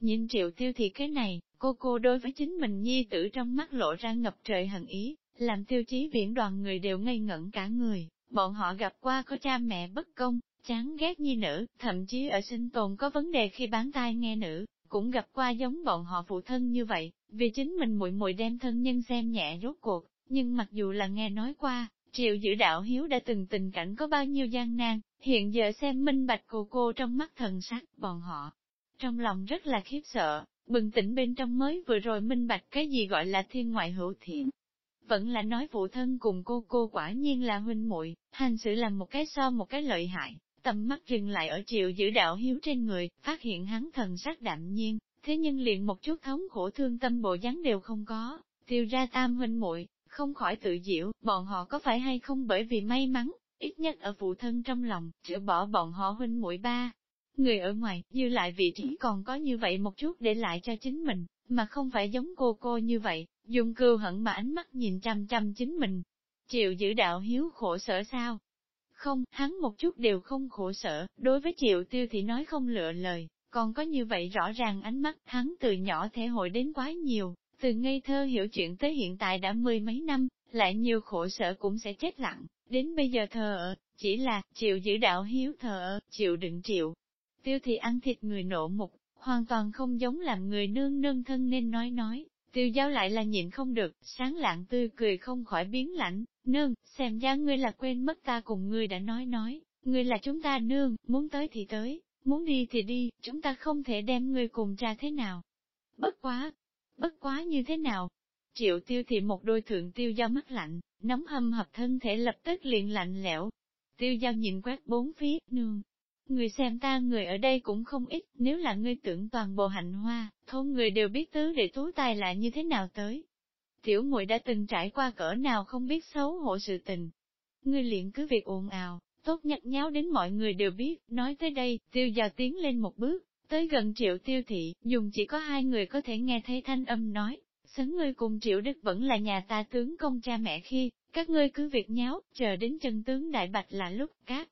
Nhìn triệu tiêu thì cái này, cô cô đối với chính mình nhi tử trong mắt lộ ra ngập trời hận ý, làm tiêu chí viễn đoàn người đều ngây ngẩn cả người, bọn họ gặp qua có cha mẹ bất công, chán ghét nhi nữ, thậm chí ở sinh tồn có vấn đề khi bán tai nghe nữ, cũng gặp qua giống bọn họ phụ thân như vậy, vì chính mình muội muội đem thân nhân xem nhẹ rốt cuộc, nhưng mặc dù là nghe nói qua, triệu giữ đạo hiếu đã từng tình cảnh có bao nhiêu gian nan, hiện giờ xem minh bạch cô cô trong mắt thần sắc, bọn họ. Trong lòng rất là khiếp sợ, bừng tỉnh bên trong mới vừa rồi minh bạch cái gì gọi là thiên ngoại hữu thiện. Vẫn là nói phụ thân cùng cô cô quả nhiên là huynh muội hành sự làm một cái so một cái lợi hại, tầm mắt dừng lại ở triệu giữ đạo hiếu trên người, phát hiện hắn thần sắc đạm nhiên, thế nhưng liền một chút thống khổ thương tâm bộ dáng đều không có, tiêu ra tam huynh muội không khỏi tự diệu, bọn họ có phải hay không bởi vì may mắn, ít nhất ở phụ thân trong lòng, chữa bỏ bọn họ huynh muội ba. Người ở ngoài, dư lại vị trí còn có như vậy một chút để lại cho chính mình, mà không phải giống cô cô như vậy, dùng cưu hận mà ánh mắt nhìn chăm chăm chính mình. Chịu giữ đạo hiếu khổ sở sao? Không, hắn một chút đều không khổ sở, đối với triệu tiêu thì nói không lựa lời, còn có như vậy rõ ràng ánh mắt, hắn từ nhỏ thể hội đến quá nhiều, từ ngây thơ hiểu chuyện tới hiện tại đã mười mấy năm, lại nhiều khổ sở cũng sẽ chết lặng, đến bây giờ thờ ở, chỉ là, chịu giữ đạo hiếu thờ ở, chịu đựng chịu. Tiêu thị ăn thịt người nộ mục, hoàn toàn không giống làm người nương nương thân nên nói nói, tiêu giáo lại là nhịn không được, sáng lạng tươi cười không khỏi biến lạnh, nương, xem ra ngươi là quên mất ta cùng ngươi đã nói nói, ngươi là chúng ta nương, muốn tới thì tới, muốn đi thì đi, chúng ta không thể đem ngươi cùng cha thế nào. Bất quá, bất quá như thế nào? Triệu tiêu thị một đôi thượng tiêu giao mắt lạnh, nóng hâm hợp thân thể lập tức liền lạnh lẽo. Tiêu giao nhìn quét bốn phía, nương. Người xem ta người ở đây cũng không ít, nếu là ngươi tưởng toàn bộ hạnh hoa, thôn người đều biết tứ để tú tài là như thế nào tới. Tiểu muội đã từng trải qua cỡ nào không biết xấu hổ sự tình. Ngươi liền cứ việc ồn ào, tốt nhặt nháo đến mọi người đều biết, nói tới đây, tiêu giao tiến lên một bước, Tới gần triệu tiêu thị, dùng chỉ có hai người có thể nghe thấy thanh âm nói, sấn ngươi cùng triệu đức vẫn là nhà ta tướng công cha mẹ khi, các ngươi cứ việc nháo, chờ đến chân tướng đại bạch là lúc các.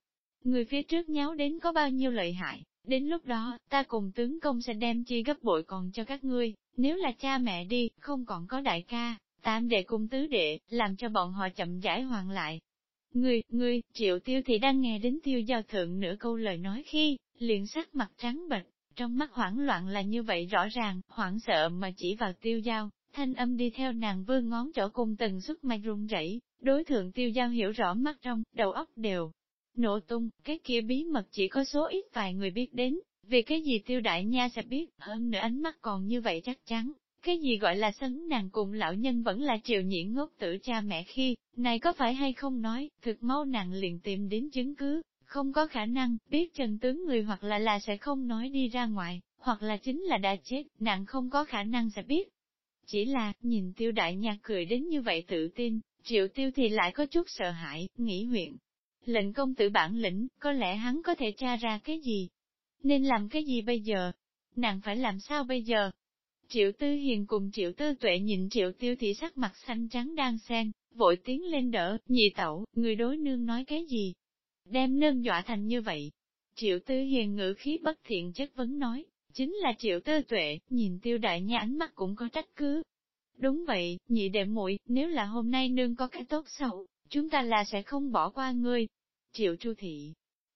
Người phía trước nháo đến có bao nhiêu lợi hại, đến lúc đó, ta cùng tướng công sẽ đem chi gấp bội còn cho các ngươi, nếu là cha mẹ đi, không còn có đại ca, tam đệ cùng tứ đệ, làm cho bọn họ chậm giải hoàn lại. Ngươi, ngươi, triệu tiêu thì đang nghe đến tiêu giao thượng nửa câu lời nói khi, liền sắc mặt trắng bệch, trong mắt hoảng loạn là như vậy rõ ràng, hoảng sợ mà chỉ vào tiêu giao, thanh âm đi theo nàng vương ngón chỗ cùng tần suất mạch run rẩy, đối thượng tiêu giao hiểu rõ mắt trong, đầu óc đều nổ tung, cái kia bí mật chỉ có số ít vài người biết đến, vì cái gì tiêu đại nha sẽ biết, hơn nữa ánh mắt còn như vậy chắc chắn. Cái gì gọi là sấn nàng cùng lão nhân vẫn là triều nhĩn ngốc tử cha mẹ khi, này có phải hay không nói, thực mau nàng liền tìm đến chứng cứ, không có khả năng, biết trần tướng người hoặc là là sẽ không nói đi ra ngoài, hoặc là chính là đã chết, nặng không có khả năng sẽ biết. Chỉ là, nhìn tiêu đại nhạc cười đến như vậy tự tin, triệu tiêu thì lại có chút sợ hãi, nghĩ huyện. Lệnh công tử bản lĩnh, có lẽ hắn có thể tra ra cái gì? Nên làm cái gì bây giờ? Nàng phải làm sao bây giờ? Triệu Tư Hiền cùng Triệu Tư Tuệ nhìn Triệu Tiêu Thị sắc mặt xanh trắng đang xen, vội tiến lên đỡ, nhị tẩu, người đối nương nói cái gì, đem nương dọa thành như vậy. Triệu tư hiền ngữ khí bất thiện chất vấn nói, chính là triệu tư tuệ, nhìn tiêu đại nha ánh mắt cũng có trách cứ. Đúng vậy, nhị đệ muội nếu là hôm nay nương có cái tốt xấu, chúng ta là sẽ không bỏ qua ngươi. Triệu chu thị,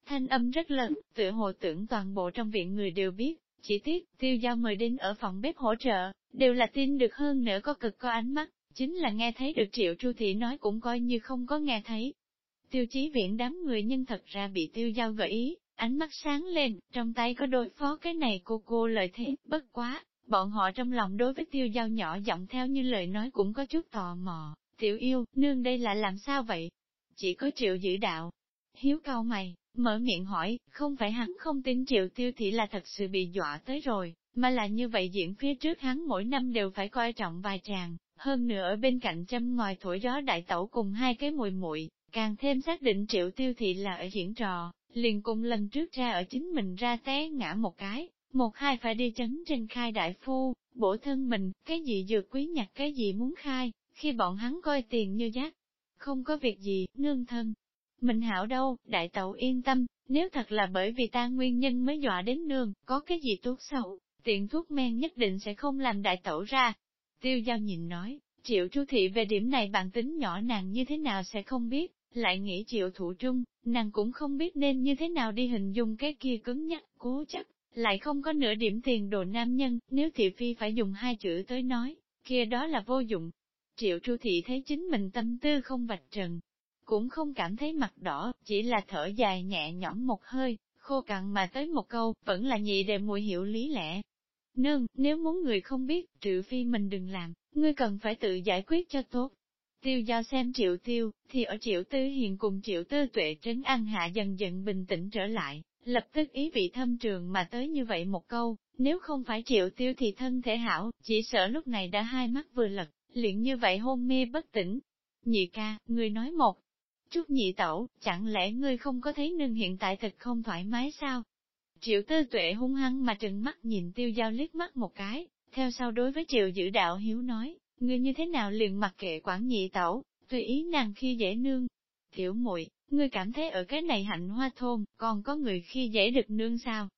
thanh âm rất lớn, tựa hồ tưởng toàn bộ trong viện người đều biết, chỉ tiếc, tiêu giao mời đến ở phòng bếp hỗ trợ, đều là tin được hơn nữa có cực có ánh mắt, chính là nghe thấy được triệu chu thị nói cũng coi như không có nghe thấy, Tiêu chí viện đám người nhân thật ra bị tiêu giao gợi ý, ánh mắt sáng lên, trong tay có đối phó cái này cô cô lời thế, bất quá, bọn họ trong lòng đối với tiêu giao nhỏ giọng theo như lời nói cũng có chút tò mò, tiểu yêu, nương đây là làm sao vậy? Chỉ có triệu giữ đạo. Hiếu cao mày, mở miệng hỏi, không phải hắn không tin triệu tiêu thị là thật sự bị dọa tới rồi, mà là như vậy diễn phía trước hắn mỗi năm đều phải coi trọng vài tràng, hơn nữa ở bên cạnh châm ngoài thổi gió đại tẩu cùng hai cái mùi muội Càng thêm xác định triệu tiêu thị là ở diễn trò, liền cùng lần trước ra ở chính mình ra té ngã một cái, một hai phải đi chấn trên khai đại phu, bổ thân mình, cái gì dược quý nhặt cái gì muốn khai, khi bọn hắn coi tiền như giác. Không có việc gì, nương thân. Mình hảo đâu, đại tẩu yên tâm, nếu thật là bởi vì ta nguyên nhân mới dọa đến nương, có cái gì tốt xấu, tiện thuốc men nhất định sẽ không làm đại tẩu ra. Tiêu giao nhìn nói, triệu chu thị về điểm này bản tính nhỏ nàng như thế nào sẽ không biết, lại nghĩ triệu thủ trung, nàng cũng không biết nên như thế nào đi hình dung cái kia cứng nhắc, cố chấp, lại không có nửa điểm tiền đồ nam nhân, nếu thị phi phải dùng hai chữ tới nói, kia đó là vô dụng. Triệu Chu Thị thấy chính mình tâm tư không vạch trần, cũng không cảm thấy mặt đỏ, chỉ là thở dài nhẹ nhõm một hơi, khô cằn mà tới một câu, vẫn là nhị đệ muội hiểu lý lẽ. Nương, nếu muốn người không biết, trừ phi mình đừng làm, ngươi cần phải tự giải quyết cho tốt. Tiêu giao xem triệu tiêu, thì ở triệu tư hiền cùng triệu tư tuệ trấn an hạ dần dần bình tĩnh trở lại, lập tức ý vị thâm trường mà tới như vậy một câu, nếu không phải triệu tiêu thì thân thể hảo, chỉ sợ lúc này đã hai mắt vừa lật, liền như vậy hôn mê bất tỉnh. Nhị ca, người nói một chút nhị tẩu, chẳng lẽ ngươi không có thấy nương hiện tại thật không thoải mái sao? Triệu tư tuệ hung hăng mà trừng mắt nhìn tiêu giao liếc mắt một cái, theo sau đối với triệu giữ đạo hiếu nói, ngươi như thế nào liền mặc kệ quản nhị tẩu, tùy ý nàng khi dễ nương. Tiểu muội ngươi cảm thấy ở cái này hạnh hoa thôn, còn có người khi dễ được nương sao?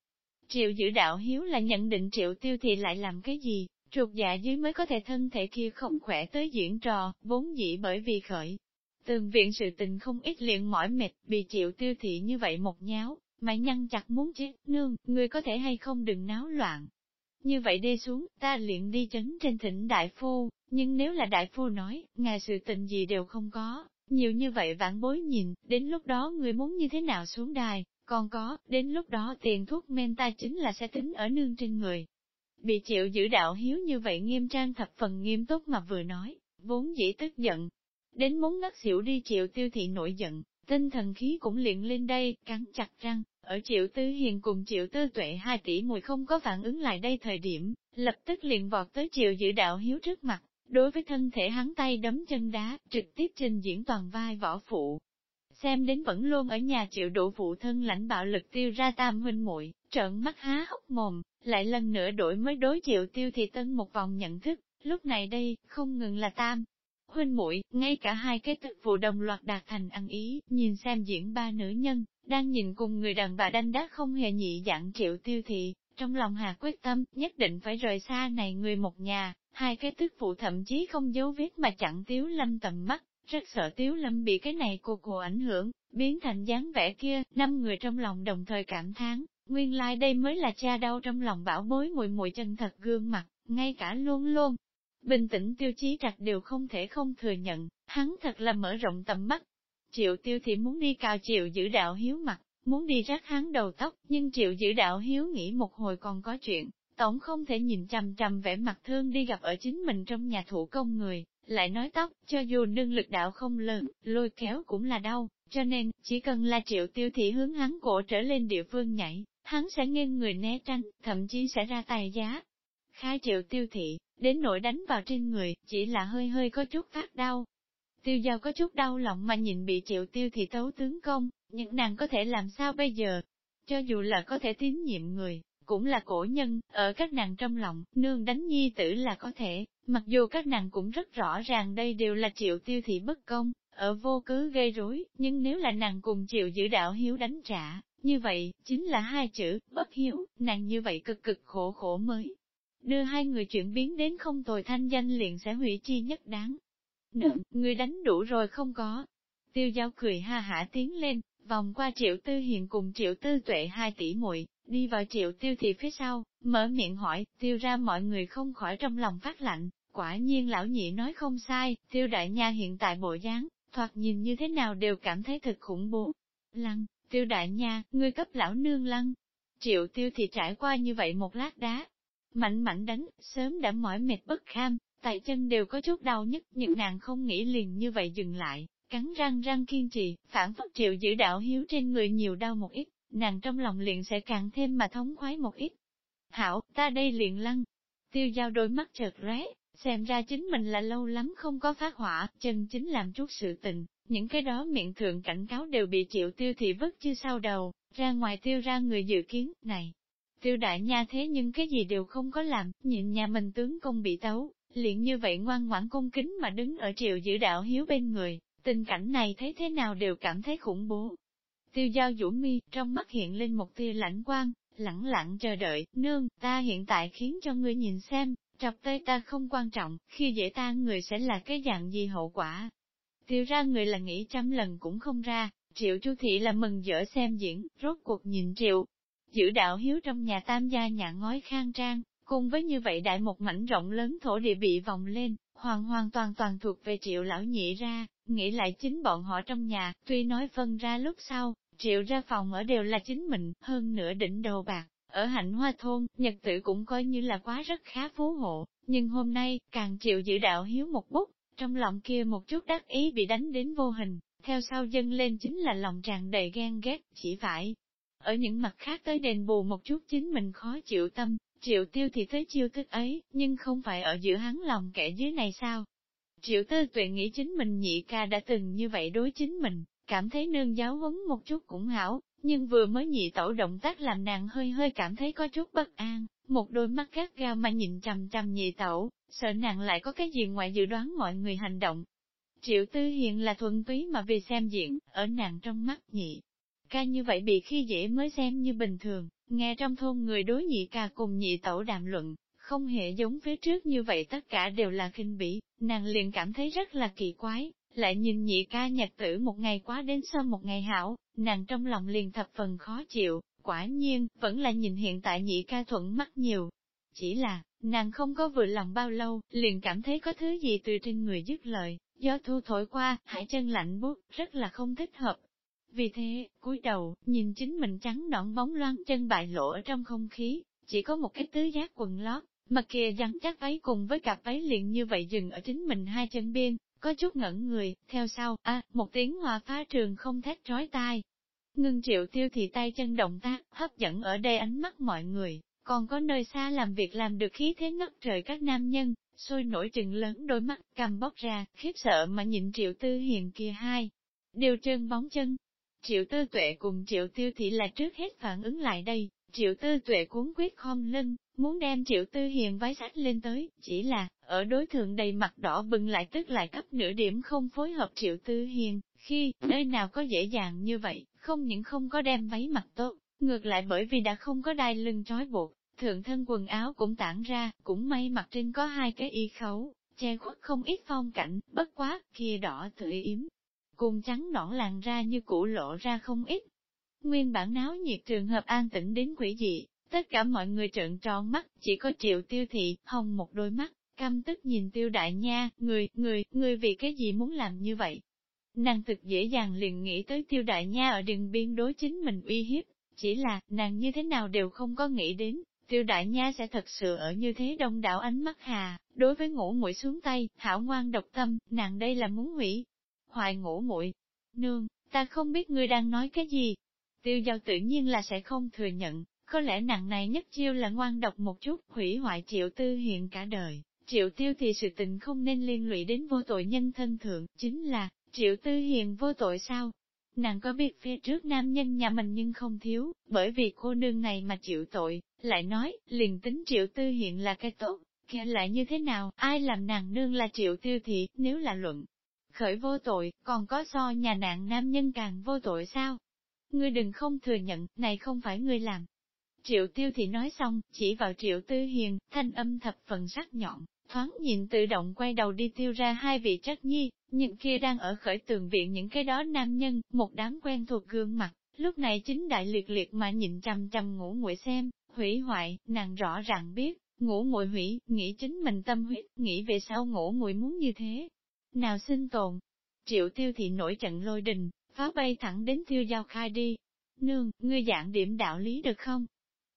Triệu giữ đạo hiếu là nhận định triệu tiêu thì lại làm cái gì, trục dạ dưới mới có thể thân thể kia không khỏe tới diễn trò, vốn dĩ bởi vì khởi. Từng viện sự tình không ít liền mỏi mệt, bị chịu tiêu thị như vậy một nháo, mày nhăn chặt muốn chết, nương, ngươi có thể hay không đừng náo loạn. Như vậy đi xuống, ta liền đi chấn trên thỉnh đại phu, nhưng nếu là đại phu nói, ngài sự tình gì đều không có, nhiều như vậy vãn bối nhìn, đến lúc đó người muốn như thế nào xuống đài, còn có, đến lúc đó tiền thuốc men ta chính là sẽ tính ở nương trên người. Bị chịu giữ đạo hiếu như vậy nghiêm trang thập phần nghiêm túc mà vừa nói, vốn dĩ tức giận. Đến muốn ngất xỉu đi chịu tiêu thị nổi giận, tinh thần khí cũng liền lên đây, cắn chặt răng, ở triệu tư hiền cùng triệu tư tuệ hai tỷ mùi không có phản ứng lại đây thời điểm, lập tức liền vọt tới triệu giữ đạo hiếu trước mặt, đối với thân thể hắn tay đấm chân đá, trực tiếp trình diễn toàn vai võ phụ. Xem đến vẫn luôn ở nhà chịu đủ vụ thân lãnh bạo lực tiêu ra tam huynh muội trợn mắt há hốc mồm, lại lần nữa đổi mới đối chịu tiêu thị tân một vòng nhận thức, lúc này đây, không ngừng là tam. Huynh muội ngay cả hai cái tức phụ đồng loạt đạt thành ăn ý, nhìn xem diễn ba nữ nhân, đang nhìn cùng người đàn bà đanh đá không hề nhị dạng triệu tiêu thị, trong lòng hà quyết tâm, nhất định phải rời xa này người một nhà, hai cái tức phụ thậm chí không giấu vết mà chặn Tiếu Lâm tầm mắt, rất sợ Tiếu Lâm bị cái này cô cô ảnh hưởng, biến thành dáng vẻ kia, năm người trong lòng đồng thời cảm thán, nguyên lai like đây mới là cha đau trong lòng bảo bối mùi mùi chân thật gương mặt, ngay cả luôn luôn. Bình tĩnh tiêu chí trạch đều không thể không thừa nhận, hắn thật là mở rộng tầm mắt. Triệu tiêu thì muốn đi cao triệu giữ đạo hiếu mặt, muốn đi rác hắn đầu tóc, nhưng triệu giữ đạo hiếu nghĩ một hồi còn có chuyện, Tổng không thể nhìn chằm chằm vẻ mặt thương đi gặp ở chính mình trong nhà thủ công người, lại nói tóc, cho dù nương lực đạo không lớn, lôi kéo cũng là đau, cho nên, chỉ cần là triệu tiêu thị hướng hắn cổ trở lên địa phương nhảy, hắn sẽ nghiêng người né tránh, thậm chí sẽ ra tài giá. Khai triệu tiêu thị, đến nỗi đánh vào trên người, chỉ là hơi hơi có chút phát đau. Tiêu giao có chút đau lòng mà nhìn bị triệu tiêu thị tấu tướng công, nhưng nàng có thể làm sao bây giờ? Cho dù là có thể tín nhiệm người, cũng là cổ nhân, ở các nàng trong lòng, nương đánh nhi tử là có thể, mặc dù các nàng cũng rất rõ ràng đây đều là triệu tiêu thị bất công, ở vô cứ gây rối, nhưng nếu là nàng cùng chịu giữ đạo hiếu đánh trả, như vậy, chính là hai chữ, bất hiếu, nàng như vậy cực cực khổ khổ mới. Đưa hai người chuyển biến đến không tồi thanh danh liền sẽ hủy chi nhất đáng. Nương, người đánh đủ rồi không có. Tiêu giao cười ha hả tiến lên, vòng qua triệu tư hiền cùng triệu tư tuệ hai tỷ muội đi vào triệu tiêu thị phía sau, mở miệng hỏi, tiêu ra mọi người không khỏi trong lòng phát lạnh, quả nhiên lão nhị nói không sai, tiêu đại nha hiện tại bộ dáng, thoạt nhìn như thế nào đều cảm thấy thật khủng bố. Lăng, tiêu đại nha, ngươi cấp lão nương lăng. Triệu tiêu thì trải qua như vậy một lát đá, mạnh mạnh đánh, sớm đã mỏi mệt bất kham, tay chân đều có chút đau nhất, nhưng nàng không nghĩ liền như vậy dừng lại, cắn răng răng kiên trì, phản phất triệu giữ đạo hiếu trên người nhiều đau một ít, nàng trong lòng liền sẽ càng thêm mà thống khoái một ít. Hảo, ta đây liền lăng. Tiêu giao đôi mắt chợt ré, xem ra chính mình là lâu lắm không có phát hỏa, chân chính làm chút sự tình, những cái đó miệng thượng cảnh cáo đều bị chịu tiêu thị vứt chưa sau đầu, ra ngoài tiêu ra người dự kiến, này. Tiêu đại nha thế nhưng cái gì đều không có làm, nhịn nhà mình tướng công bị tấu, liền như vậy ngoan ngoãn cung kính mà đứng ở triệu giữ đạo hiếu bên người, tình cảnh này thấy thế nào đều cảm thấy khủng bố. Tiêu giao vũ mi, trong mắt hiện lên một tia lãnh quang, lẳng lặng chờ đợi, nương, ta hiện tại khiến cho ngươi nhìn xem, chọc tới ta không quan trọng, khi dễ ta người sẽ là cái dạng gì hậu quả. Tiêu ra người là nghĩ trăm lần cũng không ra, triệu chu thị là mừng dở xem diễn, rốt cuộc nhìn triệu. Giữ đạo hiếu trong nhà tam gia nhà ngói khang trang, cùng với như vậy đại một mảnh rộng lớn thổ địa bị vòng lên, hoàn hoàn toàn toàn thuộc về triệu lão nhị ra, nghĩ lại chính bọn họ trong nhà, tuy nói phân ra lúc sau, triệu ra phòng ở đều là chính mình, hơn nữa đỉnh đầu bạc. Ở hạnh hoa thôn, nhật tử cũng coi như là quá rất khá phú hộ, nhưng hôm nay, càng triệu giữ đạo hiếu một bút, trong lòng kia một chút đắc ý bị đánh đến vô hình, theo sau dâng lên chính là lòng tràn đầy ghen ghét, chỉ phải. Ở những mặt khác tới đền bù một chút chính mình khó chịu tâm, triệu tiêu thì tới chiêu thức ấy, nhưng không phải ở giữa hắn lòng kẻ dưới này sao? Triệu tư tuệ nghĩ chính mình nhị ca đã từng như vậy đối chính mình, cảm thấy nương giáo huấn một chút cũng hảo, nhưng vừa mới nhị tẩu động tác làm nàng hơi hơi cảm thấy có chút bất an, một đôi mắt gắt gao mà nhìn chằm chằm nhị tẩu, sợ nàng lại có cái gì ngoài dự đoán mọi người hành động. Triệu tư hiện là thuần túy mà vì xem diễn, ở nàng trong mắt nhị. Ca như vậy bị khi dễ mới xem như bình thường, nghe trong thôn người đối nhị ca cùng nhị tẩu đàm luận, không hề giống phía trước như vậy tất cả đều là kinh bỉ, nàng liền cảm thấy rất là kỳ quái, lại nhìn nhị ca nhật tử một ngày quá đến sau một ngày hảo, nàng trong lòng liền thập phần khó chịu, quả nhiên, vẫn là nhìn hiện tại nhị ca thuận mắt nhiều. Chỉ là, nàng không có vừa lòng bao lâu, liền cảm thấy có thứ gì từ trên người dứt lời, gió thu thổi qua, hải chân lạnh buốt, rất là không thích hợp. Vì thế, cúi đầu, nhìn chính mình trắng nõn bóng loan chân bại lộ ở trong không khí, chỉ có một cái tứ giác quần lót, mà kia rắn chắc váy cùng với cặp váy liền như vậy dừng ở chính mình hai chân biên, có chút ngẩn người, theo sau, a một tiếng hòa phá trường không thét trói tai. Ngưng triệu tiêu thì tay chân động tác, hấp dẫn ở đây ánh mắt mọi người, còn có nơi xa làm việc làm được khí thế ngất trời các nam nhân, sôi nổi trừng lớn đôi mắt, cầm bóc ra, khiếp sợ mà nhìn triệu tư hiền kia hai. Điều trơn bóng chân. Triệu tư tuệ cùng triệu tiêu thị là trước hết phản ứng lại đây, triệu tư tuệ cuốn quyết khom lưng, muốn đem triệu tư hiền váy sách lên tới, chỉ là, ở đối thượng đầy mặt đỏ bừng lại tức lại cấp nửa điểm không phối hợp triệu tư hiền, khi, nơi nào có dễ dàng như vậy, không những không có đem váy mặt tốt, ngược lại bởi vì đã không có đai lưng trói buộc, thượng thân quần áo cũng tản ra, cũng may mặt trên có hai cái y khấu, che khuất không ít phong cảnh, bất quá, kia đỏ tự yếm, cùng trắng nõn làn ra như cũ lộ ra không ít. Nguyên bản náo nhiệt trường hợp an tĩnh đến quỷ dị, tất cả mọi người trợn tròn mắt, chỉ có triệu tiêu thị, hồng một đôi mắt, căm tức nhìn tiêu đại nha, người, người, người vì cái gì muốn làm như vậy. Nàng thực dễ dàng liền nghĩ tới tiêu đại nha ở đường biên đối chính mình uy hiếp, chỉ là, nàng như thế nào đều không có nghĩ đến, tiêu đại nha sẽ thật sự ở như thế đông đảo ánh mắt hà, đối với ngủ muội xuống tay, hảo ngoan độc tâm, nàng đây là muốn hủy. Hoài ngủ muội nương, ta không biết ngươi đang nói cái gì. Tiêu giao tự nhiên là sẽ không thừa nhận, có lẽ nặng này nhất chiêu là ngoan độc một chút, hủy hoại triệu tư hiện cả đời. Triệu tiêu thì sự tình không nên liên lụy đến vô tội nhân thân thượng, chính là, triệu tư hiền vô tội sao? Nàng có biết phía trước nam nhân nhà mình nhưng không thiếu, bởi vì cô nương này mà chịu tội, lại nói, liền tính triệu tư hiện là cái tốt, kia lại như thế nào, ai làm nàng nương là triệu tiêu thị, nếu là luận. Khởi vô tội, còn có so nhà nạn nam nhân càng vô tội sao? Ngươi đừng không thừa nhận, này không phải ngươi làm. Triệu tiêu thị nói xong, chỉ vào triệu tư hiền, thanh âm thập phần sắc nhọn, thoáng nhìn tự động quay đầu đi tiêu ra hai vị trắc nhi, những kia đang ở khởi tường viện những cái đó nam nhân, một đám quen thuộc gương mặt, lúc này chính đại liệt liệt mà nhìn chằm chằm ngủ nguội xem, hủy hoại, nàng rõ ràng biết, ngủ nguội hủy, nghĩ chính mình tâm huyết, nghĩ về sau ngủ nguội muốn như thế. Nào sinh tồn, triệu tiêu thị nổi trận lôi đình, phá bay thẳng đến tiêu giao khai đi. Nương, ngươi dạng điểm đạo lý được không?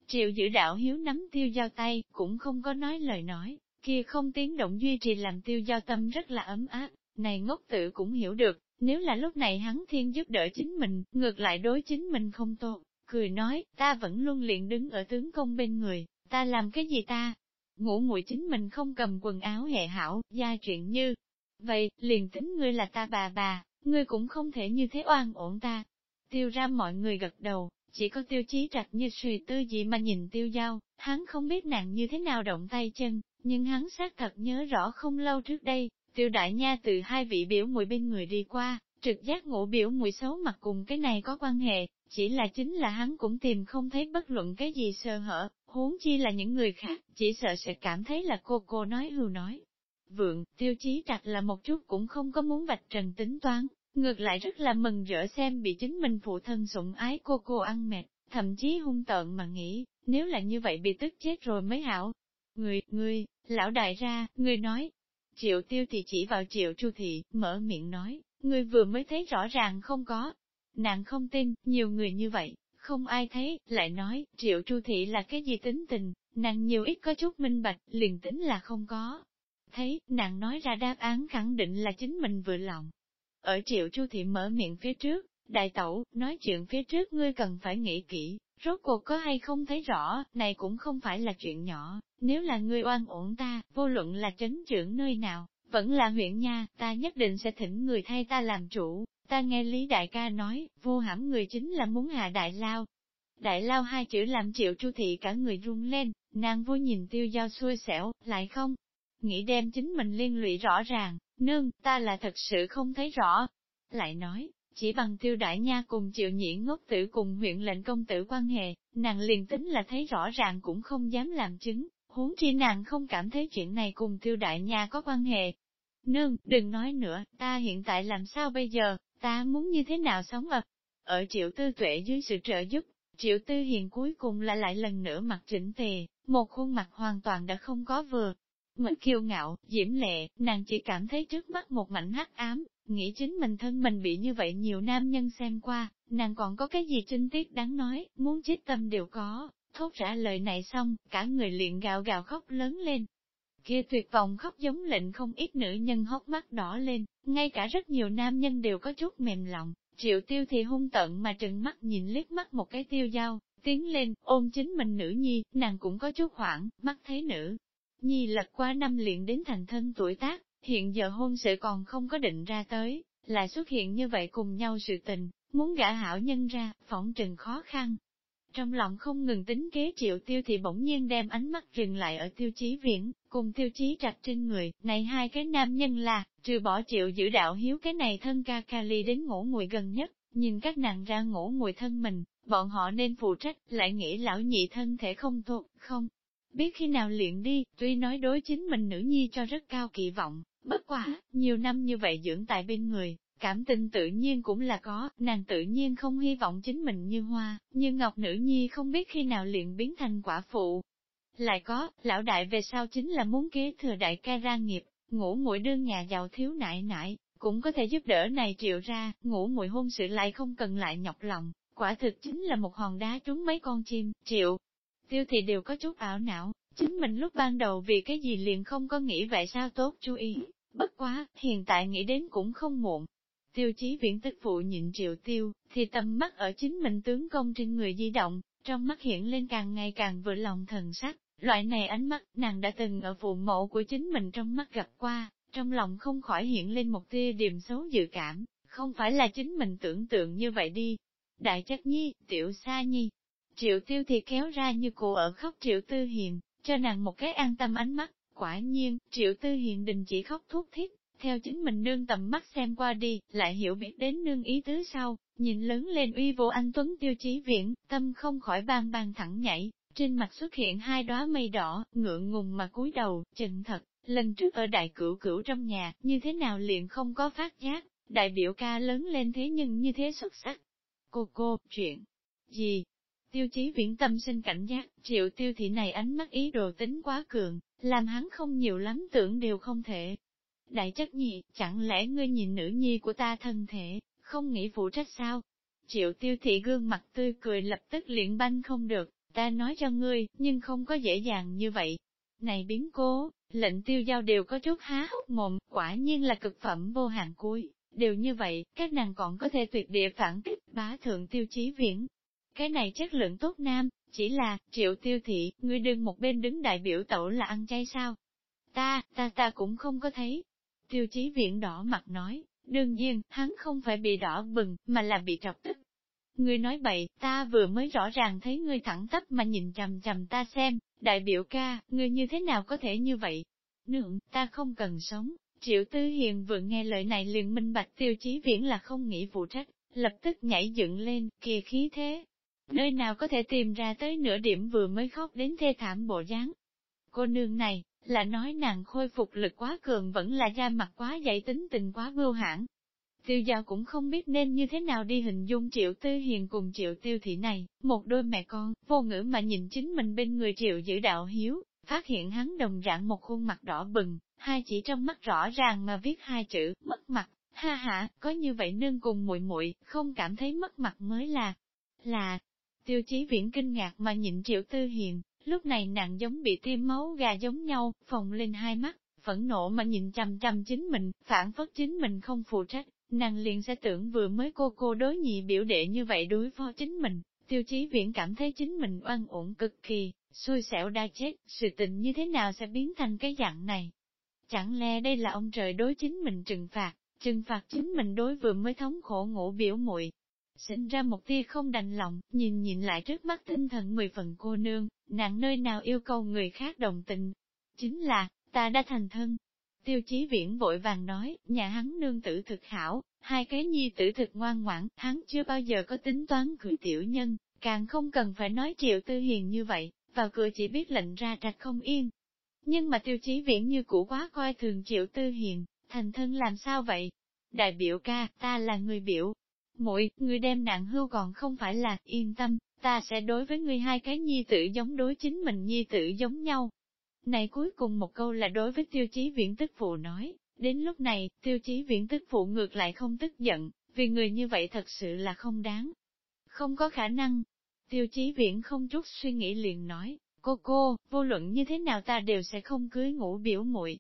Triệu giữ đạo hiếu nắm tiêu giao tay, cũng không có nói lời nói, kia không tiếng động duy trì làm tiêu giao tâm rất là ấm áp, này ngốc tử cũng hiểu được, nếu là lúc này hắn thiên giúp đỡ chính mình, ngược lại đối chính mình không tốt, cười nói, ta vẫn luôn liền đứng ở tướng công bên người, ta làm cái gì ta? Ngủ muội chính mình không cầm quần áo hệ hảo, gia chuyện như. Vậy, liền tính ngươi là ta bà bà, ngươi cũng không thể như thế oan ổn ta. Tiêu ra mọi người gật đầu, chỉ có tiêu chí trạch như suy tư gì mà nhìn tiêu giao, hắn không biết nàng như thế nào động tay chân, nhưng hắn xác thật nhớ rõ không lâu trước đây, tiêu đại nha từ hai vị biểu mùi bên người đi qua, Trực giác ngộ biểu mùi xấu mặt cùng cái này có quan hệ, chỉ là chính là hắn cũng tìm không thấy bất luận cái gì sơ hở, huống chi là những người khác, chỉ sợ sẽ cảm thấy là cô cô nói hưu nói. Vượng, tiêu chí trạch là một chút cũng không có muốn vạch trần tính toán, ngược lại rất là mừng rỡ xem bị chính mình phụ thân sủng ái cô cô ăn mệt, thậm chí hung tợn mà nghĩ, nếu là như vậy bị tức chết rồi mới hảo. Người, người, lão đại ra, người nói. Triệu tiêu thì chỉ vào triệu chu thị, mở miệng nói, người vừa mới thấy rõ ràng không có. Nàng không tin, nhiều người như vậy, không ai thấy, lại nói, triệu chu thị là cái gì tính tình, nàng nhiều ít có chút minh bạch, liền tính là không có. Thấy, nàng nói ra đáp án khẳng định là chính mình vừa lòng. Ở triệu chu thị mở miệng phía trước, đại tẩu, nói chuyện phía trước ngươi cần phải nghĩ kỹ, rốt cuộc có hay không thấy rõ, này cũng không phải là chuyện nhỏ, nếu là ngươi oan uổng ta, vô luận là chấn trưởng nơi nào, vẫn là huyện nha, ta nhất định sẽ thỉnh người thay ta làm chủ, ta nghe Lý Đại ca nói, vô hãm người chính là muốn hạ đại lao. Đại lao hai chữ làm triệu chu thị cả người run lên, nàng vô nhìn tiêu giao xui xẻo, lại không, nghĩ đem chính mình liên lụy rõ ràng, nương, ta là thật sự không thấy rõ. Lại nói, chỉ bằng tiêu đại nha cùng triệu nhĩ ngốc tử cùng huyện lệnh công tử quan hệ, nàng liền tính là thấy rõ ràng cũng không dám làm chứng, huống chi nàng không cảm thấy chuyện này cùng tiêu đại nha có quan hệ. Nương, đừng nói nữa, ta hiện tại làm sao bây giờ, ta muốn như thế nào sống ập. Ở triệu tư tuệ dưới sự trợ giúp, triệu tư hiền cuối cùng là lại lần nữa mặt chỉnh tề, một khuôn mặt hoàn toàn đã không có vừa. Mình kiêu ngạo, diễm lệ, nàng chỉ cảm thấy trước mắt một mảnh hắc ám, nghĩ chính mình thân mình bị như vậy nhiều nam nhân xem qua, nàng còn có cái gì trinh tiết đáng nói, muốn chết tâm đều có, thốt ra lời này xong, cả người liền gạo gạo khóc lớn lên. Kia tuyệt vọng khóc giống lệnh không ít nữ nhân hốc mắt đỏ lên, ngay cả rất nhiều nam nhân đều có chút mềm lòng, triệu tiêu thì hung tận mà trừng mắt nhìn liếc mắt một cái tiêu dao, tiến lên, ôm chính mình nữ nhi, nàng cũng có chút hoảng, mắt thấy nữ. Nhi lật qua năm liền đến thành thân tuổi tác, hiện giờ hôn sự còn không có định ra tới, lại xuất hiện như vậy cùng nhau sự tình, muốn gả hảo nhân ra, phỏng trừng khó khăn. Trong lòng không ngừng tính kế triệu tiêu thì bỗng nhiên đem ánh mắt dừng lại ở tiêu chí viễn, cùng tiêu chí trạch trên người, này hai cái nam nhân là, trừ bỏ triệu giữ đạo hiếu cái này thân ca ca ly đến ngủ ngùi gần nhất, nhìn các nàng ra ngủ ngùi thân mình, bọn họ nên phụ trách, lại nghĩ lão nhị thân thể không tốt, không. Biết khi nào luyện đi, tuy nói đối chính mình nữ nhi cho rất cao kỳ vọng, Bất quá, nhiều năm như vậy dưỡng tại bên người, cảm tình tự nhiên cũng là có, nàng tự nhiên không hy vọng chính mình như hoa, như ngọc nữ nhi không biết khi nào liền biến thành quả phụ. Lại có, lão đại về sau chính là muốn kế thừa đại ca ra nghiệp, ngủ muội đương nhà giàu thiếu nại nại, cũng có thể giúp đỡ này triệu ra, ngủ muội hôn sự lại không cần lại nhọc lòng, quả thực chính là một hòn đá trúng mấy con chim, triệu. Tiêu thì đều có chút ảo não, chính mình lúc ban đầu vì cái gì liền không có nghĩ vậy sao tốt chú ý, Bất quá, hiện tại nghĩ đến cũng không muộn. Tiêu chí viễn tức phụ nhịn triệu tiêu, thì tầm mắt ở chính mình tướng công trên người di động, trong mắt hiện lên càng ngày càng vừa lòng thần sắc. Loại này ánh mắt, nàng đã từng ở phụ mộ của chính mình trong mắt gặp qua, trong lòng không khỏi hiện lên một tia điềm xấu dự cảm, không phải là chính mình tưởng tượng như vậy đi. Đại chất nhi, tiểu sa nhi, triệu tiêu thì kéo ra như cô ở khóc triệu tư hiền, cho nàng một cái an tâm ánh mắt, Quả nhiên, triệu tư Hiền đình chỉ khóc thuốc thiết, theo chính mình nương tầm mắt xem qua đi, lại hiểu biết đến nương ý tứ sau, nhìn lớn lên uy vô anh Tuấn tiêu chí viễn, tâm không khỏi bang bang thẳng nhảy, trên mặt xuất hiện hai đóa mây đỏ, ngượng ngùng mà cúi đầu, chân thật, lần trước ở đại cửu cửu trong nhà, như thế nào liền không có phát giác, đại biểu ca lớn lên thế nhưng như thế xuất sắc. Cô cô, chuyện gì? Tiêu chí viễn tâm sinh cảnh giác, triệu tiêu thị này ánh mắt ý đồ tính quá cường, làm hắn không nhiều lắm tưởng đều không thể. Đại chất nhị, chẳng lẽ ngươi nhìn nữ nhi của ta thân thể, không nghĩ phụ trách sao? Triệu tiêu thị gương mặt tươi cười lập tức liền banh không được, ta nói cho ngươi, nhưng không có dễ dàng như vậy. Này biến cố, lệnh tiêu giao đều có chút há hốc mồm, quả nhiên là cực phẩm vô hạn cuối. Đều như vậy, các nàng còn có thể tuyệt địa phản kích bá thượng tiêu chí viễn. Cái này chất lượng tốt nam, chỉ là, triệu tiêu thị, ngươi đừng một bên đứng đại biểu tẩu là ăn chay sao? Ta, ta ta cũng không có thấy. Tiêu chí viện đỏ mặt nói, đương nhiên, hắn không phải bị đỏ bừng, mà là bị trọc tức. Ngươi nói bậy, ta vừa mới rõ ràng thấy ngươi thẳng tắp mà nhìn chầm chầm ta xem, đại biểu ca, ngươi như thế nào có thể như vậy? Nượng, ta không cần sống, Triệu Tư Hiền vừa nghe lời này liền minh bạch tiêu chí viễn là không nghĩ phụ trách, lập tức nhảy dựng lên, kìa khí thế. Nơi nào có thể tìm ra tới nửa điểm vừa mới khóc đến thê thảm bộ dáng. Cô nương này, là nói nàng khôi phục lực quá cường vẫn là da mặt quá dậy tính tình quá vưu hãn. Tiêu giao cũng không biết nên như thế nào đi hình dung triệu tư hiền cùng triệu tiêu thị này, một đôi mẹ con, vô ngữ mà nhìn chính mình bên người triệu giữ đạo hiếu, phát hiện hắn đồng dạng một khuôn mặt đỏ bừng, hai chỉ trong mắt rõ ràng mà viết hai chữ, mất mặt, ha ha, có như vậy nương cùng muội muội không cảm thấy mất mặt mới là, là, tiêu chí viễn kinh ngạc mà nhịn triệu tư hiền, lúc này nàng giống bị tiêm máu gà giống nhau, phồng lên hai mắt, phẫn nộ mà nhìn chằm chằm chính mình, phản phất chính mình không phụ trách, nàng liền sẽ tưởng vừa mới cô cô đối nhị biểu đệ như vậy đối phó chính mình, tiêu chí viễn cảm thấy chính mình oan uổng cực kỳ, xui xẻo đa chết, sự tình như thế nào sẽ biến thành cái dạng này. Chẳng lẽ đây là ông trời đối chính mình trừng phạt, trừng phạt chính mình đối vừa mới thống khổ ngủ biểu muội Sinh ra một tia không đành lòng, nhìn nhìn lại trước mắt tinh thần mười phần cô nương, nàng nơi nào yêu cầu người khác đồng tình. Chính là, ta đã thành thân. Tiêu chí viễn vội vàng nói, nhà hắn nương tử thực hảo, hai cái nhi tử thực ngoan ngoãn, hắn chưa bao giờ có tính toán cười tiểu nhân, càng không cần phải nói triệu tư hiền như vậy, vào cửa chỉ biết lệnh ra trạch không yên. Nhưng mà tiêu chí viễn như cũ quá coi thường triệu tư hiền, thành thân làm sao vậy? Đại biểu ca, ta là người biểu muội người đem nặng hưu còn không phải là, yên tâm, ta sẽ đối với ngươi hai cái nhi tử giống đối chính mình nhi tử giống nhau. Này cuối cùng một câu là đối với tiêu chí viễn tức phụ nói, đến lúc này, tiêu chí viễn tức phụ ngược lại không tức giận, vì người như vậy thật sự là không đáng. Không có khả năng. Tiêu chí viễn không chút suy nghĩ liền nói, cô cô, vô luận như thế nào ta đều sẽ không cưới ngủ biểu muội.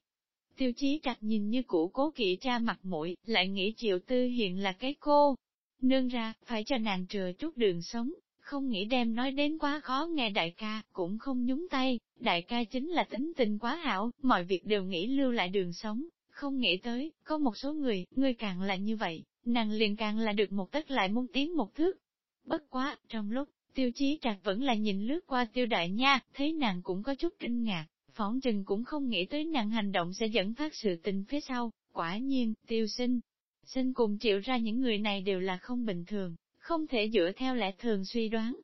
Tiêu chí trạch nhìn như cũ cố kỵ cha mặt mũi, lại nghĩ triệu tư hiện là cái cô. Nương ra, phải cho nàng trừa chút đường sống, không nghĩ đem nói đến quá khó nghe đại ca, cũng không nhúng tay, đại ca chính là tính tình quá hảo, mọi việc đều nghĩ lưu lại đường sống, không nghĩ tới, có một số người, người càng là như vậy, nàng liền càng là được một tất lại muốn tiến một thước. Bất quá, trong lúc, tiêu chí trạc vẫn là nhìn lướt qua tiêu đại nha, thấy nàng cũng có chút kinh ngạc, phỏng chừng cũng không nghĩ tới nàng hành động sẽ dẫn phát sự tình phía sau, quả nhiên, tiêu sinh. Sinh cùng chịu ra những người này đều là không bình thường, không thể dựa theo lẽ thường suy đoán.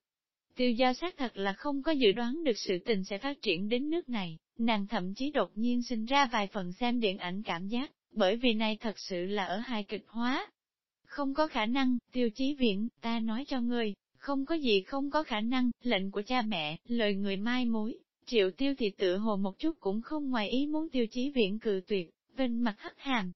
Tiêu gia xác thật là không có dự đoán được sự tình sẽ phát triển đến nước này, nàng thậm chí đột nhiên sinh ra vài phần xem điện ảnh cảm giác, bởi vì này thật sự là ở hai kịch hóa. Không có khả năng, tiêu chí viện, ta nói cho ngươi, không có gì không có khả năng, lệnh của cha mẹ, lời người mai mối. Triệu tiêu thì tự hồ một chút cũng không ngoài ý muốn tiêu chí viện cự tuyệt, bên mặt hắc hàm.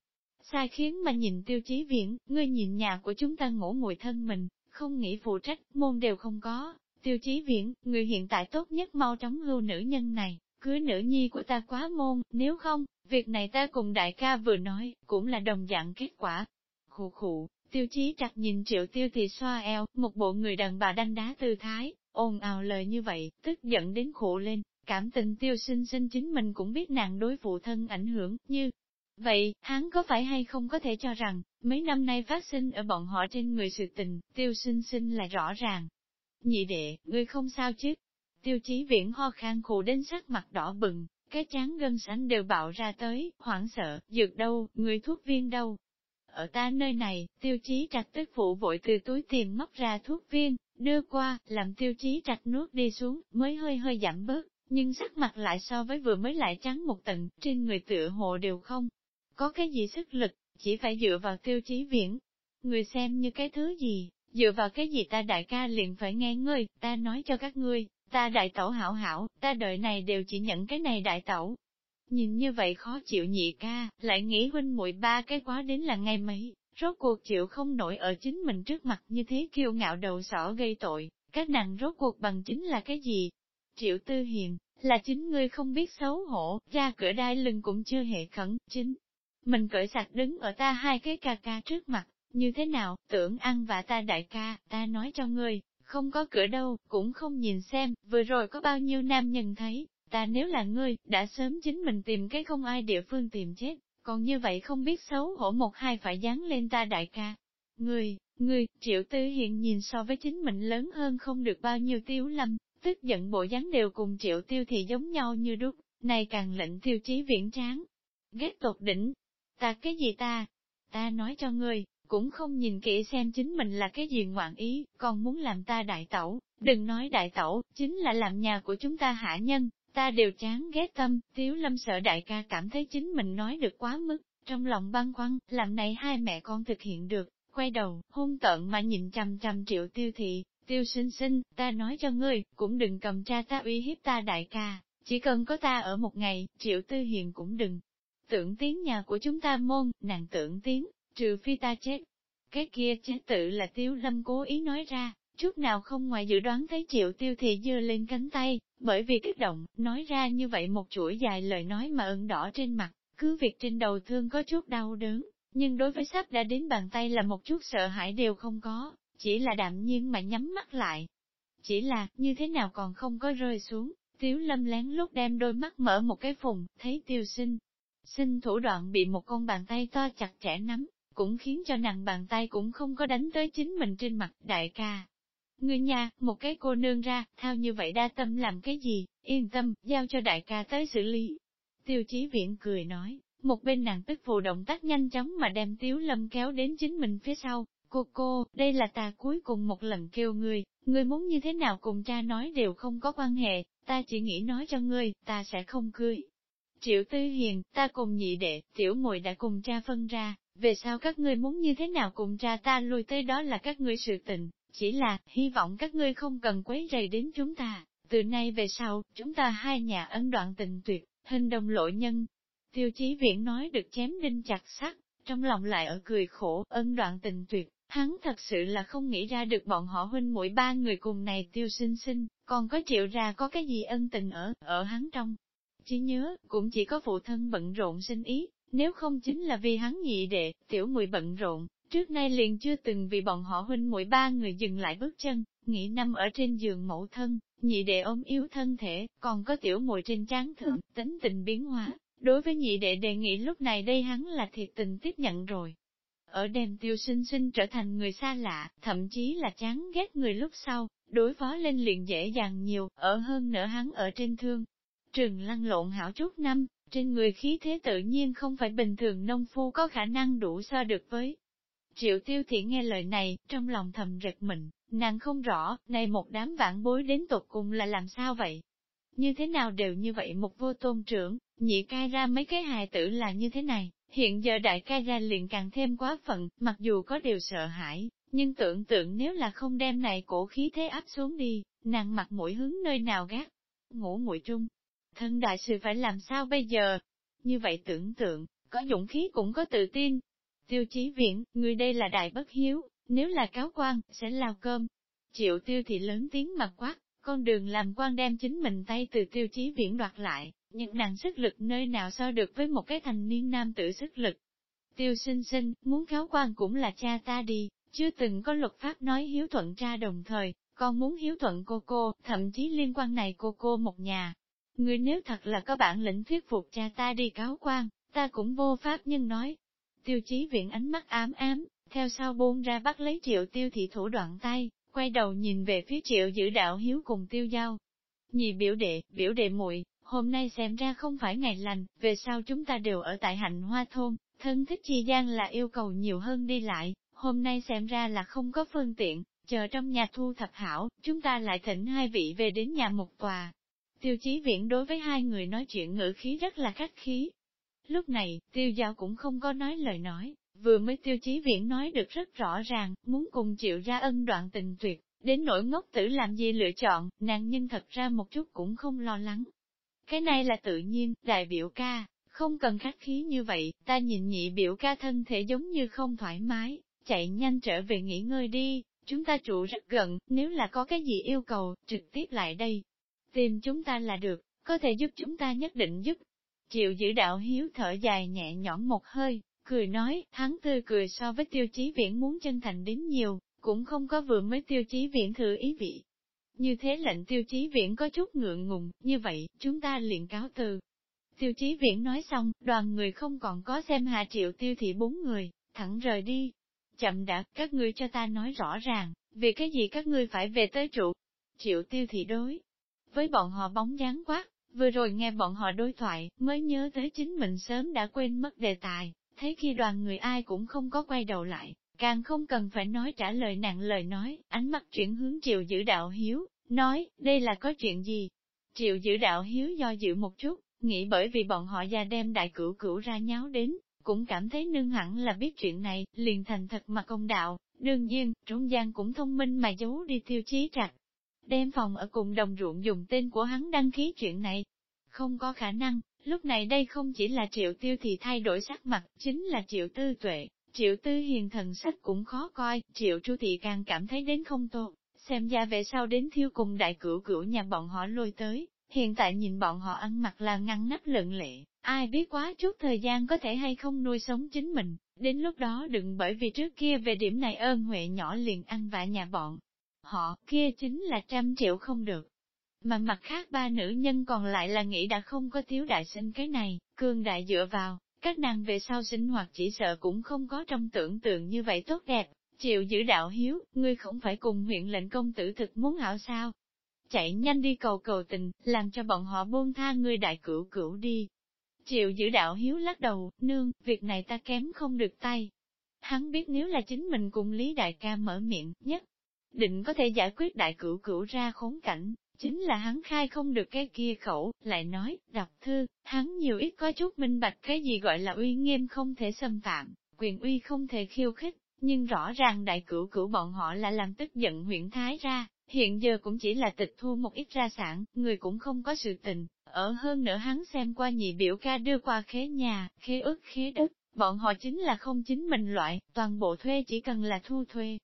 Sai khiến mà nhìn tiêu chí viện, ngươi nhìn nhà của chúng ta ngủ ngồi thân mình, không nghĩ phụ trách, môn đều không có. Tiêu chí viễn, người hiện tại tốt nhất mau chóng hưu nữ nhân này, cưới nữ nhi của ta quá môn, nếu không, việc này ta cùng đại ca vừa nói, cũng là đồng dạng kết quả. Khụ khụ, tiêu chí chặt nhìn triệu tiêu thì xoa eo, một bộ người đàn bà đanh đá tư thái, ồn ào lời như vậy, tức giận đến khổ lên, cảm tình tiêu sinh sinh chính mình cũng biết nàng đối phụ thân ảnh hưởng, như Vậy, hắn có phải hay không có thể cho rằng, mấy năm nay phát sinh ở bọn họ trên người sự tình, tiêu sinh sinh là rõ ràng. Nhị đệ, ngươi không sao chứ? Tiêu chí viễn ho khan khổ đến sắc mặt đỏ bừng, cái chán gân sánh đều bạo ra tới, hoảng sợ, dược đâu, người thuốc viên đâu. Ở ta nơi này, tiêu chí trạch tức phụ vội từ túi tiền móc ra thuốc viên, đưa qua, làm tiêu chí trạch nuốt đi xuống, mới hơi hơi giảm bớt, nhưng sắc mặt lại so với vừa mới lại trắng một tận, trên người tựa hồ đều không. Có cái gì sức lực, chỉ phải dựa vào tiêu chí viễn. Người xem như cái thứ gì, dựa vào cái gì ta đại ca liền phải nghe ngươi, ta nói cho các ngươi, ta đại tẩu hảo hảo, ta đợi này đều chỉ nhận cái này đại tẩu. Nhìn như vậy khó chịu nhị ca, lại nghĩ huynh muội ba cái quá đến là ngày mấy, rốt cuộc chịu không nổi ở chính mình trước mặt như thế kiêu ngạo đầu sỏ gây tội, các nàng rốt cuộc bằng chính là cái gì? Triệu tư hiền, là chính ngươi không biết xấu hổ, ra cửa đai lưng cũng chưa hề khẩn, chính mình cởi sạch đứng ở ta hai cái ca ca trước mặt, như thế nào, tưởng ăn vạ ta đại ca, ta nói cho ngươi, không có cửa đâu, cũng không nhìn xem, vừa rồi có bao nhiêu nam nhân thấy, ta nếu là ngươi, đã sớm chính mình tìm cái không ai địa phương tìm chết, còn như vậy không biết xấu hổ một hai phải dán lên ta đại ca. Ngươi, ngươi, triệu tư hiện nhìn so với chính mình lớn hơn không được bao nhiêu tiêu lâm, tức giận bộ dáng đều cùng triệu tiêu thì giống nhau như đúc, này càng lệnh tiêu chí viễn tráng. Ghét tột đỉnh, Ta cái gì ta? Ta nói cho ngươi, cũng không nhìn kỹ xem chính mình là cái gì ngoạn ý, còn muốn làm ta đại tẩu, đừng nói đại tẩu, chính là làm nhà của chúng ta hạ nhân, ta đều chán ghét tâm, tiếu lâm sợ đại ca cảm thấy chính mình nói được quá mức, trong lòng băn khoăn, làm này hai mẹ con thực hiện được, quay đầu, hôn tận mà nhìn trăm trăm triệu tiêu thị, tiêu sinh sinh, ta nói cho ngươi, cũng đừng cầm cha ta uy hiếp ta đại ca, chỉ cần có ta ở một ngày, triệu tư hiền cũng đừng. Tưởng tiếng nhà của chúng ta môn, nàng tưởng tiếng, trừ phi ta chết. Cái kia chết tự là tiêu lâm cố ý nói ra, chút nào không ngoài dự đoán thấy triệu tiêu thì dơ lên cánh tay, bởi vì kích động, nói ra như vậy một chuỗi dài lời nói mà ửng đỏ trên mặt, cứ việc trên đầu thương có chút đau đớn, nhưng đối với sắp đã đến bàn tay là một chút sợ hãi đều không có, chỉ là đạm nhiên mà nhắm mắt lại. Chỉ là, như thế nào còn không có rơi xuống, tiếu lâm lén lút đem đôi mắt mở một cái phùng, thấy tiêu sinh. Sinh thủ đoạn bị một con bàn tay to chặt chẽ nắm, cũng khiến cho nàng bàn tay cũng không có đánh tới chính mình trên mặt đại ca. Người nhà, một cái cô nương ra, thao như vậy đa tâm làm cái gì, yên tâm, giao cho đại ca tới xử lý. Tiêu chí viện cười nói, một bên nàng tức phù động tác nhanh chóng mà đem tiếu lâm kéo đến chính mình phía sau. Cô cô, đây là ta cuối cùng một lần kêu ngươi, ngươi muốn như thế nào cùng cha nói đều không có quan hệ, ta chỉ nghĩ nói cho ngươi, ta sẽ không cười. Triệu Tư Hiền, ta cùng nhị đệ, tiểu muội đã cùng cha phân ra, về sau các ngươi muốn như thế nào cùng cha ta lui tới đó là các ngươi sự tình, chỉ là, hy vọng các ngươi không cần quấy rầy đến chúng ta, từ nay về sau, chúng ta hai nhà ân đoạn tình tuyệt, hình đồng lộ nhân. Tiêu chí Viễn nói được chém đinh chặt sắt, trong lòng lại ở cười khổ, ân đoạn tình tuyệt, hắn thật sự là không nghĩ ra được bọn họ huynh mỗi ba người cùng này tiêu sinh sinh, còn có chịu ra có cái gì ân tình ở, ở hắn trong. Chỉ nhớ, cũng chỉ có phụ thân bận rộn sinh ý, nếu không chính là vì hắn nhị đệ, tiểu mùi bận rộn, trước nay liền chưa từng vì bọn họ huynh mỗi ba người dừng lại bước chân, nghỉ năm ở trên giường mẫu thân, nhị đệ ôm yếu thân thể, còn có tiểu mùi trên trán thượng, tính tình biến hóa. Đối với nhị đệ đề nghị lúc này đây hắn là thiệt tình tiếp nhận rồi. Ở đêm tiêu sinh sinh trở thành người xa lạ, thậm chí là chán ghét người lúc sau, đối phó lên liền dễ dàng nhiều, ở hơn nữa hắn ở trên thương. Trường lăn lộn hảo chút năm, trên người khí thế tự nhiên không phải bình thường nông phu có khả năng đủ so được với. Triệu tiêu thị nghe lời này, trong lòng thầm rệt mình, nàng không rõ, này một đám vãn bối đến tột cùng là làm sao vậy? Như thế nào đều như vậy một vô tôn trưởng, nhị cai ra mấy cái hài tử là như thế này, hiện giờ đại cai ra liền càng thêm quá phận, mặc dù có điều sợ hãi, nhưng tưởng tượng nếu là không đem này cổ khí thế áp xuống đi, nàng mặt mũi hướng nơi nào gác, ngủ mũi trung, thân đại sự phải làm sao bây giờ? Như vậy tưởng tượng, có dũng khí cũng có tự tin. Tiêu chí viện, người đây là đại bất hiếu, nếu là cáo quan, sẽ lao cơm. Triệu tiêu thì lớn tiếng mặt quát, con đường làm quan đem chính mình tay từ tiêu chí viễn đoạt lại, nhưng nàng sức lực nơi nào so được với một cái thành niên nam tử sức lực. Tiêu sinh sinh, muốn cáo quan cũng là cha ta đi, chưa từng có luật pháp nói hiếu thuận cha đồng thời, con muốn hiếu thuận cô cô, thậm chí liên quan này cô cô một nhà, Ngươi nếu thật là có bản lĩnh thuyết phục cha ta đi cáo quan, ta cũng vô pháp nhân nói. Tiêu chí viện ánh mắt ám ám, theo sau buông ra bắt lấy triệu tiêu thị thủ đoạn tay, quay đầu nhìn về phía triệu giữ đạo hiếu cùng tiêu giao. Nhị biểu đệ, biểu đệ muội hôm nay xem ra không phải ngày lành, về sau chúng ta đều ở tại hạnh hoa thôn, thân thích chi gian là yêu cầu nhiều hơn đi lại, hôm nay xem ra là không có phương tiện, chờ trong nhà thu thập hảo, chúng ta lại thỉnh hai vị về đến nhà một tòa, Tiêu chí Viễn đối với hai người nói chuyện ngữ khí rất là khách khí. Lúc này, tiêu giao cũng không có nói lời nói, vừa mới tiêu chí Viễn nói được rất rõ ràng, muốn cùng chịu ra ân đoạn tình tuyệt, đến nỗi ngốc tử làm gì lựa chọn, nàng nhân thật ra một chút cũng không lo lắng. Cái này là tự nhiên, đại biểu ca, không cần khách khí như vậy, ta nhìn nhị biểu ca thân thể giống như không thoải mái, chạy nhanh trở về nghỉ ngơi đi, chúng ta trụ rất gần, nếu là có cái gì yêu cầu, trực tiếp lại đây, tìm chúng ta là được, có thể giúp chúng ta nhất định giúp. Chịu giữ đạo hiếu thở dài nhẹ nhõm một hơi, cười nói, hắn tươi cười so với tiêu chí viễn muốn chân thành đến nhiều, cũng không có vừa mới tiêu chí viễn thừa ý vị. Như thế lệnh tiêu chí viễn có chút ngượng ngùng, như vậy, chúng ta liền cáo từ. Tiêu chí viễn nói xong, đoàn người không còn có xem hạ triệu tiêu thị bốn người, thẳng rời đi. Chậm đã, các ngươi cho ta nói rõ ràng, vì cái gì các ngươi phải về tới trụ. Triệu tiêu thị đối, với bọn họ bóng dáng quá, vừa rồi nghe bọn họ đối thoại, mới nhớ tới chính mình sớm đã quên mất đề tài, thấy khi đoàn người ai cũng không có quay đầu lại, càng không cần phải nói trả lời nặng lời nói, ánh mắt chuyển hướng triệu giữ đạo hiếu, nói, đây là có chuyện gì? Triệu giữ đạo hiếu do dự một chút, nghĩ bởi vì bọn họ già đem đại cửu cửu ra nháo đến, cũng cảm thấy nương hẳn là biết chuyện này, liền thành thật mà công đạo, đương nhiên, trung gian cũng thông minh mà giấu đi tiêu chí trạch. Đem phòng ở cùng đồng ruộng dùng tên của hắn đăng ký chuyện này. Không có khả năng, lúc này đây không chỉ là triệu tiêu thì thay đổi sắc mặt, chính là triệu tư tuệ, triệu tư hiền thần sắc cũng khó coi, triệu chu thị càng cảm thấy đến không tốt, xem ra về sau đến thiêu cùng đại cửu cửu nhà bọn họ lôi tới, hiện tại nhìn bọn họ ăn mặc là ngăn nắp lận lệ, ai biết quá chút thời gian có thể hay không nuôi sống chính mình, đến lúc đó đừng bởi vì trước kia về điểm này ơn huệ nhỏ liền ăn vạ nhà bọn. Họ kia chính là trăm triệu không được. Mà mặt khác ba nữ nhân còn lại là nghĩ đã không có thiếu đại sinh cái này, cương đại dựa vào, các nàng về sau sinh hoạt chỉ sợ cũng không có trong tưởng tượng như vậy tốt đẹp. Chịu giữ đạo hiếu, ngươi không phải cùng huyện lệnh công tử thực muốn hảo sao? Chạy nhanh đi cầu cầu tình, làm cho bọn họ buông tha ngươi đại cửu cửu đi. Chịu giữ đạo hiếu lắc đầu, nương, việc này ta kém không được tay. Hắn biết nếu là chính mình cùng Lý Đại ca mở miệng, nhất định có thể giải quyết đại cửu cửu ra khốn cảnh, chính là hắn khai không được cái kia khẩu, lại nói, đọc thư, hắn nhiều ít có chút minh bạch cái gì gọi là uy nghiêm không thể xâm phạm, quyền uy không thể khiêu khích, nhưng rõ ràng đại cửu cửu bọn họ là làm tức giận huyện Thái ra, hiện giờ cũng chỉ là tịch thu một ít ra sản, người cũng không có sự tình, ở hơn nữa hắn xem qua nhị biểu ca đưa qua khế nhà, khế ức khế đất, bọn họ chính là không chính mình loại, toàn bộ thuê chỉ cần là thu thuê.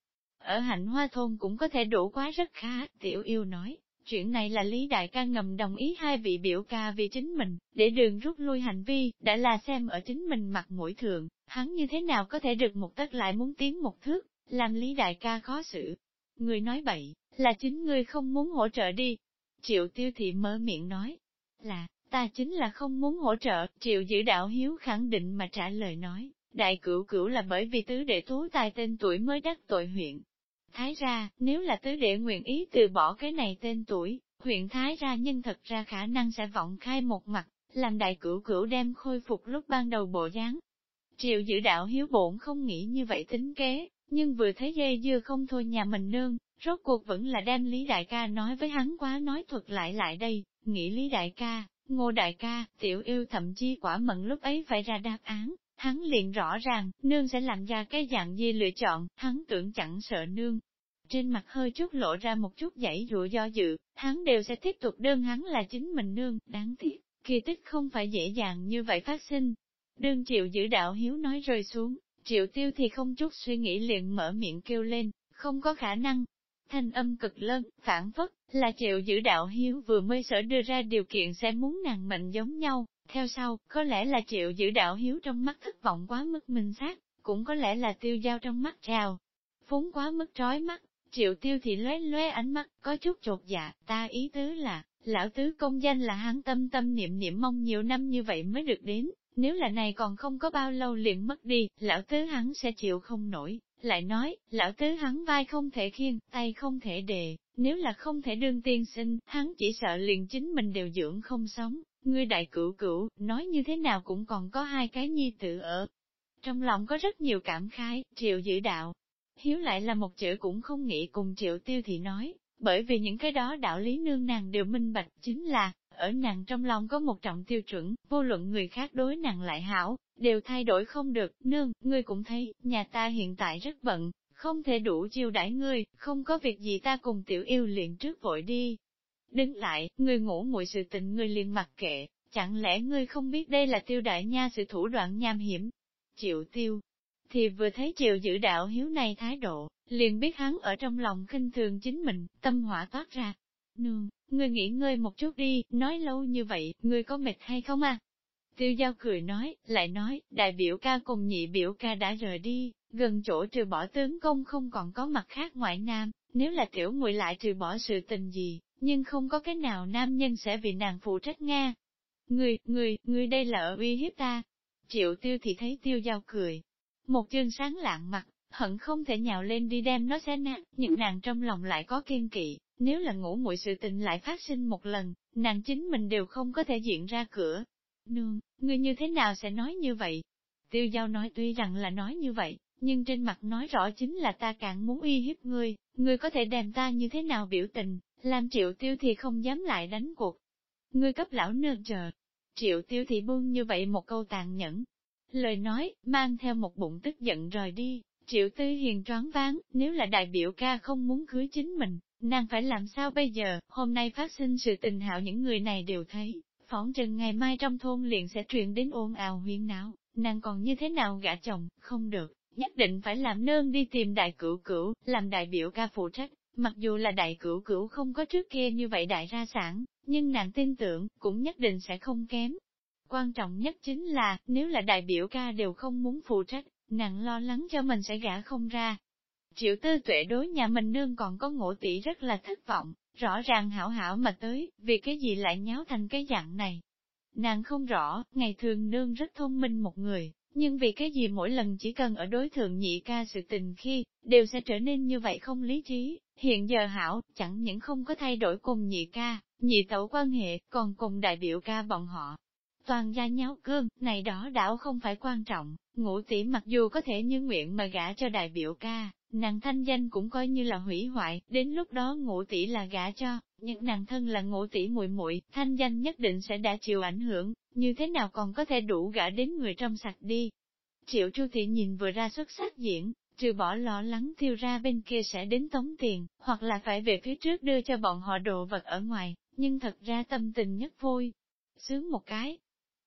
Ở hạnh hoa thôn cũng có thể đủ quá rất khá, tiểu yêu nói, chuyện này là Lý Đại ca ngầm đồng ý hai vị biểu ca vì chính mình, để đường rút lui hành vi, đã là xem ở chính mình mặt mũi thượng, hắn như thế nào có thể được một tất lại muốn tiến một thước, làm Lý Đại ca khó xử. Người nói bậy, là chính ngươi không muốn hỗ trợ đi. Triệu tiêu thị mở miệng nói, là, ta chính là không muốn hỗ trợ, triệu giữ đạo hiếu khẳng định mà trả lời nói, đại cửu cửu là bởi vì tứ đệ tú tài tên tuổi mới đắc tội huyện. Thái ra, nếu là tứ đệ nguyện ý từ bỏ cái này tên tuổi, huyện Thái ra nhưng thật ra khả năng sẽ vọng khai một mặt, làm đại cửu cửu đem khôi phục lúc ban đầu bộ dáng. Triệu giữ đạo hiếu bổn không nghĩ như vậy tính kế, nhưng vừa thấy dây dưa không thôi nhà mình nương, rốt cuộc vẫn là đem Lý Đại ca nói với hắn quá nói thuật lại lại đây, nghĩ Lý Đại ca, Ngô Đại ca, tiểu yêu thậm chí quả mận lúc ấy phải ra đáp án, hắn liền rõ ràng, nương sẽ làm ra cái dạng gì lựa chọn, hắn tưởng chẳng sợ nương. Trên mặt hơi chút lộ ra một chút dãy dụa do dự, hắn đều sẽ tiếp tục đơn hắn là chính mình nương, đáng tiếc, kỳ tích không phải dễ dàng như vậy phát sinh. Đương triệu giữ đạo hiếu nói rơi xuống, triệu tiêu thì không chút suy nghĩ liền mở miệng kêu lên, không có khả năng, thanh âm cực lớn, phản phất, là triệu giữ đạo hiếu vừa mới sở đưa ra điều kiện sẽ muốn nàng mệnh giống nhau, theo sau, có lẽ là chịu giữ đạo hiếu trong mắt thất vọng quá mức minh xác, cũng có lẽ là tiêu giao trong mắt trào, phúng quá mức trói mắt, triệu tiêu thì lóe lóe ánh mắt, có chút chột dạ, ta ý tứ là, lão tứ công danh là hắn tâm tâm niệm niệm mong nhiều năm như vậy mới được đến, nếu là này còn không có bao lâu liền mất đi, lão tứ hắn sẽ chịu không nổi, lại nói, lão tứ hắn vai không thể khiêng, tay không thể đề, nếu là không thể đương tiên sinh, hắn chỉ sợ liền chính mình đều dưỡng không sống, ngươi đại cửu cửu, nói như thế nào cũng còn có hai cái nhi tự ở. Trong lòng có rất nhiều cảm khái, triệu giữ đạo. Hiếu lại là một chữ cũng không nghĩ cùng triệu tiêu thị nói, bởi vì những cái đó đạo lý nương nàng đều minh bạch chính là, ở nàng trong lòng có một trọng tiêu chuẩn, vô luận người khác đối nàng lại hảo, đều thay đổi không được, nương, ngươi cũng thấy, nhà ta hiện tại rất bận, không thể đủ chiêu đãi ngươi, không có việc gì ta cùng tiểu yêu liền trước vội đi. Đứng lại, ngươi ngủ muội sự tình ngươi liền mặc kệ, chẳng lẽ ngươi không biết đây là tiêu đại nha sự thủ đoạn nham hiểm? Chịu tiêu, thì vừa thấy chịu giữ đạo hiếu này thái độ, liền biết hắn ở trong lòng khinh thường chính mình, tâm hỏa toát ra. Nương, ngươi nghỉ ngơi một chút đi, nói lâu như vậy, ngươi có mệt hay không à? Tiêu giao cười nói, lại nói, đại biểu ca cùng nhị biểu ca đã rời đi, gần chỗ trừ bỏ tướng công không còn có mặt khác ngoại nam, nếu là tiểu muội lại trừ bỏ sự tình gì, nhưng không có cái nào nam nhân sẽ vì nàng phụ trách Nga. Người, người, người đây là ở uy hiếp ta. Triệu tiêu thì thấy tiêu giao cười. Một chương sáng lạng mặt, hận không thể nhào lên đi đem nó xé nát, nhưng nàng trong lòng lại có kiên kỵ, nếu là ngủ muội sự tình lại phát sinh một lần, nàng chính mình đều không có thể diện ra cửa. Nương, ngươi như thế nào sẽ nói như vậy? Tiêu giao nói tuy rằng là nói như vậy, nhưng trên mặt nói rõ chính là ta càng muốn uy hiếp ngươi, ngươi có thể đem ta như thế nào biểu tình, làm triệu tiêu thì không dám lại đánh cuộc. Ngươi cấp lão nương chờ. Triệu tiêu thì buông như vậy một câu tàn nhẫn. Lời nói, mang theo một bụng tức giận rời đi, triệu tư hiền choáng váng, nếu là đại biểu ca không muốn cưới chính mình, nàng phải làm sao bây giờ, hôm nay phát sinh sự tình hạo những người này đều thấy, phỏng chừng ngày mai trong thôn liền sẽ truyền đến ồn ào huyên náo, nàng còn như thế nào gả chồng, không được, nhất định phải làm nương đi tìm đại cửu cửu, làm đại biểu ca phụ trách, mặc dù là đại cửu cửu không có trước kia như vậy đại ra sản, nhưng nàng tin tưởng, cũng nhất định sẽ không kém. Quan trọng nhất chính là, nếu là đại biểu ca đều không muốn phụ trách, nàng lo lắng cho mình sẽ gả không ra. Triệu tư tuệ đối nhà mình nương còn có ngộ tỷ rất là thất vọng, rõ ràng hảo hảo mà tới, vì cái gì lại nháo thành cái dạng này. Nàng không rõ, ngày thường nương rất thông minh một người, nhưng vì cái gì mỗi lần chỉ cần ở đối thượng nhị ca sự tình khi, đều sẽ trở nên như vậy không lý trí, hiện giờ hảo, chẳng những không có thay đổi cùng nhị ca, nhị tẩu quan hệ, còn cùng đại biểu ca bọn họ. Toàn gia nháo cương, này đó đảo không phải quan trọng, ngũ tỷ mặc dù có thể như nguyện mà gả cho đại biểu ca, nàng thanh danh cũng coi như là hủy hoại, đến lúc đó ngũ tỷ là gả cho, nhưng nàng thân là ngũ tỷ muội muội, thanh danh nhất định sẽ đã chịu ảnh hưởng, như thế nào còn có thể đủ gả đến người trong sạch đi. Triệu Chu Thị nhìn vừa ra xuất sắc diễn, trừ bỏ lo lắng thiêu ra bên kia sẽ đến tống tiền, hoặc là phải về phía trước đưa cho bọn họ đồ vật ở ngoài, nhưng thật ra tâm tình nhất vui. Sướng một cái.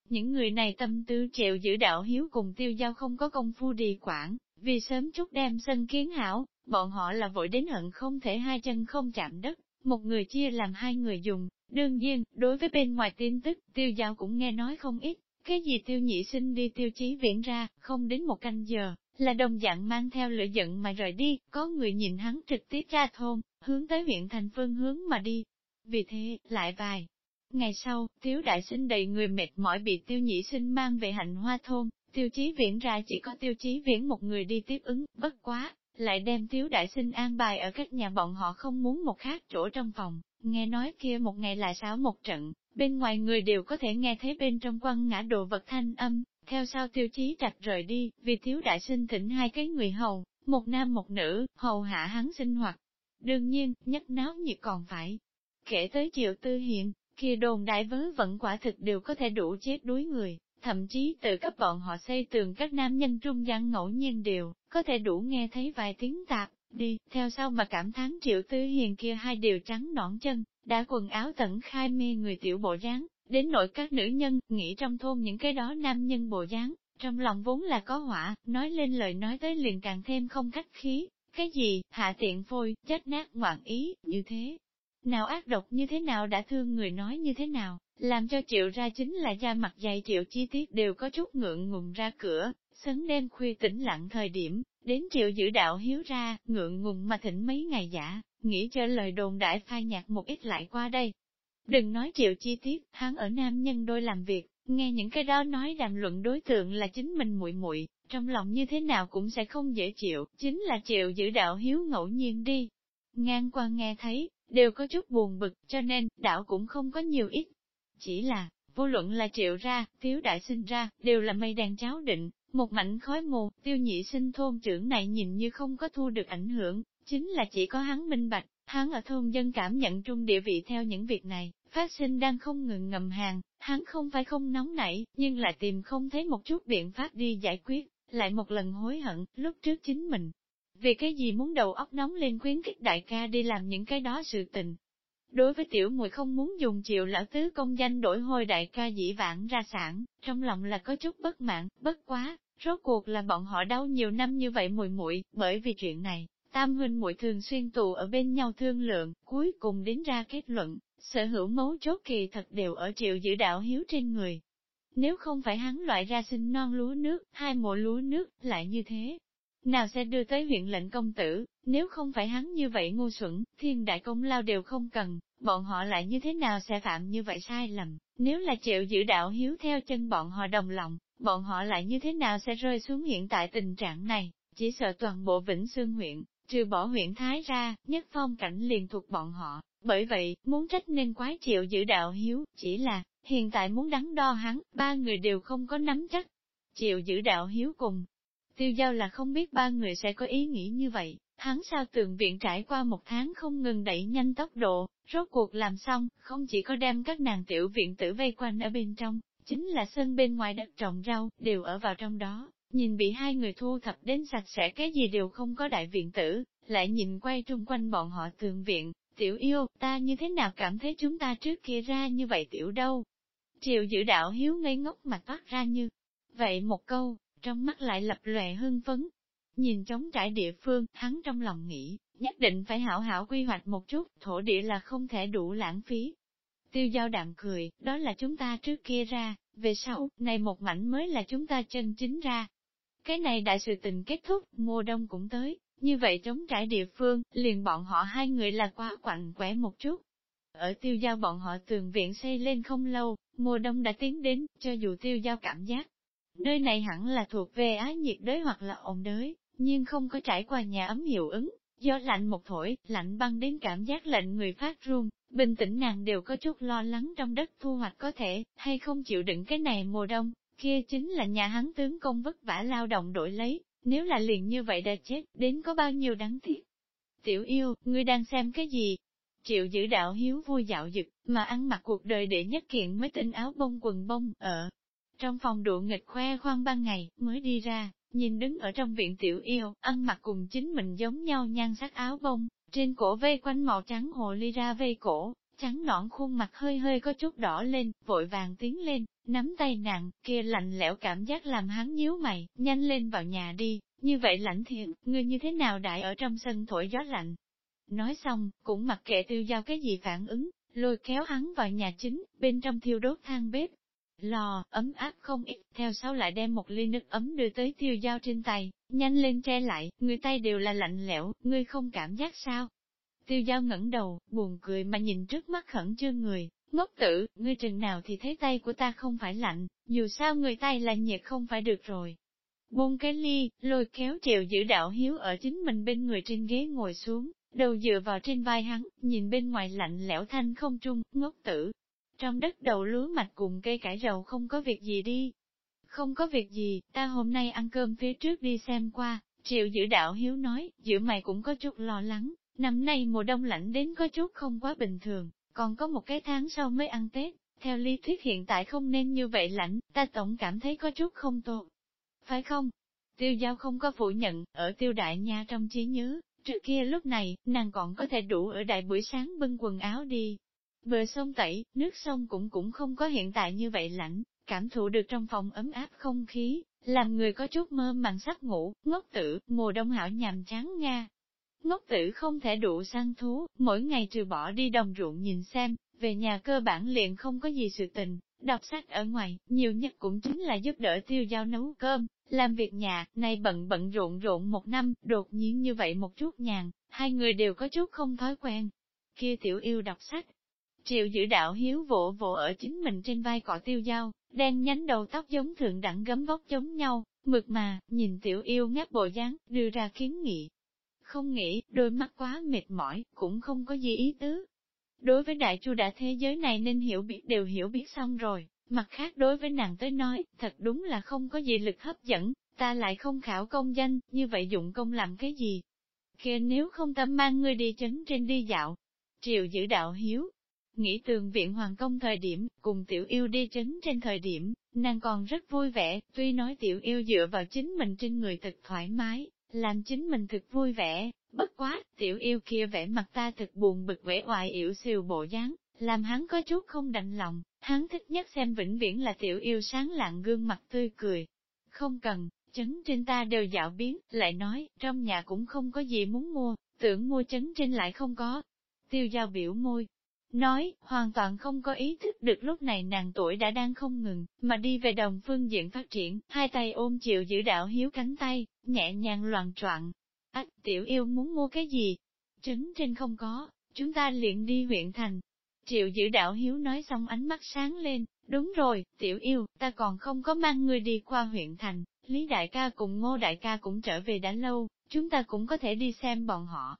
Những người này tâm tư chịu giữ đạo hiếu cùng tiêu giao không có công phu đi quản, vì sớm chút đem sân kiến hảo, bọn họ là vội đến hận không thể hai chân không chạm đất, một người chia làm hai người dùng. Đương nhiên, đối với bên ngoài tin tức, tiêu giao cũng nghe nói không ít, cái gì tiêu nhị sinh đi tiêu chí viễn ra, không đến một canh giờ, là đồng dạng mang theo lửa giận mà rời đi, có người nhìn hắn trực tiếp ra thôn, hướng tới huyện thành phương hướng mà đi. Vì thế, lại vài. Ngày sau, tiếu đại sinh đầy người mệt mỏi bị tiêu nhị sinh mang về hạnh hoa thôn, tiêu chí viễn ra chỉ có tiêu chí viễn một người đi tiếp ứng, bất quá, lại đem thiếu đại sinh an bài ở các nhà bọn họ không muốn một khác chỗ trong phòng, nghe nói kia một ngày lại xáo một trận, bên ngoài người đều có thể nghe thấy bên trong quăng ngã đồ vật thanh âm, theo sau tiêu chí trạch rời đi, vì thiếu đại sinh thỉnh hai cái người hầu, một nam một nữ, hầu hạ hắn sinh hoạt. Đương nhiên, nhất náo nhiệt còn phải. Kể tới triệu tư hiện, kia đồn đại vớ vẫn quả thực đều có thể đủ chết đuối người, thậm chí từ cấp bọn họ xây tường các nam nhân trung gian ngẫu nhiên đều, có thể đủ nghe thấy vài tiếng tạp, đi, theo sau mà cảm thán triệu tư hiền kia hai điều trắng nõn chân, đã quần áo tẩn khai mê người tiểu bộ dáng, đến nội các nữ nhân, nghĩ trong thôn những cái đó nam nhân bộ dáng, trong lòng vốn là có hỏa, nói lên lời nói tới liền càng thêm không khách khí, cái gì, hạ tiện phôi, chết nát ngoạn ý, như thế. Nào ác độc như thế nào đã thương người nói như thế nào, làm cho triệu ra chính là da mặt dày triệu chi tiết đều có chút ngượng ngùng ra cửa, sấn đêm khuya tĩnh lặng thời điểm, đến triệu giữ đạo hiếu ra, ngượng ngùng mà thỉnh mấy ngày giả, nghĩ cho lời đồn đại phai nhạt một ít lại qua đây. Đừng nói triệu chi tiết, hắn ở nam nhân đôi làm việc, nghe những cái đó nói đàm luận đối tượng là chính mình muội muội trong lòng như thế nào cũng sẽ không dễ chịu, chính là triệu giữ đạo hiếu ngẫu nhiên đi. Ngang qua nghe thấy, đều có chút buồn bực, cho nên, đạo cũng không có nhiều ít, chỉ là, vô luận là triệu ra, thiếu đại sinh ra, đều là mây đèn cháo định, một mảnh khói mù, tiêu nhị sinh thôn trưởng này nhìn như không có thu được ảnh hưởng, chính là chỉ có hắn minh bạch, hắn ở thôn dân cảm nhận trung địa vị theo những việc này, phát sinh đang không ngừng ngầm hàng, hắn không phải không nóng nảy, nhưng lại tìm không thấy một chút biện pháp đi giải quyết, lại một lần hối hận, lúc trước chính mình. Vì cái gì muốn đầu óc nóng lên khuyến khích đại ca đi làm những cái đó sự tình, Đối với tiểu muội không muốn dùng triệu lão tứ công danh đổi hồi đại ca dĩ vãng ra sản, trong lòng là có chút bất mãn, bất quá, rốt cuộc là bọn họ đau nhiều năm như vậy muội muội, bởi vì chuyện này, tam huynh muội thường xuyên tù ở bên nhau thương lượng, cuối cùng đến ra kết luận, sở hữu mấu chốt kỳ thật đều ở triệu giữ đạo hiếu trên người. Nếu không phải hắn loại ra sinh non lúa nước, hai mùa lúa nước, lại như thế, nào sẽ đưa tới huyện lệnh công tử, nếu không phải hắn như vậy ngu xuẩn, thiên đại công lao đều không cần, bọn họ lại như thế nào sẽ phạm như vậy sai lầm, nếu là chịu giữ đạo hiếu theo chân bọn họ đồng lòng, bọn họ lại như thế nào sẽ rơi xuống hiện tại tình trạng này, chỉ sợ toàn bộ Vĩnh Sương huyện, trừ bỏ huyện Thái ra, nhất phong cảnh liền thuộc bọn họ, bởi vậy, muốn trách nên quái chịu giữ đạo hiếu, chỉ là, hiện tại muốn đắn đo hắn, ba người đều không có nắm chắc. Triệu giữ đạo hiếu cùng. Tiêu giao là không biết ba người sẽ có ý nghĩ như vậy, hắn sao tường viện trải qua một tháng không ngừng đẩy nhanh tốc độ, rốt cuộc làm xong, không chỉ có đem các nàng tiểu viện tử vây quanh ở bên trong, chính là sân bên ngoài đất trồng rau, đều ở vào trong đó, nhìn bị hai người thu thập đến sạch sẽ cái gì đều không có đại viện tử, lại nhìn quay trung quanh bọn họ tường viện, tiểu yêu, ta như thế nào cảm thấy chúng ta trước kia ra như vậy tiểu đâu. Triệu giữ đạo hiếu ngây ngốc mặt toát ra như, vậy một câu, trong mắt lại lập lòe hưng phấn. Nhìn trống trải địa phương, hắn trong lòng nghĩ, nhất định phải hảo hảo quy hoạch một chút, thổ địa là không thể đủ lãng phí. Tiêu giao đạm cười, đó là chúng ta trước kia ra, về sau, này một mảnh mới là chúng ta chân chính ra. Cái này đại sự tình kết thúc, mùa đông cũng tới, như vậy trống trải địa phương, liền bọn họ hai người là qua quạnh quẻ một chút. Ở tiêu giao bọn họ tường viện xây lên không lâu, mùa đông đã tiến đến, cho dù tiêu giao cảm giác. Nơi này hẳn là thuộc về á nhiệt đới hoặc là ổn đới, nhưng không có trải qua nhà ấm hiệu ứng, do lạnh một thổi, lạnh băng đến cảm giác lạnh người phát run, bình tĩnh nàng đều có chút lo lắng trong đất thu hoạch có thể, hay không chịu đựng cái này mùa đông, kia chính là nhà hắn tướng công vất vả lao động đổi lấy, nếu là liền như vậy đã chết, đến có bao nhiêu đáng tiếc. Tiểu yêu, ngươi đang xem cái gì? Triệu giữ đạo hiếu vui dạo dực, mà ăn mặc cuộc đời để nhất kiện mới tinh áo bông quần bông, ở trong phòng đụ nghịch khoe khoang ban ngày, mới đi ra, nhìn đứng ở trong viện tiểu yêu, ăn mặc cùng chính mình giống nhau nhan sắc áo bông, trên cổ vây quanh màu trắng hồ ly ra vây cổ, trắng nõn khuôn mặt hơi hơi có chút đỏ lên, vội vàng tiến lên, nắm tay nặng, kia lạnh lẽo cảm giác làm hắn nhíu mày, nhanh lên vào nhà đi, như vậy lạnh thiệt, ngươi như thế nào đại ở trong sân thổi gió lạnh. Nói xong, cũng mặc kệ tiêu giao cái gì phản ứng, lôi kéo hắn vào nhà chính, bên trong thiêu đốt than bếp. Lò, ấm áp không ít, theo sau lại đem một ly nước ấm đưa tới tiêu giao trên tay, nhanh lên che lại, người tay đều là lạnh lẽo, ngươi không cảm giác sao? Tiêu giao ngẩng đầu, buồn cười mà nhìn trước mắt khẩn trương người, ngốc tử, ngươi chừng nào thì thấy tay của ta không phải lạnh, dù sao người tay là nhiệt không phải được rồi. Buông cái ly, lôi kéo triệu giữ đạo hiếu ở chính mình bên người trên ghế ngồi xuống, đầu dựa vào trên vai hắn, nhìn bên ngoài lạnh lẽo thanh không trung, ngốc tử. Trong đất đầu lúa mạch cùng cây cải rầu không có việc gì đi. Không có việc gì, ta hôm nay ăn cơm phía trước đi xem qua, triệu giữ đạo hiếu nói, giữa mày cũng có chút lo lắng, Năm nay mùa đông lạnh đến có chút không quá bình thường, còn có một cái tháng sau mới ăn Tết, theo lý thuyết hiện tại không nên như vậy lạnh, ta tổng cảm thấy có chút không tốt. Phải không? Tiêu giao không có phủ nhận, ở tiêu đại nha trong trí nhớ, trước kia lúc này, nàng còn có thể đủ ở đại buổi sáng bưng quần áo đi. Bờ sông tẩy, nước sông cũng cũng không có hiện tại như vậy lạnh, cảm thụ được trong phòng ấm áp không khí, làm người có chút mơ màng sắp ngủ, ngốc tử, mùa đông hảo nhàm chán nga, Ngốc tử không thể đủ săn thú, mỗi ngày trừ bỏ đi đồng ruộng nhìn xem, về nhà cơ bản liền không có gì sự tình, đọc sách ở ngoài, nhiều nhất cũng chính là giúp đỡ tiêu giao nấu cơm, làm việc nhà, này bận bận rộn rộn một năm, đột nhiên như vậy một chút nhàn, hai người đều có chút không thói quen. Kia tiểu yêu đọc sách, triệu giữ đạo hiếu vỗ vỗ ở chính mình trên vai cọ tiêu giao, đen nhánh đầu tóc giống thượng đẳng gấm vóc giống nhau, mực mà, nhìn tiểu yêu ngáp bộ dáng, đưa ra kiến nghị, không nghĩ, đôi mắt quá mệt mỏi, cũng không có gì ý tứ. Đối với đại chu đã thế giới này nên hiểu biết đều hiểu biết xong rồi, mặt khác đối với nàng tới nói, thật đúng là không có gì lực hấp dẫn, ta lại không khảo công danh, như vậy dụng công làm cái gì? kia nếu không tâm mang ngươi đi chấn trên đi dạo, triều giữ đạo hiếu, nghĩ tường viện hoàng công thời điểm, cùng tiểu yêu đi chấn trên thời điểm, nàng còn rất vui vẻ, tuy nói tiểu yêu dựa vào chính mình trên người thật thoải mái, làm chính mình thực vui vẻ, bất quá, tiểu yêu kia vẻ mặt ta thực buồn bực vẻ oại yểu siêu bộ dáng, làm hắn có chút không đành lòng, hắn thích nhất xem vĩnh viễn là tiểu yêu sáng lạng gương mặt tươi cười. Không cần, chấn trên ta đều dạo biến, lại nói, trong nhà cũng không có gì muốn mua, tưởng mua chấn trên lại không có. Tiêu giao biểu môi, nói, hoàn toàn không có ý thức được lúc này nàng tuổi đã đang không ngừng, mà đi về đồng phương diện phát triển, hai tay ôm chịu giữ đạo hiếu cánh tay, nhẹ nhàng loạn troạn. À, tiểu yêu muốn mua cái gì? Trứng trên không có, chúng ta liền đi huyện thành. Triệu giữ đạo hiếu nói xong ánh mắt sáng lên, đúng rồi, tiểu yêu, ta còn không có mang người đi qua huyện thành, Lý đại ca cùng ngô đại ca cũng trở về đã lâu, chúng ta cũng có thể đi xem bọn họ.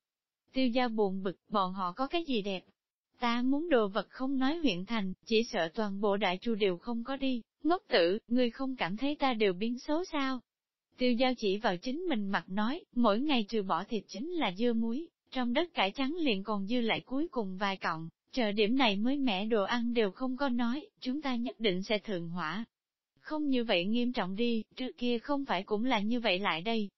Tiêu gia buồn bực, bọn họ có cái gì đẹp, ta muốn đồ vật không nói huyện thành, chỉ sợ toàn bộ đại chu đều không có đi, ngốc tử, ngươi không cảm thấy ta đều biến xấu sao? Tiêu giao chỉ vào chính mình mặt nói, mỗi ngày trừ bỏ thịt chính là dưa muối, trong đất cải trắng liền còn dư lại cuối cùng vài cọng, chờ điểm này mới mẻ đồ ăn đều không có nói, chúng ta nhất định sẽ thượng hỏa. Không như vậy nghiêm trọng đi, trước kia không phải cũng là như vậy lại đây.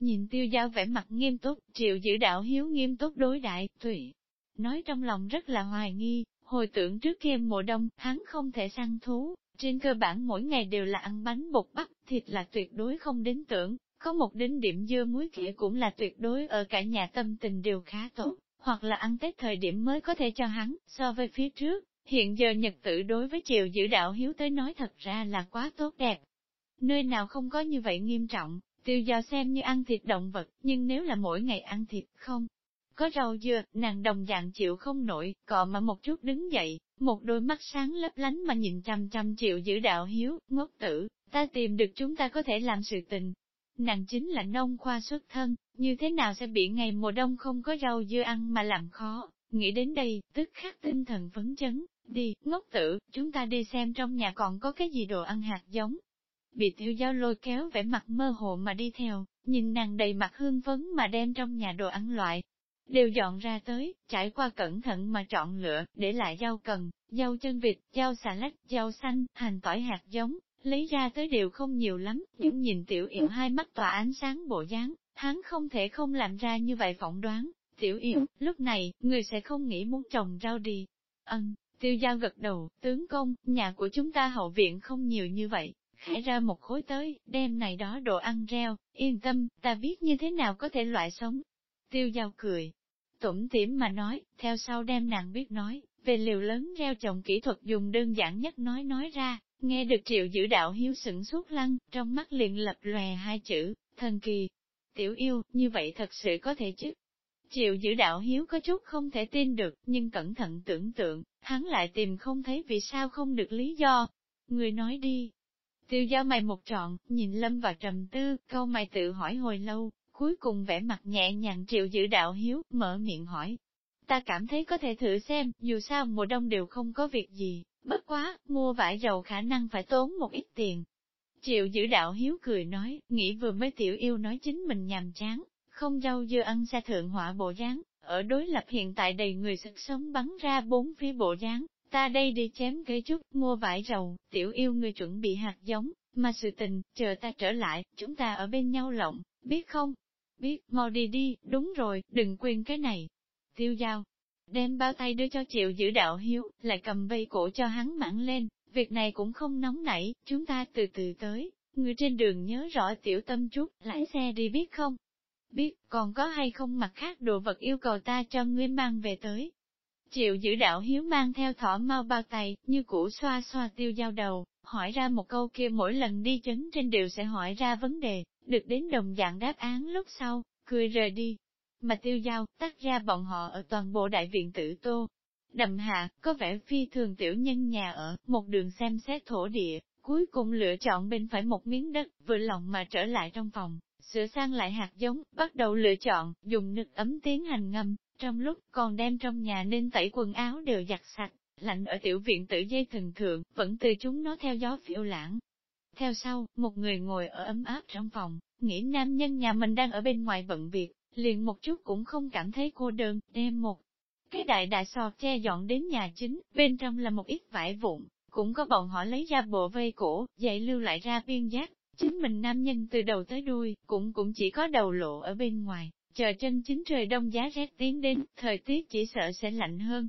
Nhìn tiêu giao vẻ mặt nghiêm túc, triệu giữ đạo hiếu nghiêm túc đối đại, tùy. Nói trong lòng rất là hoài nghi, hồi tưởng trước kia mùa đông, hắn không thể săn thú, trên cơ bản mỗi ngày đều là ăn bánh bột bắp, thịt là tuyệt đối không đến tưởng, có một đến điểm dưa muối kia cũng là tuyệt đối ở cả nhà tâm tình đều khá tốt, hoặc là ăn Tết thời điểm mới có thể cho hắn, so với phía trước, hiện giờ nhật tử đối với chiều giữ đạo hiếu tới nói thật ra là quá tốt đẹp. Nơi nào không có như vậy nghiêm trọng, tiêu do xem như ăn thịt động vật, nhưng nếu là mỗi ngày ăn thịt không, có rau dưa, nàng đồng dạng chịu không nổi, cọ mà một chút đứng dậy, một đôi mắt sáng lấp lánh mà nhìn trăm trăm chịu giữ đạo hiếu, ngốc tử, ta tìm được chúng ta có thể làm sự tình. Nàng chính là nông khoa xuất thân, như thế nào sẽ bị ngày mùa đông không có rau dưa ăn mà làm khó, nghĩ đến đây, tức khắc tinh thần phấn chấn, đi, ngốc tử, chúng ta đi xem trong nhà còn có cái gì đồ ăn hạt giống. Bị thiếu giáo lôi kéo vẻ mặt mơ hồ mà đi theo, nhìn nàng đầy mặt hương phấn mà đem trong nhà đồ ăn loại, đều dọn ra tới, trải qua cẩn thận mà chọn lựa, để lại rau cần, rau chân vịt, rau xà lách, rau xanh, hành tỏi hạt giống, lấy ra tới đều không nhiều lắm, những nhìn tiểu yểu hai mắt tỏa ánh sáng bộ dáng, hắn không thể không làm ra như vậy phỏng đoán. Tiểu yểu, lúc này, người sẽ không nghĩ muốn trồng rau đi. Ân, tiêu giao gật đầu, tướng công, nhà của chúng ta hậu viện không nhiều như vậy, khải ra một khối tới, đem này đó đồ ăn reo, yên tâm, ta biết như thế nào có thể loại sống, Tiêu giao cười, tủm tỉm mà nói, theo sau đem nàng biết nói, về liều lớn gieo trồng kỹ thuật dùng đơn giản nhất nói nói ra, nghe được triệu giữ đạo hiếu sửng suốt lăng, trong mắt liền lập lòe hai chữ, thần kỳ. Tiểu yêu, như vậy thật sự có thể chứ? Triệu giữ đạo hiếu có chút không thể tin được, nhưng cẩn thận tưởng tượng, hắn lại tìm không thấy vì sao không được lý do. Người nói đi. Tiêu giao mày một trọn, nhìn lâm và trầm tư, câu mày tự hỏi hồi lâu, Cuối cùng vẻ mặt nhẹ nhàng triệu giữ đạo hiếu, mở miệng hỏi. Ta cảm thấy có thể thử xem, dù sao mùa đông đều không có việc gì, bất quá, mua vải dầu khả năng phải tốn một ít tiền. Triệu giữ đạo hiếu cười nói, nghĩ vừa mới tiểu yêu nói chính mình nhàm chán, không dâu dưa ăn xa thượng họa bộ dáng, ở đối lập hiện tại đầy người sức sống bắn ra bốn phía bộ dáng, ta đây đi chém cây chút, mua vải dầu, tiểu yêu người chuẩn bị hạt giống, mà sự tình, chờ ta trở lại, chúng ta ở bên nhau lộng, biết không? Biết, mau đi đi, đúng rồi, đừng quên cái này. Tiêu giao, đem bao tay đưa cho triệu giữ đạo hiếu, lại cầm vây cổ cho hắn mãn lên, việc này cũng không nóng nảy, chúng ta từ từ tới, người trên đường nhớ rõ tiểu tâm chút, lái xe đi biết không? Biết, còn có hay không mặt khác đồ vật yêu cầu ta cho ngươi mang về tới. Triệu giữ đạo hiếu mang theo thỏ mau bao tay, như cũ xoa xoa tiêu giao đầu, hỏi ra một câu kia mỗi lần đi chấn trên đều sẽ hỏi ra vấn đề, được đến đồng dạng đáp án lúc sau, cười rời đi. Mà tiêu giao, tắt ra bọn họ ở toàn bộ đại viện tử tô. Đầm hạ, có vẻ phi thường tiểu nhân nhà ở, một đường xem xét thổ địa, cuối cùng lựa chọn bên phải một miếng đất, vừa lòng mà trở lại trong phòng, sửa sang lại hạt giống, bắt đầu lựa chọn, dùng nước ấm tiến hành ngâm, trong lúc còn đem trong nhà nên tẩy quần áo đều giặt sạch, lạnh ở tiểu viện tử dây thần thượng, vẫn từ chúng nó theo gió phiêu lãng, theo sau, một người ngồi ở ấm áp trong phòng, nghĩ nam nhân nhà mình đang ở bên ngoài bận việc, liền một chút cũng không cảm thấy cô đơn, đem một cái đại đại sọt che dọn đến nhà chính, bên trong là một ít vải vụn, cũng có bọn họ lấy ra bộ vây cổ, dạy lưu lại ra biên giác, chính mình nam nhân từ đầu tới đuôi, cũng cũng chỉ có đầu lộ ở bên ngoài, chờ chân chính trời đông giá rét tiến đến, thời tiết chỉ sợ sẽ lạnh hơn.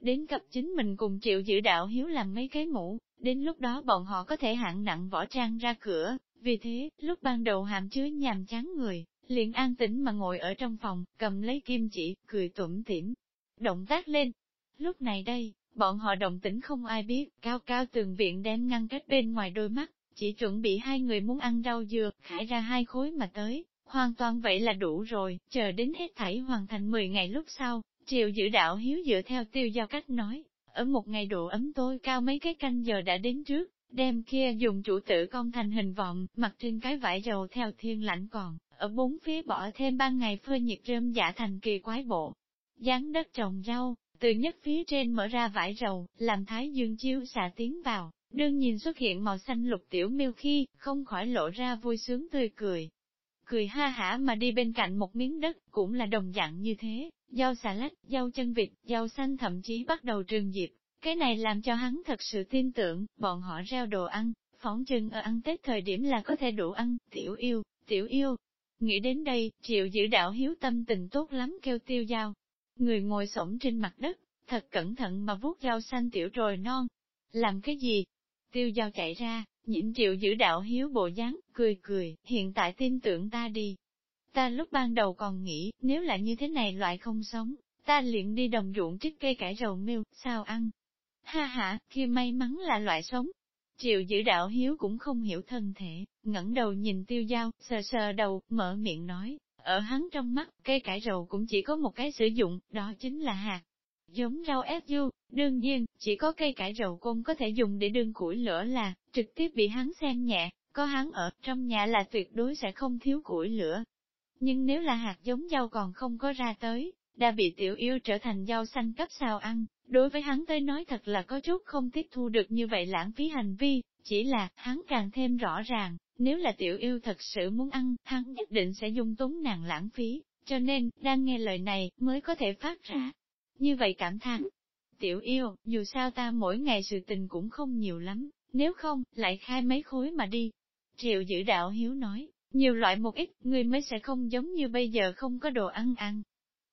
Đến cặp chính mình cùng chịu giữ đạo hiếu làm mấy cái mũ, Đến lúc đó bọn họ có thể hạng nặng võ trang ra cửa, vì thế, lúc ban đầu hàm chứa nhàm chán người, liền an tĩnh mà ngồi ở trong phòng, cầm lấy kim chỉ, cười tủm tỉm, động tác lên. Lúc này đây, bọn họ động tĩnh không ai biết, cao cao tường viện đem ngăn cách bên ngoài đôi mắt, chỉ chuẩn bị hai người muốn ăn rau dừa, khải ra hai khối mà tới, hoàn toàn vậy là đủ rồi, chờ đến hết thảy hoàn thành 10 ngày lúc sau, triệu giữ đạo hiếu dựa theo tiêu giao cách nói, ở một ngày độ ấm tối cao mấy cái canh giờ đã đến trước, đem kia dùng chủ tử con thành hình vọng, mặt trên cái vải dầu theo thiên lãnh còn, ở bốn phía bỏ thêm ban ngày phơi nhiệt rơm giả thành kỳ quái bộ. Dán đất trồng rau, từ nhất phía trên mở ra vải rầu, làm thái dương chiếu xạ tiến vào, đương nhìn xuất hiện màu xanh lục tiểu miêu khi, không khỏi lộ ra vui sướng tươi cười. Cười ha hả mà đi bên cạnh một miếng đất, cũng là đồng dạng như thế, rau xà lách, rau chân vịt, rau xanh thậm chí bắt đầu trường dịp. Cái này làm cho hắn thật sự tin tưởng, bọn họ reo đồ ăn, phóng chừng ở ăn Tết thời điểm là có thể đủ ăn, tiểu yêu, tiểu yêu. Nghĩ đến đây, triệu giữ đạo hiếu tâm tình tốt lắm kêu tiêu dao. Người ngồi xổm trên mặt đất, thật cẩn thận mà vuốt rau xanh tiểu rồi non. Làm cái gì? Tiêu dao chạy ra, nhịn triệu giữ đạo hiếu bộ dáng, cười cười, hiện tại tin tưởng ta đi. Ta lúc ban đầu còn nghĩ, nếu là như thế này loại không sống, ta liền đi đồng ruộng trích cây cải rầu miêu, sao ăn? Ha ha, kia may mắn là loại sống, Triệu giữ đạo hiếu cũng không hiểu thân thể, ngẩng đầu nhìn tiêu dao, sờ sờ đầu, mở miệng nói, ở hắn trong mắt, cây cải rầu cũng chỉ có một cái sử dụng, đó chính là hạt. Giống rau ép du, đương nhiên, chỉ có cây cải rầu côn có thể dùng để đương củi lửa là, trực tiếp bị hắn xem nhẹ, có hắn ở, trong nhà là tuyệt đối sẽ không thiếu củi lửa. Nhưng nếu là hạt giống rau còn không có ra tới, đã bị tiểu yêu trở thành rau xanh cấp sao ăn, Đối với hắn tới nói thật là có chút không tiếp thu được như vậy lãng phí hành vi, chỉ là hắn càng thêm rõ ràng, nếu là tiểu yêu thật sự muốn ăn, hắn nhất định sẽ dung túng nàng lãng phí, cho nên, đang nghe lời này, mới có thể phát ra. Như vậy cảm thán, tiểu yêu, dù sao ta mỗi ngày sự tình cũng không nhiều lắm, nếu không, lại khai mấy khối mà đi. Triệu giữ đạo hiếu nói, nhiều loại một ít, người mới sẽ không giống như bây giờ không có đồ ăn ăn.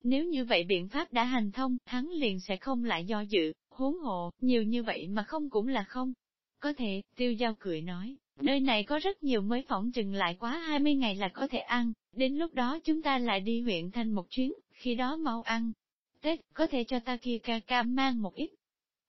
Nếu như vậy biện pháp đã hành thông, hắn liền sẽ không lại do dự, huống hộ, nhiều như vậy mà không cũng là không. Có thể, tiêu giao cười nói, nơi này có rất nhiều mới phỏng chừng lại quá 20 ngày là có thể ăn, đến lúc đó chúng ta lại đi huyện thành một chuyến, khi đó mau ăn. Tết, có thể cho ta kia ca ca mang một ít.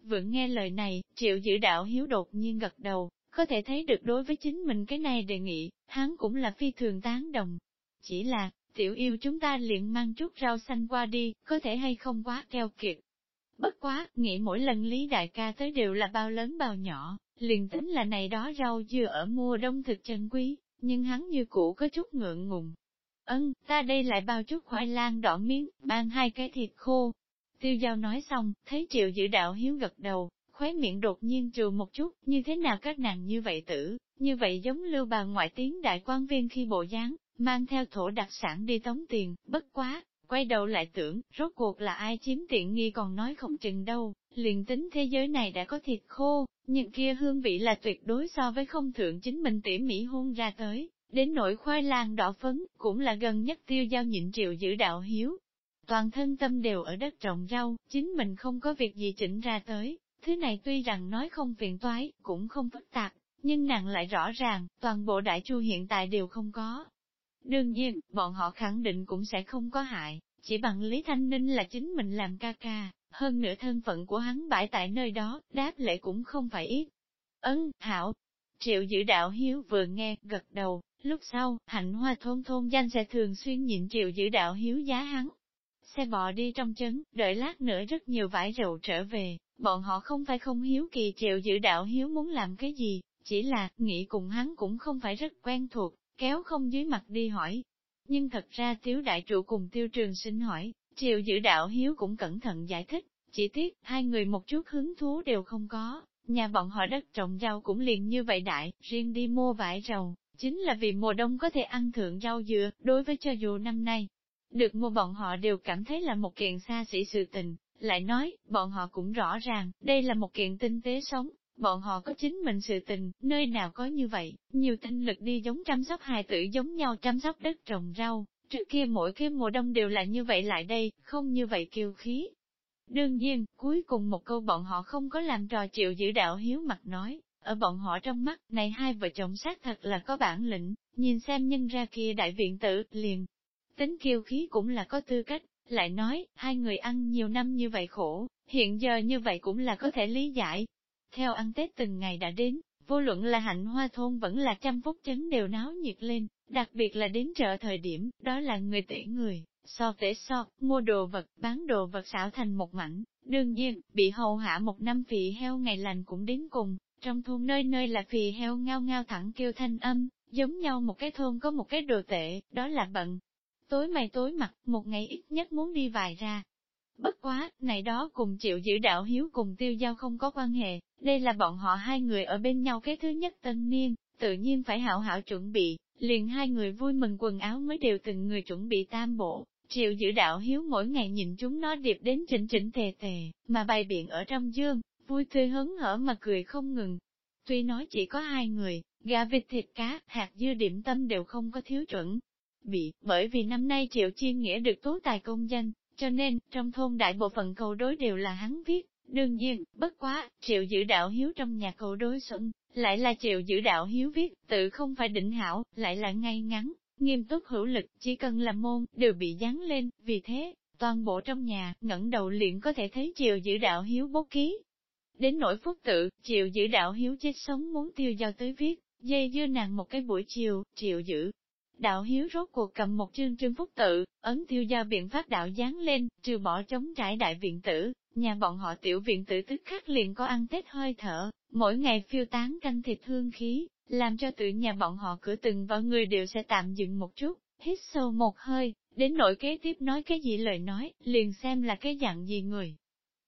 Vượng nghe lời này, triệu giữ đạo hiếu đột nhiên gật đầu, có thể thấy được đối với chính mình cái này đề nghị, hắn cũng là phi thường tán đồng. Chỉ là, tiểu yêu chúng ta liền mang chút rau xanh qua đi, có thể hay không quá keo kiệt. Bất quá, nghĩ mỗi lần Lý Đại ca tới đều là bao lớn bao nhỏ, liền tính là này đó rau dưa ở mùa đông thực chân quý, nhưng hắn như cũ có chút ngượng ngùng. Ân, ta đây lại bao chút khoai lang đỏ miếng, mang hai cái thịt khô. Tiêu giao nói xong, thấy triệu giữ đạo hiếu gật đầu, khóe miệng đột nhiên trừ một chút, như thế nào các nàng như vậy tử, như vậy giống lưu bà ngoại tiếng đại quan viên khi bộ dáng, mang theo thổ đặc sản đi tống tiền, bất quá, quay đầu lại tưởng, rốt cuộc là ai chiếm tiện nghi còn nói không chừng đâu, liền tính thế giới này đã có thịt khô, nhưng kia hương vị là tuyệt đối so với không thượng chính mình tỉ mỉ hôn ra tới, đến nỗi khoai lang đỏ phấn, cũng là gần nhất tiêu giao nhịn triệu giữ đạo hiếu. Toàn thân tâm đều ở đất trồng rau, chính mình không có việc gì chỉnh ra tới, thứ này tuy rằng nói không phiền toái, cũng không phức tạp, nhưng nàng lại rõ ràng, toàn bộ đại chu hiện tại đều không có, Đương nhiên, bọn họ khẳng định cũng sẽ không có hại, chỉ bằng Lý Thanh Ninh là chính mình làm ca ca, hơn nữa thân phận của hắn bãi tại nơi đó, đáp lễ cũng không phải ít. Ấn, hảo, triệu giữ đạo hiếu vừa nghe, gật đầu, lúc sau, hạnh hoa thôn thôn danh sẽ thường xuyên nhịn chịu giữ đạo hiếu giá hắn. Xe bò đi trong chấn, đợi lát nữa rất nhiều vải rượu trở về, bọn họ không phải không hiếu kỳ chịu giữ đạo hiếu muốn làm cái gì, chỉ là, nghĩ cùng hắn cũng không phải rất quen thuộc, kéo không dưới mặt đi hỏi. Nhưng thật ra tiếu đại trụ cùng tiêu trường sinh hỏi, triều giữ đạo hiếu cũng cẩn thận giải thích, chỉ tiếc hai người một chút hứng thú đều không có, nhà bọn họ đất trồng rau cũng liền như vậy đại, riêng đi mua vải rầu, chính là vì mùa đông có thể ăn thượng rau dừa, đối với cho dù năm nay. Được mua bọn họ đều cảm thấy là một kiện xa xỉ sự tình, lại nói, bọn họ cũng rõ ràng, đây là một kiện tinh tế sống, bọn họ có chính mình sự tình, nơi nào có như vậy, nhiều tinh lực đi giống chăm sóc hài tử giống nhau chăm sóc đất trồng rau, trước kia mỗi cái mùa đông đều là như vậy lại đây, không như vậy kiêu khí. Đương nhiên, cuối cùng một câu bọn họ không có làm trò chịu giữ đạo hiếu mặt nói, ở bọn họ trong mắt, này hai vợ chồng xác thật là có bản lĩnh, nhìn xem nhân ra kia đại viện tử, liền. Tính kiêu khí cũng là có tư cách, lại nói, hai người ăn nhiều năm như vậy khổ, hiện giờ như vậy cũng là có thể lý giải, theo ăn Tết từng ngày đã đến, vô luận là hạnh hoa thôn vẫn là trăm phúc chấn đều náo nhiệt lên, đặc biệt là đến chợ thời điểm, đó là người tể người, so tể so, mua đồ vật, bán đồ vật xảo thành một mảnh, đương nhiên, bị hầu hạ một năm phì heo ngày lành cũng đến cùng, trong thôn nơi nơi là phì heo ngao ngao thẳng kêu thanh âm, giống nhau một cái thôn có một cái đồ tệ, đó là bận. Tối mày tối mặt, một ngày ít nhất muốn đi vài ra. Bất quá, này đó cùng chịu giữ đạo hiếu cùng tiêu giao không có quan hệ, đây là bọn họ hai người ở bên nhau cái thứ nhất tân niên, tự nhiên phải hảo hảo chuẩn bị, liền hai người vui mừng quần áo mới đều từng người chuẩn bị tam bộ. Triệu giữ đạo hiếu mỗi ngày nhìn chúng nó điệp đến chỉnh chỉnh tề tề, mà bày biện ở trong dương, vui tươi hớn hở mà cười không ngừng. Tuy nói chỉ có hai người, gà vịt thịt cá, hạt dưa điểm tâm đều không có thiếu chuẩn. Bị, bởi vì năm nay Triệu Chiên Nghĩa được tố tài công danh, cho nên, trong thôn đại bộ phận cầu đối đều là hắn viết. Đương nhiên, bất quá, Triệu giữ đạo hiếu trong nhà cầu đối xuân, lại là Triệu giữ đạo hiếu viết, tự không phải định hảo, lại là ngay ngắn, nghiêm túc hữu lực, chỉ cần làm môn, đều bị dán lên, vì thế, toàn bộ trong nhà, ngẩng đầu liền có thể thấy Triệu giữ đạo hiếu bố ký. Đến nỗi phúc tự, Triệu giữ đạo hiếu chết sống muốn tiêu giao tới viết, dây dưa nàng một cái buổi chiều, Triệu giữ. Đạo hiếu rốt cuộc cầm một chương trương phúc tự, ấn tiêu giao biện pháp đạo dán lên, trừ bỏ chống trải đại viện tử, nhà bọn họ tiểu viện tử tức khắc liền có ăn tết hơi thở, mỗi ngày phiêu tán canh thịt hương khí, làm cho tự nhà bọn họ cửa từng vào người đều sẽ tạm dừng một chút, hít sâu một hơi, đến nỗi kế tiếp nói cái gì lời nói, liền xem là cái dạng gì người.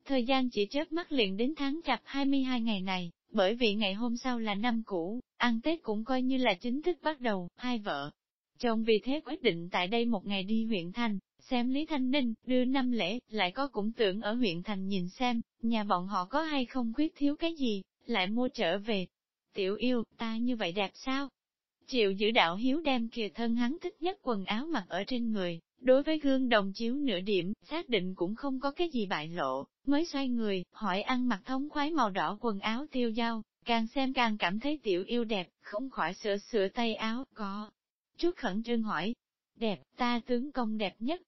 Thời gian chỉ chớp mắt liền đến tháng chạp 22 ngày này, bởi vì ngày hôm sau là năm cũ, ăn Tết cũng coi như là chính thức bắt đầu, hai vợ. Chồng vì thế quyết định tại đây một ngày đi huyện Thành, xem Lý Thanh Ninh, đưa năm lễ, lại có cũng tưởng ở huyện Thành nhìn xem, nhà bọn họ có hay không khuyết thiếu cái gì, lại mua trở về. Tiểu yêu, ta như vậy đẹp sao? Chịu giữ đạo hiếu đem kìa thân hắn thích nhất quần áo mặc ở trên người, đối với gương đồng chiếu nửa điểm, xác định cũng không có cái gì bại lộ, mới xoay người, hỏi ăn mặc thống khoái màu đỏ quần áo tiêu dao, càng xem càng cảm thấy tiểu yêu đẹp, không khỏi sửa sửa tay áo, có. trúc khẩn trương hỏi, đẹp, ta tướng công đẹp nhất.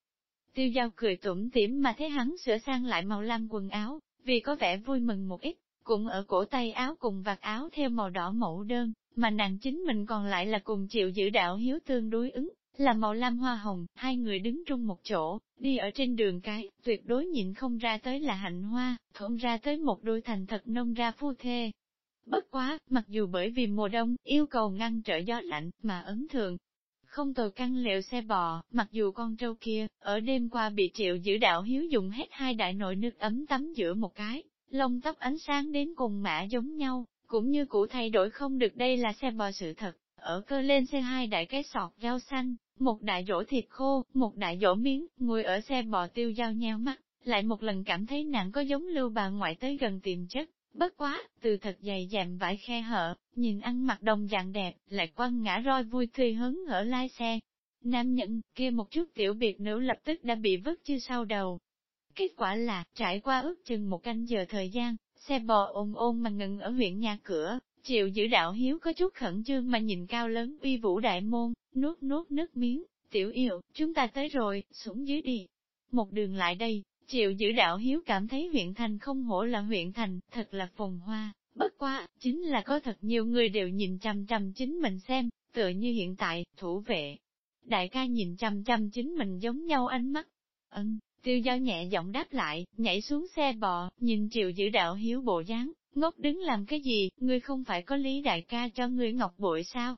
Tiêu dao cười tủm tỉm mà thấy hắn sửa sang lại màu lam quần áo, vì có vẻ vui mừng một ít, cũng ở cổ tay áo cùng vạt áo theo màu đỏ mẫu đơn, mà nàng chính mình còn lại là cùng chịu giữ đạo hiếu tương đối ứng, là màu lam hoa hồng, hai người đứng chung một chỗ, đi ở trên đường cái, tuyệt đối nhìn không ra tới là hạnh hoa, không ra tới một đôi thành thật nông ra phu thê. Bất quá, mặc dù bởi vì mùa đông, yêu cầu ngăn trở gió lạnh, mà ấn thường, không tồi căn liệu xe bò, mặc dù con trâu kia, ở đêm qua bị triệu giữ đạo hiếu dùng hết hai đại nồi nước ấm tắm giữa một cái, lông tóc ánh sáng đến cùng mã giống nhau, cũng như cũ thay đổi không được đây là xe bò sự thật, ở cơ lên xe hai đại cái sọt rau xanh, một đại rổ thịt khô, một đại rổ miếng, ngồi ở xe bò tiêu giao nheo mắt, lại một lần cảm thấy nặng có giống lưu bà ngoại tới gần tiềm chất, bất quá, từ thật dày dạm vải khe hở, nhìn ăn mặc đồng dạng đẹp, lại quăng ngã roi vui tươi hứng ở lai xe. Nam nhận, kia một chút tiểu biệt nữ lập tức đã bị vứt chưa sau đầu. Kết quả là, trải qua ước chừng một canh giờ thời gian, xe bò ôm ôm mà ngừng ở huyện nhà cửa, Triệu giữ đạo hiếu có chút khẩn trương mà nhìn cao lớn uy vũ đại môn, nuốt nuốt nước miếng, tiểu yêu, chúng ta tới rồi, xuống dưới đi. Một đường lại đây, Triệu giữ đạo hiếu cảm thấy huyện thành không hổ là huyện thành, thật là phồn hoa, bất quá, chính là có thật nhiều người đều nhìn chăm chăm chính mình xem, tựa như hiện tại, thủ vệ. Đại ca nhìn chăm chăm chính mình giống nhau ánh mắt. Ân, tiêu giao nhẹ giọng đáp lại, nhảy xuống xe bò, nhìn triệu giữ đạo hiếu bộ dáng, ngốc đứng làm cái gì, ngươi không phải có lý đại ca cho ngươi ngọc bội sao?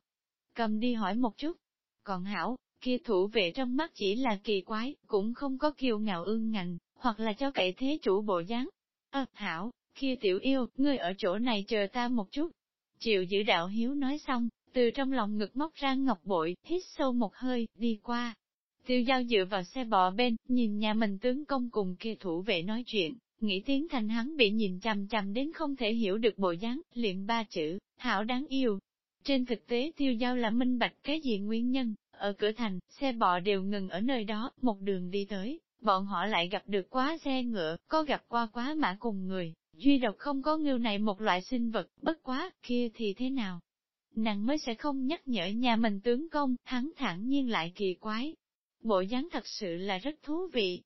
Cầm đi hỏi một chút. Còn hảo, kia thủ vệ trong mắt chỉ là kỳ quái, cũng không có kiêu ngạo ương ngành, hoặc là cho cậy thế chủ bộ dáng. Ơ, hảo, kia tiểu yêu, ngươi ở chỗ này chờ ta một chút. Triệu giữ đạo hiếu nói xong, từ trong lòng ngực móc ra ngọc bội, hít sâu một hơi, đi qua. Tiêu giao dựa vào xe bò bên, nhìn nhà mình tướng công cùng kia thủ vệ nói chuyện, nghĩ tiếng thành hắn bị nhìn chằm chằm đến không thể hiểu được bộ dáng, liền ba chữ, hảo đáng yêu. Trên thực tế tiêu giao là minh bạch cái gì nguyên nhân, ở cửa thành, xe bò đều ngừng ở nơi đó, một đường đi tới, bọn họ lại gặp được quá xe ngựa, có gặp qua quá mã cùng người, duy độc không có ngưu này một loại sinh vật, bất quá, kia thì thế nào? Nàng mới sẽ không nhắc nhở nhà mình tướng công, hắn thẳng nhiên lại kỳ quái. Bộ dáng thật sự là rất thú vị.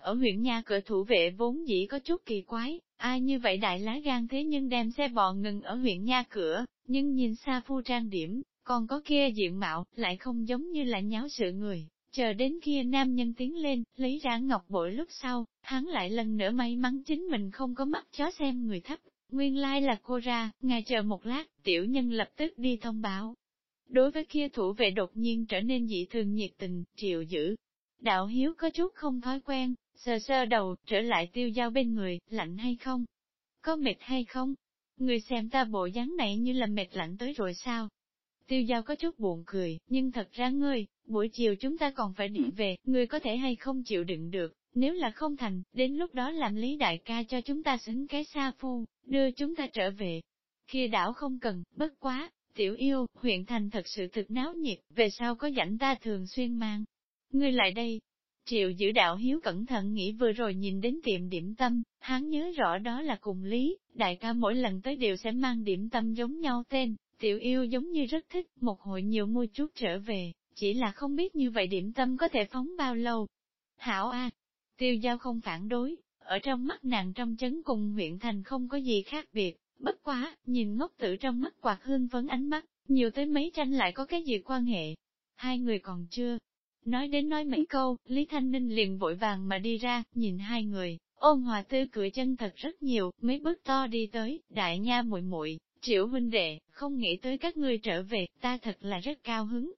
Ở huyện nhà cửa thủ vệ vốn dĩ có chút kỳ quái, ai như vậy đại lá gan thế nhưng đem xe bò ngừng ở huyện nha cửa, nhưng nhìn xa phu trang điểm, còn có kia diện mạo, lại không giống như là nháo sự người. Chờ đến kia nam nhân tiến lên, lấy ra ngọc bội lúc sau, hắn lại lần nữa may mắn chính mình không có mắt chó xem người thấp. Nguyên lai là cô ra, ngài chờ một lát, tiểu nhân lập tức đi thông báo. Đối với kia thủ vệ đột nhiên trở nên dị thường nhiệt tình, triệu dữ. Đạo hiếu có chút không thói quen, sờ sơ đầu, trở lại tiêu giao bên người, lạnh hay không? Có mệt hay không? Người xem ta bộ dáng này như là mệt lạnh tới rồi sao? Tiêu giao có chút buồn cười, nhưng thật ra ngươi, buổi chiều chúng ta còn phải đi về, ngươi có thể hay không chịu đựng được, nếu là không thành, đến lúc đó làm lý đại ca cho chúng ta xứng cái xa phu, đưa chúng ta trở về. Kia đảo không cần, bất quá, tiểu yêu, huyện thành thật sự thực náo nhiệt, về sau có dãnh ta thường xuyên mang. Ngươi lại đây. Triệu giữ đạo hiếu cẩn thận nghĩ vừa rồi nhìn đến tiệm điểm tâm, hắn nhớ rõ đó là cùng lý, đại ca mỗi lần tới đều sẽ mang điểm tâm giống nhau tên, tiểu yêu giống như rất thích, một hội nhiều mua chút trở về, chỉ là không biết như vậy điểm tâm có thể phóng bao lâu. Hảo A, tiêu giao không phản đối, ở trong mắt nàng trong chấn cùng huyện thành không có gì khác biệt, bất quá, nhìn ngốc tử trong mắt quạt hương vấn ánh mắt, nhiều tới mấy tranh lại có cái gì quan hệ. Hai người còn chưa. Nói đến nói mấy câu, Lý Thanh Ninh liền vội vàng mà đi ra, nhìn hai người, ôn hòa tư cười chân thật rất nhiều, mấy bước to đi tới, đại nha muội muội triệu huynh đệ, không nghĩ tới các ngươi trở về, ta thật là rất cao hứng.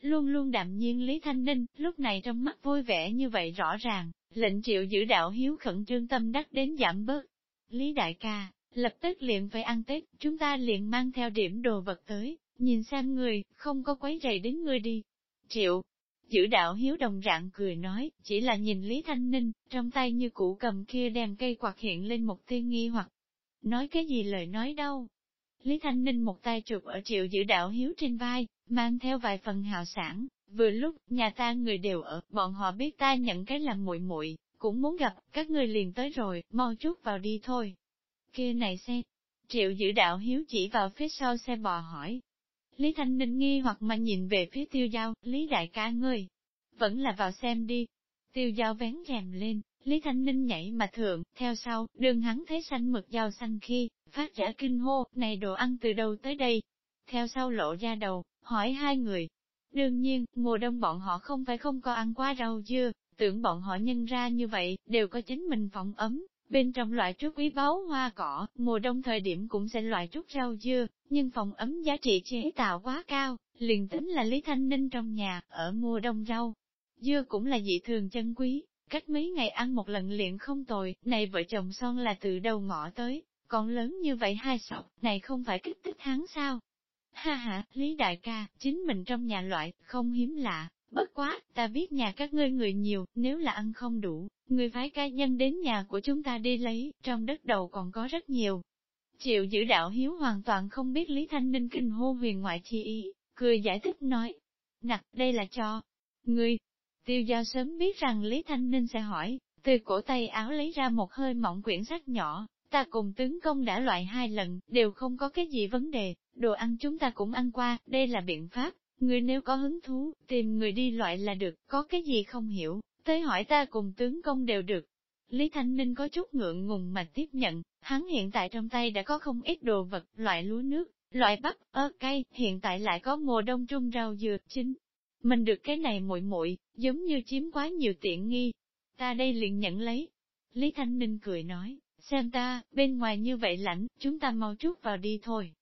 Luôn luôn đạm nhiên Lý Thanh Ninh, lúc này trong mắt vui vẻ như vậy rõ ràng, lệnh triệu giữ đạo hiếu khẩn trương tâm đắc đến giảm bớt. Lý đại ca, lập tức liền phải ăn Tết, chúng ta liền mang theo điểm đồ vật tới, nhìn xem người, không có quấy rầy đến người đi. Triệu, giữ đạo hiếu đồng rạng cười nói, chỉ là nhìn Lý Thanh Ninh, trong tay như cũ cầm kia đem cây quạt hiện lên một tiên nghi hoặc nói cái gì lời nói đâu. Lý Thanh Ninh một tay chụp ở triệu giữ đạo hiếu trên vai, mang theo vài phần hào sản, vừa lúc, nhà ta người đều ở, bọn họ biết ta nhận cái làm muội muội cũng muốn gặp, các người liền tới rồi, mau chút vào đi thôi. Kia này xe, triệu giữ đạo hiếu chỉ vào phía sau xe bò hỏi. Lý Thanh Ninh nghi hoặc mà nhìn về phía tiêu giao, Lý đại ca ngươi, vẫn là vào xem đi. Tiêu giao vén rèm lên, Lý Thanh Ninh nhảy mà thượng, theo sau, đường hắn thấy xanh mực dao xanh khi, phát giả kinh hô, này đồ ăn từ đâu tới đây? Theo sau lộ ra đầu, hỏi hai người. Đương nhiên, mùa đông bọn họ không phải không có ăn quá rau dưa, tưởng bọn họ nhân ra như vậy, đều có chính mình phòng ấm, bên trong loại trúc quý báu hoa cỏ, mùa đông thời điểm cũng sẽ loại trúc rau dưa, nhưng phòng ấm giá trị chế tạo quá cao, liền tính là Lý Thanh Ninh trong nhà, ở mùa đông rau. Dưa cũng là dị thường chân quý, cách mấy ngày ăn một lần liền không tồi, này vợ chồng son là từ đầu ngõ tới, còn lớn như vậy hai sọc, này không phải kích thích hắn sao? Ha ha, Lý Đại ca, chính mình trong nhà loại, không hiếm lạ, bất quá, ta biết nhà các ngươi người nhiều, nếu là ăn không đủ, người phái ca nhân đến nhà của chúng ta đi lấy, trong đất đầu còn có rất nhiều. Triệu giữ đạo hiếu hoàn toàn không biết Lý Thanh Ninh kinh hô huyền ngoại chi ý, cười giải thích nói, nặc, đây là cho, ngươi. Tiêu giao sớm biết rằng Lý Thanh Ninh sẽ hỏi, từ cổ tay áo lấy ra một hơi mỏng quyển sách nhỏ, Ta cùng tướng công đã loại hai lần, đều không có cái gì vấn đề, đồ ăn chúng ta cũng ăn qua, đây là biện pháp, người nếu có hứng thú, tìm người đi loại là được, có cái gì không hiểu, tới hỏi ta cùng tướng công đều được. Lý Thanh Ninh có chút ngượng ngùng mà tiếp nhận, hắn hiện tại trong tay đã có không ít đồ vật, loại lúa nước, loại bắp, ớt cay, hiện tại lại có mùa đông trung rau dừa, chính Mình được cái này muội muội giống như chiếm quá nhiều tiện nghi. Ta đây liền nhận lấy. Lý Thanh Ninh cười nói, Xem ta, bên ngoài như vậy lạnh, chúng ta mau chút vào đi thôi.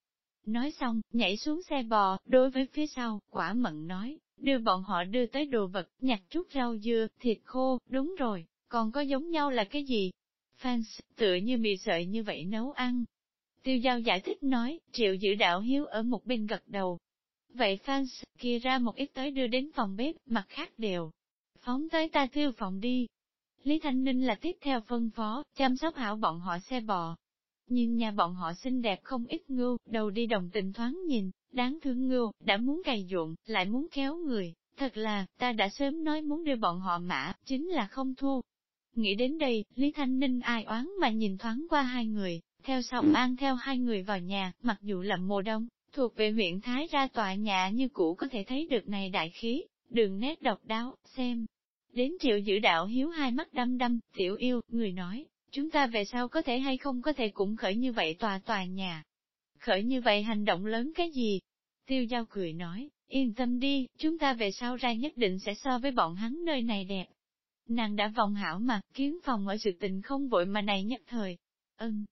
Nói xong, nhảy xuống xe bò, đối với phía sau, quả mận nói, đưa bọn họ đưa tới đồ vật, nhặt chút rau dưa, thịt khô, đúng rồi, còn có giống nhau là cái gì? Fans, tựa như mì sợi như vậy nấu ăn. Tiêu giao giải thích nói, triệu giữ đạo hiếu ở một bên gật đầu. Vậy fans, kia ra một ít tới đưa đến phòng bếp, mặt khác đều. Phóng tới ta thiêu phòng đi, Lý Thanh Ninh là tiếp theo phân phó, chăm sóc hảo bọn họ xe bò. Nhưng nhà bọn họ xinh đẹp không ít ngưu, đầu đi đồng tình thoáng nhìn, đáng thương ngưu, đã muốn cày ruộng, lại muốn kéo người, thật là, ta đã sớm nói muốn đưa bọn họ mã, chính là không thu. Nghĩ đến đây, Lý Thanh Ninh ai oán mà nhìn thoáng qua hai người, theo sau mang theo hai người vào nhà, mặc dù là mùa đông, thuộc về huyện Thái ra tòa nhà như cũ có thể thấy được này đại khí, đường nét độc đáo, xem, Đến triệu giữ đạo hiếu hai mắt đăm đăm, tiểu yêu, người nói, chúng ta về sau có thể hay không có thể cũng khởi như vậy tòa tòa nhà. Khởi như vậy hành động lớn cái gì? Tiêu giao cười nói, yên tâm đi, chúng ta về sau ra nhất định sẽ so với bọn hắn nơi này đẹp. Nàng đã vòng hảo mặt kiến phòng ở sự tình không vội mà này nhất thời. Ừm.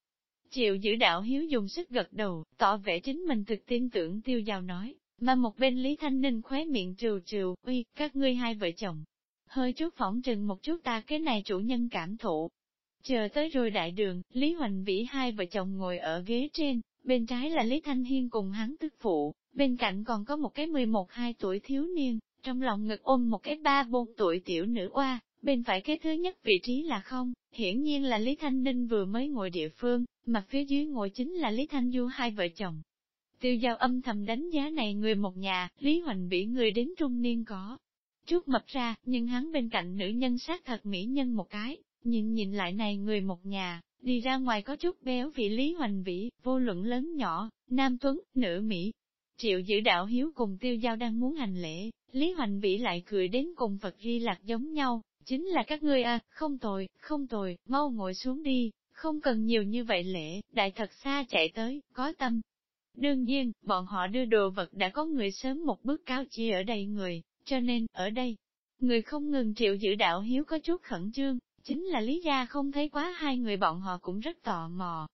Triệu giữ đạo hiếu dùng sức gật đầu, tỏ vẻ chính mình thực tin tưởng tiêu giao nói, mà một bên Lý Thanh Ninh khóe miệng trừ trừ, uy, các ngươi hai vợ chồng, hơi chút phỏng trừng một chút ta cái này chủ nhân cảm thụ. Chờ tới rồi đại đường, Lý Hoành Vĩ hai vợ chồng ngồi ở ghế trên, bên trái là Lý Thanh Hiên cùng hắn tức phụ, bên cạnh còn có một cái 11-2 tuổi thiếu niên, trong lòng ngực ôm một cái 3-4 tuổi tiểu nữ oa, bên phải cái thứ nhất vị trí là không, hiển nhiên là Lý Thanh Ninh vừa mới ngồi địa phương, mà phía dưới ngồi chính là Lý Thanh Du hai vợ chồng. Tiêu giao âm thầm đánh giá này người một nhà, Lý Hoành Vĩ người đến trung niên có. Chút mập ra, nhưng hắn bên cạnh nữ nhân sát thật mỹ nhân một cái, nhìn nhìn lại này người một nhà, đi ra ngoài có chút béo vị Lý Hoành Vĩ, vô luận lớn nhỏ, nam tuấn, nữ Mỹ. Triệu giữ đạo hiếu cùng tiêu giao đang muốn hành lễ, Lý Hoành Vĩ lại cười đến cùng Phật Di Lạc giống nhau, chính là các ngươi à, không tồi, không tồi, mau ngồi xuống đi, không cần nhiều như vậy lễ, đại thật xa chạy tới, có tâm. Đương nhiên, bọn họ đưa đồ vật đã có người sớm một bước cáo chi ở đây người, cho nên, ở đây, người không ngừng triệu giữ đạo hiếu có chút khẩn trương, chính là lý ra không thấy quá hai người bọn họ cũng rất tò mò.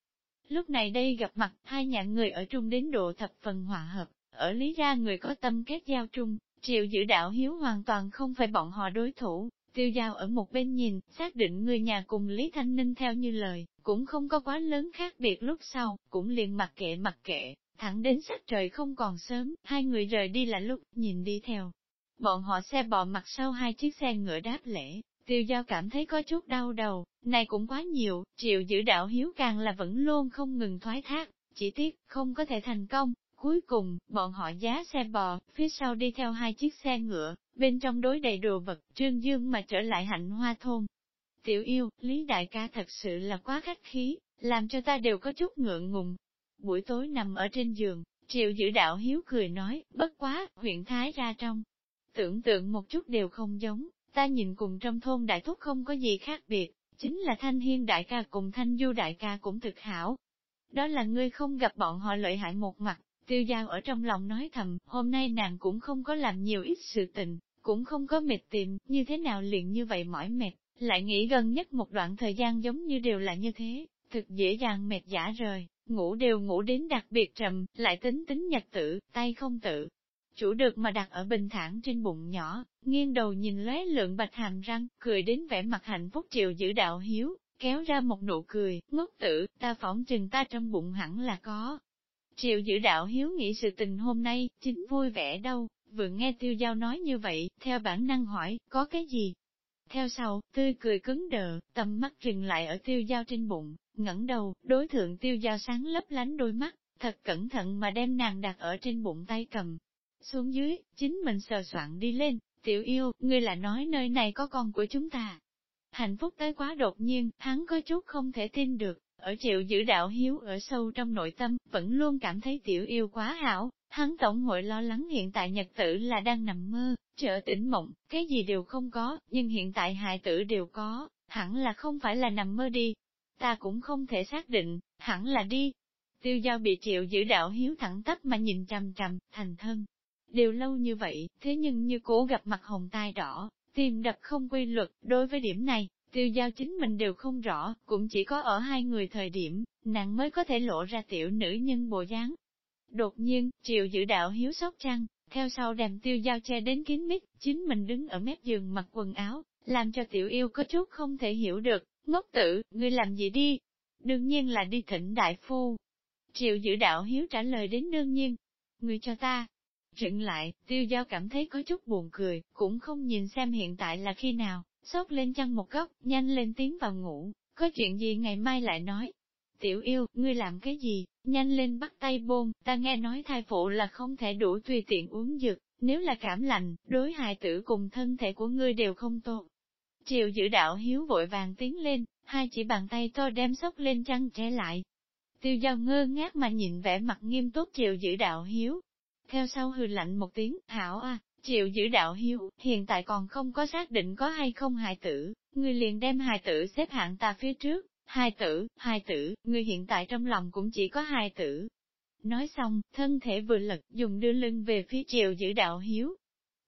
Lúc này đây gặp mặt, hai nhà người ở trung đến độ thập phần hòa hợp, ở lý ra người có tâm kết giao trung, triệu giữ đạo hiếu hoàn toàn không phải bọn họ đối thủ, tiêu giao ở một bên nhìn, xác định người nhà cùng Lý Thanh Ninh theo như lời, cũng không có quá lớn khác biệt lúc sau, cũng liền mặc kệ mặc kệ, thẳng đến sắc trời không còn sớm, hai người rời đi là lúc, nhìn đi theo. Bọn họ xe bò mặt sau hai chiếc xe ngựa đáp lễ, tiêu giao cảm thấy có chút đau đầu, này cũng quá nhiều, triệu giữ đạo hiếu càng là vẫn luôn không ngừng thoái thác, chỉ tiếc, không có thể thành công. Cuối cùng, bọn họ giá xe bò, phía sau đi theo hai chiếc xe ngựa, bên trong đối đầy đồ vật, trương dương mà trở lại hạnh hoa thôn. Tiểu yêu, Lý Đại ca thật sự là quá khách khí, làm cho ta đều có chút ngượng ngùng. Buổi tối nằm ở trên giường, triệu giữ đạo hiếu cười nói, bất quá, huyện Thái ra trong. Tưởng tượng một chút đều không giống, ta nhìn cùng trong thôn đại thúc không có gì khác biệt, chính là thanh hiên đại ca cùng thanh du đại ca cũng thực hảo. Đó là ngươi không gặp bọn họ lợi hại một mặt, tiêu giao ở trong lòng nói thầm, hôm nay nàng cũng không có làm nhiều ít sự tình, cũng không có mệt tìm, như thế nào liền như vậy mỏi mệt, lại nghĩ gần nhất một đoạn thời gian giống như đều là như thế, thực dễ dàng mệt giả rời, ngủ đều ngủ đến đặc biệt trầm, lại tính tính nhật tử, tay không tự. Chủ được mà đặt ở bình thản trên bụng nhỏ, nghiêng đầu nhìn lóe lượng bạch hàm răng, cười đến vẻ mặt hạnh phúc triệu giữ đạo hiếu, kéo ra một nụ cười, ngốc tử, ta phỏng chừng ta trong bụng hẳn là có. Triệu giữ đạo hiếu nghĩ sự tình hôm nay, chính vui vẻ đâu, vừa nghe tiêu giao nói như vậy, theo bản năng hỏi, có cái gì? Theo sau, tươi cười cứng đờ, tầm mắt dừng lại ở tiêu giao trên bụng, ngẩng đầu, đối thượng tiêu giao sáng lấp lánh đôi mắt, thật cẩn thận mà đem nàng đặt ở trên bụng tay cầm. Xuống dưới, chính mình sờ soạn đi lên, tiểu yêu, ngươi là nói nơi này có con của chúng ta. Hạnh phúc tới quá đột nhiên, hắn có chút không thể tin được, ở triệu giữ đạo hiếu ở sâu trong nội tâm, vẫn luôn cảm thấy tiểu yêu quá hảo, hắn tổng hội lo lắng hiện tại nhật tử là đang nằm mơ, trợ tỉnh mộng, cái gì đều không có, nhưng hiện tại hài tử đều có, hẳn là không phải là nằm mơ đi. Ta cũng không thể xác định, hẳn là đi. Tiêu giao bị triệu giữ đạo hiếu thẳng tắp mà nhìn chằm chằm, thành thân. Đều lâu như vậy, thế nhưng như cố gặp mặt hồng tai đỏ, tìm đập không quy luật, đối với điểm này, tiêu giao chính mình đều không rõ, cũng chỉ có ở hai người thời điểm, nàng mới có thể lộ ra tiểu nữ nhân bộ dáng. Đột nhiên, triệu giữ đạo hiếu sóc trăng, theo sau đem tiêu giao che đến kín mít, chính mình đứng ở mép giường mặc quần áo, làm cho tiểu yêu có chút không thể hiểu được, ngốc tử, ngươi làm gì đi? Đương nhiên là đi thỉnh đại phu. Triệu giữ đạo hiếu trả lời đến đương nhiên, ngươi cho ta. Trịnh lại, tiêu giao cảm thấy có chút buồn cười, cũng không nhìn xem hiện tại là khi nào, sốt lên chăn một góc, nhanh lên tiếng vào ngủ, có chuyện gì ngày mai lại nói. Tiểu yêu, ngươi làm cái gì, nhanh lên bắt tay bôn, ta nghe nói thai phụ là không thể đủ tùy tiện uống dược, nếu là cảm lạnh, đối hài tử cùng thân thể của ngươi đều không tốt. Triều giữ đạo hiếu vội vàng tiến lên, hai chỉ bàn tay to đem sốc lên chăn che lại. Tiêu giao ngơ ngác mà nhìn vẻ mặt nghiêm túc triều giữ đạo hiếu. Theo sau hừ lạnh một tiếng, hảo à, Triệu giữ đạo hiếu, hiện tại còn không có xác định có hay không hài tử, người liền đem hài tử xếp hạng ta phía trước, hài tử, hài tử, người hiện tại trong lòng cũng chỉ có hài tử. Nói xong, thân thể vừa lật dùng đưa lưng về phía triệu giữ đạo hiếu.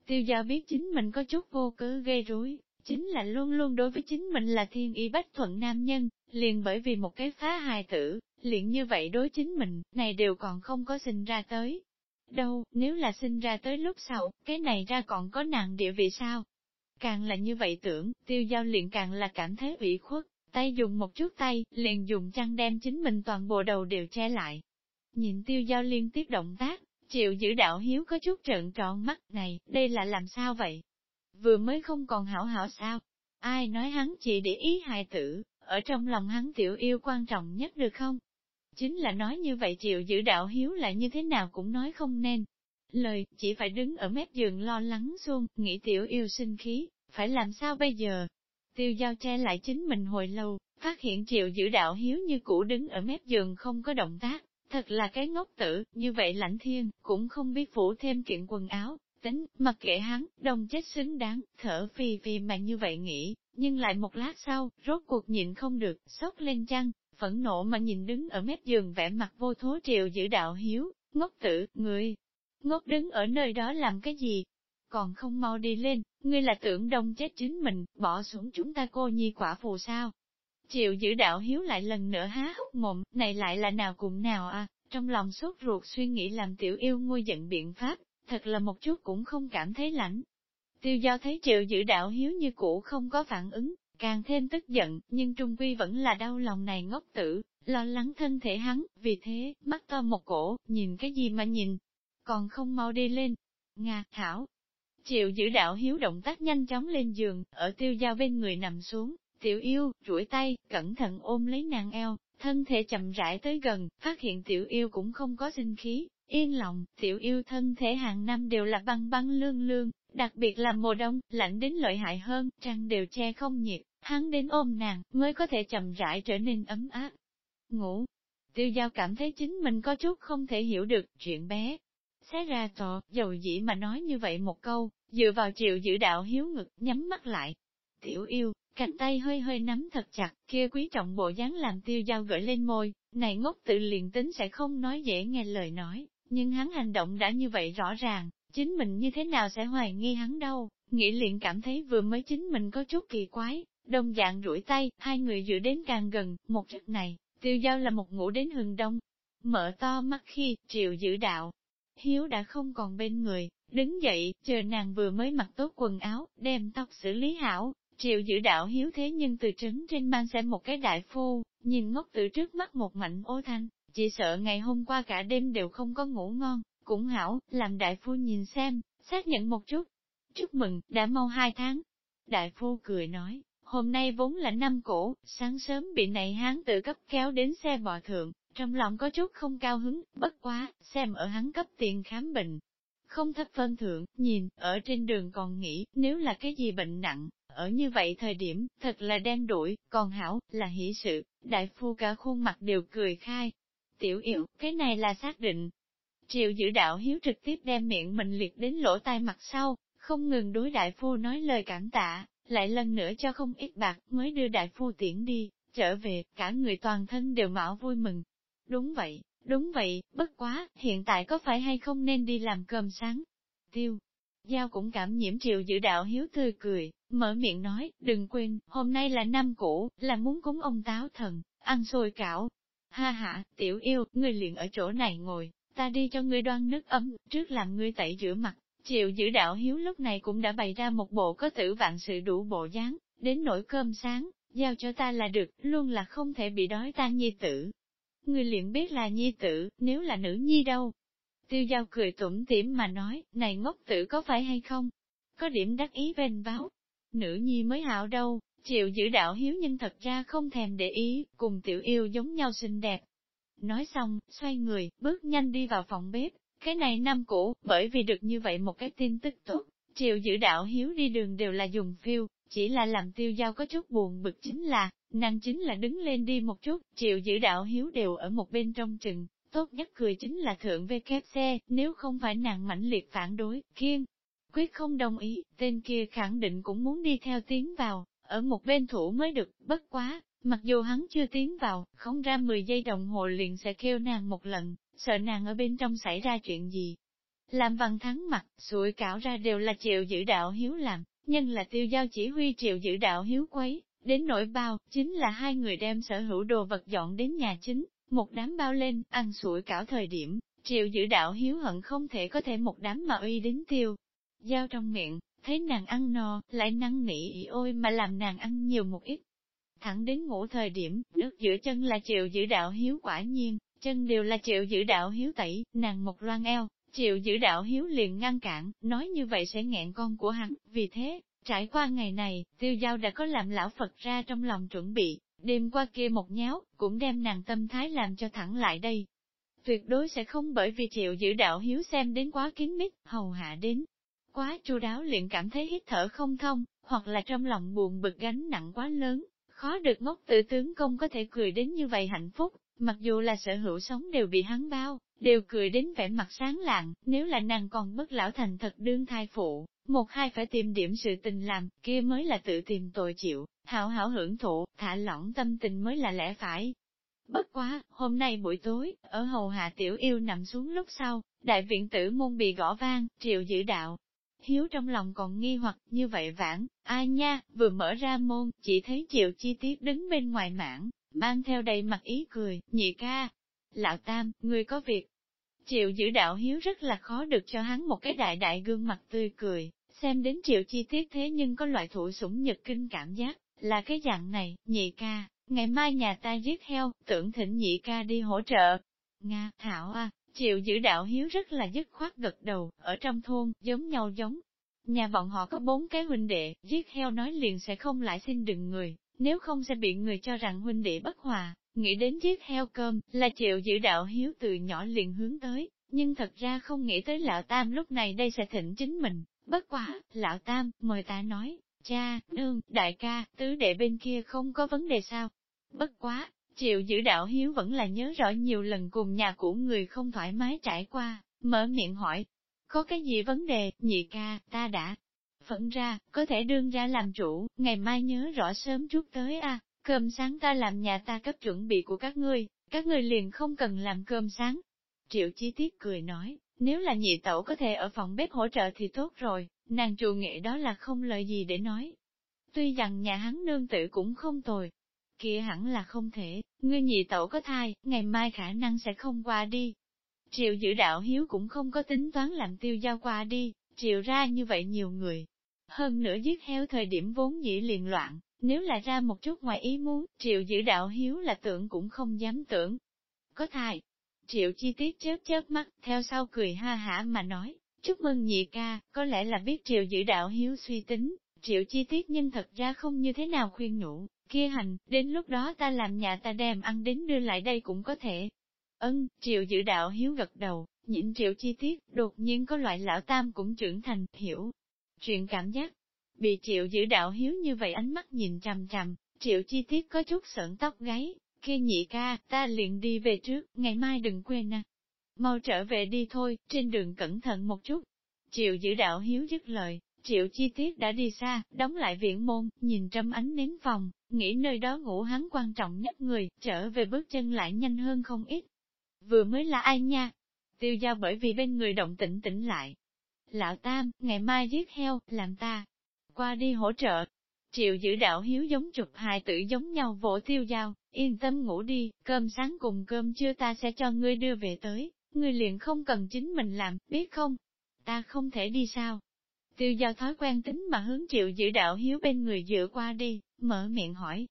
Tiêu gia biết chính mình có chút vô cớ gây rối, chính là luôn luôn đối với chính mình là thiên y bách thuận nam nhân, liền bởi vì một cái phá hài tử, liền như vậy đối chính mình, này đều còn không có sinh ra tới, đâu, nếu là sinh ra tới lúc sau, cái này ra còn có nàng địa vị sao? Càng là như vậy tưởng, tiêu giao liền càng là cảm thấy ủy khuất, tay dùng một chút tay, liền dùng chăn đem chính mình toàn bộ đầu đều che lại. Nhìn tiêu giao liên tiếp động tác, chịu giữ đạo hiếu có chút trợn tròn mắt này, đây là làm sao vậy? Vừa mới không còn hảo hảo sao? Ai nói hắn chỉ để ý hài tử, ở trong lòng hắn tiểu yêu quan trọng nhất được không? Chính là nói như vậy chịu giữ đạo hiếu là như thế nào cũng nói không nên. Lời, chỉ phải đứng ở mép giường lo lắng xuông, nghĩ tiểu yêu sinh khí, phải làm sao bây giờ? Tiêu giao che lại chính mình hồi lâu, phát hiện triệu giữ đạo hiếu như cũ đứng ở mép giường không có động tác, thật là cái ngốc tử, như vậy lãnh thiên, cũng không biết phủ thêm kiện quần áo, tính, mặc kệ hắn, đồng chết xứng đáng, thở phì phì mà như vậy nghĩ, nhưng lại một lát sau, rốt cuộc nhịn không được, sốc lên chăn, phẫn nộ mà nhìn đứng ở mép giường vẻ mặt vô thố triệu giữ đạo hiếu, ngốc tử, người, ngốc đứng ở nơi đó làm cái gì? Còn không mau đi lên, ngươi là tưởng đông chết chính mình, bỏ xuống chúng ta cô nhi quả phù sao? Triệu giữ đạo hiếu lại lần nữa há hốc mồm, này lại là nào cùng nào à, trong lòng sốt ruột suy nghĩ làm tiểu yêu ngôi giận biện pháp, thật là một chút cũng không cảm thấy lạnh. Tiêu giao thấy triệu giữ đạo hiếu như cũ không có phản ứng, càng thêm tức giận, nhưng trung quy vẫn là đau lòng này ngốc tử, lo lắng thân thể hắn, vì thế, mắt to một cổ, nhìn cái gì mà nhìn, còn không mau đi lên. Nga, Thảo. Triệu giữ đạo hiếu động tác nhanh chóng lên giường, ở tiêu giao bên người nằm xuống, tiểu yêu, rủi tay, cẩn thận ôm lấy nàng eo, thân thể chậm rãi tới gần, phát hiện tiểu yêu cũng không có sinh khí, yên lòng, tiểu yêu thân thể hàng năm đều là băng băng lương lương, đặc biệt là mùa đông, lạnh đến lợi hại hơn, trăng đều che không nhiệt, hắn đến ôm nàng, mới có thể chậm rãi trở nên ấm áp. Ngủ, tiêu giao cảm thấy chính mình có chút không thể hiểu được chuyện bé. Xé ra tò, dầu dĩ mà nói như vậy một câu, dựa vào triệu giữ đạo hiếu ngực, nhắm mắt lại. Tiểu yêu, cánh tay hơi hơi nắm thật chặt, kia quý trọng bộ dáng làm tiêu giao gửi lên môi, này ngốc tự liền tính sẽ không nói dễ nghe lời nói, nhưng hắn hành động đã như vậy rõ ràng, chính mình như thế nào sẽ hoài nghi hắn đâu, nghĩ liền cảm thấy vừa mới chính mình có chút kỳ quái, đồng dạng rủi tay, hai người dựa đến càng gần, một giấc này, tiêu giao là một ngủ đến hừng đông, mở to mắt khi, triệu giữ đạo. Hiếu đã không còn bên người, đứng dậy, chờ nàng vừa mới mặc tốt quần áo, đem tóc xử lý hảo, triệu giữ đạo hiếu thế nhưng từ trấn trên mang xem một cái đại phu, nhìn ngốc từ trước mắt một mảnh ô thanh, chỉ sợ ngày hôm qua cả đêm đều không có ngủ ngon, cũng hảo, làm đại phu nhìn xem, xác nhận một chút. Chúc mừng, đã mau hai tháng. Đại phu cười nói, hôm nay vốn là năm cổ, sáng sớm bị này hán tự cấp kéo đến xe bò thượng, trong lòng có chút không cao hứng, bất quá, xem ở hắn cấp tiền khám bệnh. Không thất phân thượng, nhìn, ở trên đường còn nghĩ, nếu là cái gì bệnh nặng, ở như vậy thời điểm, thật là đen đuổi, còn hảo, là hỷ sự, đại phu cả khuôn mặt đều cười khai. Tiểu yêu, cái này là xác định. Triệu giữ đạo hiếu trực tiếp đem miệng mình liệt đến lỗ tai mặt sau, không ngừng đối đại phu nói lời cảm tạ, lại lần nữa cho không ít bạc mới đưa đại phu tiễn đi, trở về, cả người toàn thân đều mạo vui mừng. Đúng vậy, đúng vậy, bất quá, hiện tại có phải hay không nên đi làm cơm sáng? Tiêu, Giao cũng cảm nhiễm triệu giữ đạo hiếu tươi cười, mở miệng nói, đừng quên, hôm nay là năm cũ, là muốn cúng ông táo thần, ăn xôi cảo. Ha ha, tiểu yêu, ngươi liền ở chỗ này ngồi, ta đi cho ngươi đoan nước ấm, trước làm ngươi tẩy rửa mặt. Triệu giữ đạo hiếu lúc này cũng đã bày ra một bộ có tử vạn sự đủ bộ dáng, đến nỗi cơm sáng, giao cho ta là được, luôn là không thể bị đói ta nhi tử. Người liền biết là nhi tử, nếu là nữ nhi đâu, Tiêu giao cười tủm tỉm mà nói, này ngốc tử có phải hay không? Có điểm đắc ý vênh báo. Nữ nhi mới hảo đâu, chịu giữ đạo hiếu nhưng thật ra không thèm để ý, cùng tiểu yêu giống nhau xinh đẹp. Nói xong, xoay người, bước nhanh đi vào phòng bếp, cái này năm cũ, bởi vì được như vậy một cái tin tức tốt, triệu giữ đạo hiếu đi đường đều là dùng phiêu, chỉ là làm tiêu giao có chút buồn bực chính là, nàng chính là đứng lên đi một chút, triệu giữ đạo hiếu đều ở một bên trong chừng, Tốt nhất cười chính là thượng về kép xe, nếu không phải nàng mãnh liệt phản đối, kiên. Quyết không đồng ý, tên kia khẳng định cũng muốn đi theo tiến vào, ở một bên thủ mới được, bất quá, mặc dù hắn chưa tiến vào, không ra 10 giây đồng hồ liền sẽ kêu nàng một lần, sợ nàng ở bên trong xảy ra chuyện gì. Làm văn thắng mặt, sủi cảo ra đều là triệu giữ đạo hiếu làm, nhưng là tiêu giao chỉ huy triệu giữ đạo hiếu quấy, đến nỗi bao, chính là hai người đem sở hữu đồ vật dọn đến nhà chính, một đám bao lên, ăn sủi cảo thời điểm, triệu giữ đạo hiếu hận không thể có thể một đám mà uy đến tiêu. Giao trong miệng, thấy nàng ăn no, lại năn nỉ ôi mà làm nàng ăn nhiều một ít. Thẳng đến ngủ thời điểm, nước giữa chân là triệu giữ đạo hiếu quả nhiên, chân đều là chịu giữ đạo hiếu tẩy, nàng một loan eo, chịu giữ đạo hiếu liền ngăn cản, nói như vậy sẽ nghẹn con của hắn, vì thế, trải qua ngày này, tiêu giao đã có làm lão Phật ra trong lòng chuẩn bị, đêm qua kia một nháo, cũng đem nàng tâm thái làm cho thẳng lại đây. Tuyệt đối sẽ không bởi vì chịu giữ đạo hiếu xem đến quá kín mít, hầu hạ đến. Quá chu đáo liền cảm thấy hít thở không thông, hoặc là trong lòng buồn bực gánh nặng quá lớn, khó được ngốc tự tướng công có thể cười đến như vậy hạnh phúc, mặc dù là sở hữu sống đều bị hắn bao, đều cười đến vẻ mặt sáng lạng, nếu là nàng còn bất lão thành thật đương thai phụ, một hai phải tìm điểm sự tình làm, kia mới là tự tìm tội chịu, hảo hảo hưởng thụ, thả lỏng tâm tình mới là lẽ phải. Bất quá, hôm nay buổi tối, ở hầu hạ tiểu yêu nằm xuống lúc sau, đại viện tử môn bị gõ vang, triệu giữ đạo. Hiếu trong lòng còn nghi hoặc như vậy vãn, ai nha, vừa mở ra môn, chỉ thấy triệu chi tiết đứng bên ngoài mảng, mang theo đầy mặt ý cười, nhị ca. Lão Tam, người có việc. Triệu giữ đạo hiếu rất là khó được cho hắn một cái đại đại gương mặt tươi cười, xem đến triệu chi tiết thế nhưng có loại thủ sủng nhật kinh cảm giác, là cái dạng này, nhị ca, ngày mai nhà ta giết heo, tưởng thỉnh nhị ca đi hỗ trợ. Nga, Thảo à, triệu giữ đạo hiếu rất là dứt khoát gật đầu, ở trong thôn, giống nhau giống. Nhà bọn họ có bốn cái huynh đệ, giết heo nói liền sẽ không lại xin đừng người, nếu không sẽ bị người cho rằng huynh đệ bất hòa, nghĩ đến giết heo cơm, là chịu giữ đạo hiếu từ nhỏ liền hướng tới, nhưng thật ra không nghĩ tới lão tam lúc này đây sẽ thỉnh chính mình, bất quả, lão tam, mời ta nói, cha, nương, đại ca, tứ đệ bên kia không có vấn đề sao. Bất quá, chịu giữ đạo hiếu vẫn là nhớ rõ nhiều lần cùng nhà của người không thoải mái trải qua, mở miệng hỏi, có cái gì vấn đề, nhị ca, ta đã phẫn ra, có thể đương ra làm chủ, ngày mai nhớ rõ sớm chút tới a cơm sáng ta làm nhà ta cấp chuẩn bị của các ngươi, các ngươi liền không cần làm cơm sáng. Triệu chi tiết cười nói, nếu là nhị tẩu có thể ở phòng bếp hỗ trợ thì tốt rồi, nàng chủ nghệ đó là không lời gì để nói. Tuy rằng nhà hắn nương tử cũng không tồi, kia hẳn là không thể, ngươi nhị tẩu có thai, ngày mai khả năng sẽ không qua đi. Triệu giữ đạo hiếu cũng không có tính toán làm tiêu giao qua đi, triệu ra như vậy nhiều người, hơn nữa giết heo thời điểm vốn dĩ liền loạn, nếu là ra một chút ngoài ý muốn, triệu giữ đạo hiếu là tưởng cũng không dám tưởng. Có thai, triệu chi tiết chớp chớp mắt, theo sau cười ha hả mà nói, chúc mừng nhị ca, có lẽ là biết triệu giữ đạo hiếu suy tính, triệu chi tiết nhưng thật ra không như thế nào khuyên nhủ, kia hành, đến lúc đó ta làm nhà ta đem ăn đến đưa lại đây cũng có thể. Ân, triệu giữ đạo hiếu gật đầu, nhịn triệu chi tiết, đột nhiên có loại lão tam cũng trưởng thành, hiểu, Chuyện cảm giác, bị triệu giữ đạo hiếu như vậy ánh mắt nhìn chằm chằm, triệu chi tiết có chút sợn tóc gáy, kia nhị ca, ta liền đi về trước, ngày mai đừng quên nè. Mau trở về đi thôi, trên đường cẩn thận một chút. Triệu giữ đạo hiếu dứt lời, triệu chi tiết đã đi xa, đóng lại viện môn, nhìn trăm ánh nến phòng, nghĩ nơi đó ngủ hắn quan trọng nhất người, trở về bước chân lại nhanh hơn không ít. Vừa mới là ai nha? Tiêu giao bởi vì bên người động tĩnh tỉnh lại, Lão Tam, ngày mai giết heo, làm ta qua đi hỗ trợ. Triệu giữ đạo hiếu giống chụp hài tử giống nhau vỗ tiêu dao, yên tâm ngủ đi, cơm sáng cùng cơm trưa ta sẽ cho ngươi đưa về tới, ngươi liền không cần chính mình làm, biết không? Ta không thể đi sao? Tiêu giao thói quen tính mà hướng triệu giữ đạo hiếu bên người dựa qua đi, mở miệng hỏi.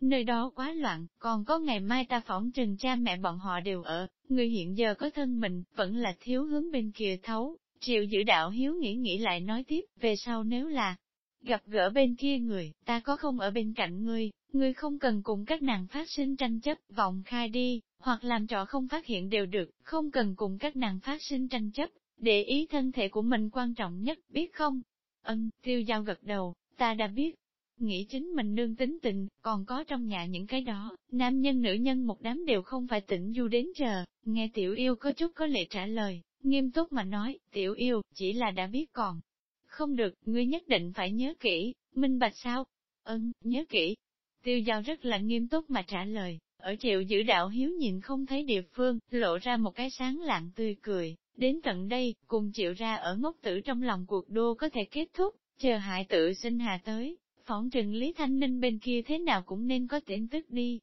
Nơi đó quá loạn, còn có ngày mai ta phỏng trừng cha mẹ bọn họ đều ở, người hiện giờ có thân mình, vẫn là thiếu hướng bên kia thấu, Triệu giữ đạo hiếu nghĩ nghĩ lại nói tiếp, về sau nếu là gặp gỡ bên kia người, ta có không ở bên cạnh ngươi, ngươi không cần cùng các nàng phát sinh tranh chấp, vọng khai đi, hoặc làm trò không phát hiện đều được, không cần cùng các nàng phát sinh tranh chấp, để ý thân thể của mình quan trọng nhất, biết không? Ân, tiêu giao gật đầu, ta đã biết. Nghĩ chính mình nương tính tình, còn có trong nhà những cái đó, nam nhân nữ nhân một đám đều không phải tỉnh du đến chờ, nghe tiểu yêu có chút có lệ trả lời, Nghiêm túc mà nói, tiểu yêu, chỉ là đã biết còn. Không được, ngươi nhất định phải nhớ kỹ, minh bạch sao? Ân, nhớ kỹ. Tiêu giao rất là nghiêm túc mà trả lời, ở triệu giữ đạo hiếu nhìn không thấy địa phương, lộ ra một cái sáng lạng tươi cười, đến tận đây, cùng chịu ra ở ngốc tử trong lòng cuộc đua có thể kết thúc, chờ hại tự sinh hà tới, phỏng trừng Lý Thanh Ninh bên kia thế nào cũng nên có tin tức đi.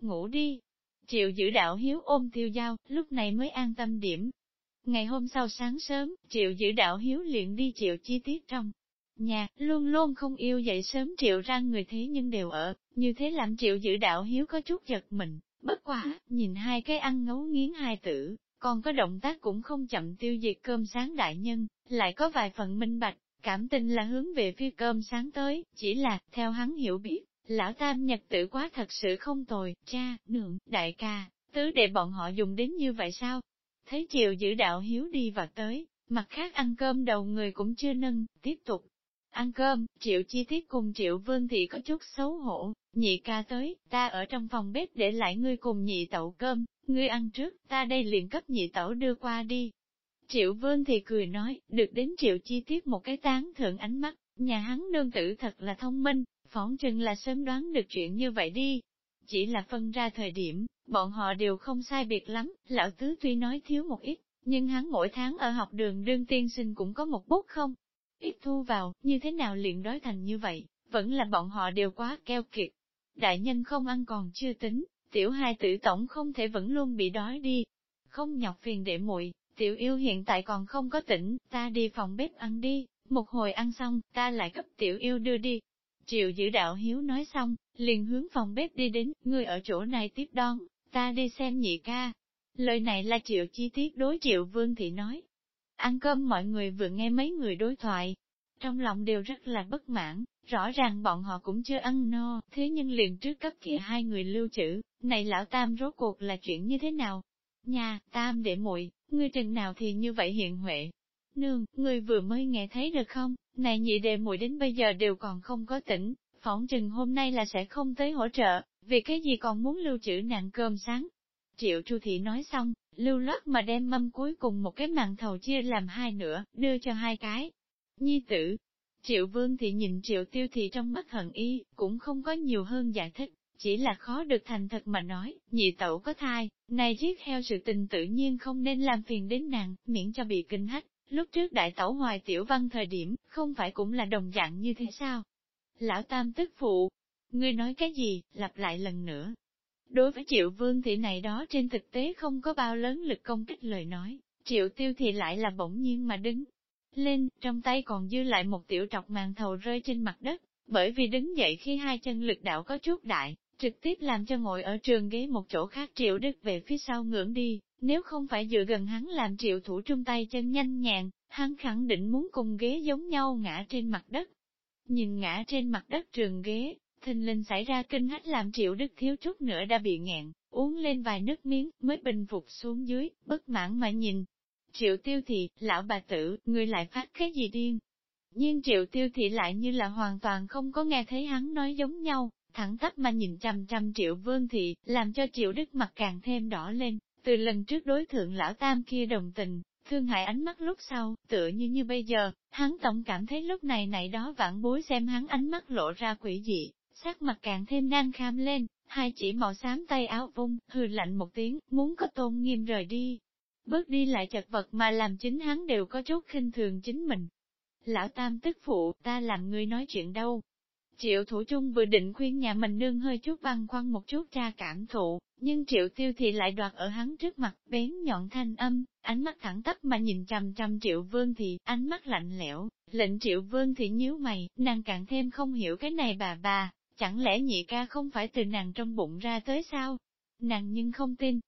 Ngủ đi. Triệu giữ đạo hiếu ôm tiêu giao, lúc này mới an tâm điểm, Ngày hôm sau sáng sớm, triệu giữ đạo hiếu liền đi triệu chi tiết trong. nhà, luôn luôn không yêu dậy sớm triệu ra người thế nhưng đều ở, như thế làm triệu giữ đạo hiếu có chút giật mình, bất quả, nhìn hai cái ăn ngấu nghiến hai tử, còn có động tác cũng không chậm tiêu diệt cơm sáng đại nhân, lại có vài phần minh bạch, cảm tình là hướng về phía cơm sáng tới, chỉ là, theo hắn hiểu biết, lão tam nhật tử quá thật sự không tồi, cha, nượng, đại ca, tứ để bọn họ dùng đến như vậy sao? Thấy chiều giữ đạo hiếu đi và tới, mặt khác ăn cơm đầu người cũng chưa nâng, tiếp tục. Ăn cơm, triệu chi tiết cùng triệu vương thị có chút xấu hổ, nhị ca tới, ta ở trong phòng bếp để lại ngươi cùng nhị tẩu cơm, ngươi ăn trước, ta đây liền cấp nhị tẩu đưa qua đi. Triệu vương thì cười nói, được đến triệu chi tiết một cái tán thượng ánh mắt, nhà hắn nương tử thật là thông minh, phỏng chừng là sớm đoán được chuyện như vậy đi. Chỉ là phân ra thời điểm, bọn họ đều không sai biệt lắm, lão tứ tuy nói thiếu một ít, nhưng hắn mỗi tháng ở học đường đương tiên sinh cũng có một bút không? Ít thu vào, như thế nào liền đói thành như vậy, vẫn là bọn họ đều quá keo kiệt. Đại nhân không ăn còn chưa tính, tiểu hai tử tổng không thể vẫn luôn bị đói đi. Không nhọc phiền để muội tiểu yêu hiện tại còn không có tỉnh, ta đi phòng bếp ăn đi, một hồi ăn xong, ta lại cấp tiểu yêu đưa đi. Triệu giữ đạo hiếu nói xong, liền hướng phòng bếp đi đến, người ở chỗ này tiếp đón, ta đi xem nhị ca. Lời này là triệu chi tiết đối triệu vương thị nói. Ăn cơm mọi người vừa nghe mấy người đối thoại, trong lòng đều rất là bất mãn, rõ ràng bọn họ cũng chưa ăn no, thế nhưng liền trước cấp kia hai người lưu trữ, này lão tam rốt cuộc là chuyện như thế nào? Nhà, tam để muội ngươi chừng nào thì như vậy hiện huệ. Nương, người vừa mới nghe thấy được không, này nhị đệ muội đến bây giờ đều còn không có tỉnh, phỏng chừng hôm nay là sẽ không tới hỗ trợ, vì cái gì còn muốn lưu trữ nạn cơm sáng. Triệu Chu Thị nói xong, lưu loát mà đem mâm cuối cùng một cái màn thầu chia làm hai nửa, đưa cho hai cái. Nhi tử, Triệu Vương Thị nhìn Triệu Tiêu Thị trong mắt hận y, cũng không có nhiều hơn giải thích, chỉ là khó được thành thật mà nói, nhị tẩu có thai, này giết heo sự tình tự nhiên không nên làm phiền đến nàng, miễn cho bị kinh hách. Lúc trước đại tẩu hoài tiểu văn thời điểm, không phải cũng là đồng dạng như thế sao? Lão Tam tức phụ, ngươi nói cái gì, lặp lại lần nữa. Đối với triệu vương thị này đó trên thực tế không có bao lớn lực công kích lời nói, triệu tiêu thì lại là bỗng nhiên mà đứng lên, trong tay còn dư lại một tiểu trọc màn thầu rơi trên mặt đất, bởi vì đứng dậy khi hai chân lực đạo có chút đại, trực tiếp làm cho ngồi ở trường ghế một chỗ khác triệu đức về phía sau ngưỡng đi, nếu không phải dựa gần hắn làm triệu thủ trung tay chân nhanh nhàng, hắn khẳng định muốn cùng ghế giống nhau ngã trên mặt đất. Nhìn ngã trên mặt đất trường ghế, thình linh xảy ra kinh hách làm triệu đức thiếu chút nữa đã bị nghẹn, uống lên vài nước miếng, mới bình phục xuống dưới, bất mãn mà nhìn. Triệu tiêu thị, lão bà tử, người lại phát cái gì điên? Nhưng triệu tiêu thị lại như là hoàn toàn không có nghe thấy hắn nói giống nhau, thẳng tắp mà nhìn trăm trăm triệu vương thị, làm cho triệu đức mặt càng thêm đỏ lên, từ lần trước đối thượng lão tam kia đồng tình, thương hại ánh mắt lúc sau, tựa như như bây giờ, hắn tổng cảm thấy lúc này này đó vãn bối xem hắn ánh mắt lộ ra quỷ dị, sắc mặt càng thêm nan kham lên, hai chỉ màu xám tay áo vung, hừ lạnh một tiếng, muốn có tôn nghiêm rời đi. Bước đi lại chật vật mà làm chính hắn đều có chút khinh thường chính mình. Lão Tam tức phụ, ta làm ngươi nói chuyện đâu, Triệu thủ trung vừa định khuyên nhà mình nương hơi chút băng khoăn một chút ra cảm thụ, nhưng triệu tiêu thì lại đoạt ở hắn trước mặt bén nhọn thanh âm, ánh mắt thẳng tắp mà nhìn chằm chằm triệu vương thì, ánh mắt lạnh lẽo, lệnh triệu vương thì nhíu mày, nàng càng thêm không hiểu cái này bà bà, chẳng lẽ nhị ca không phải từ nàng trong bụng ra tới sao? Nàng nhưng không tin.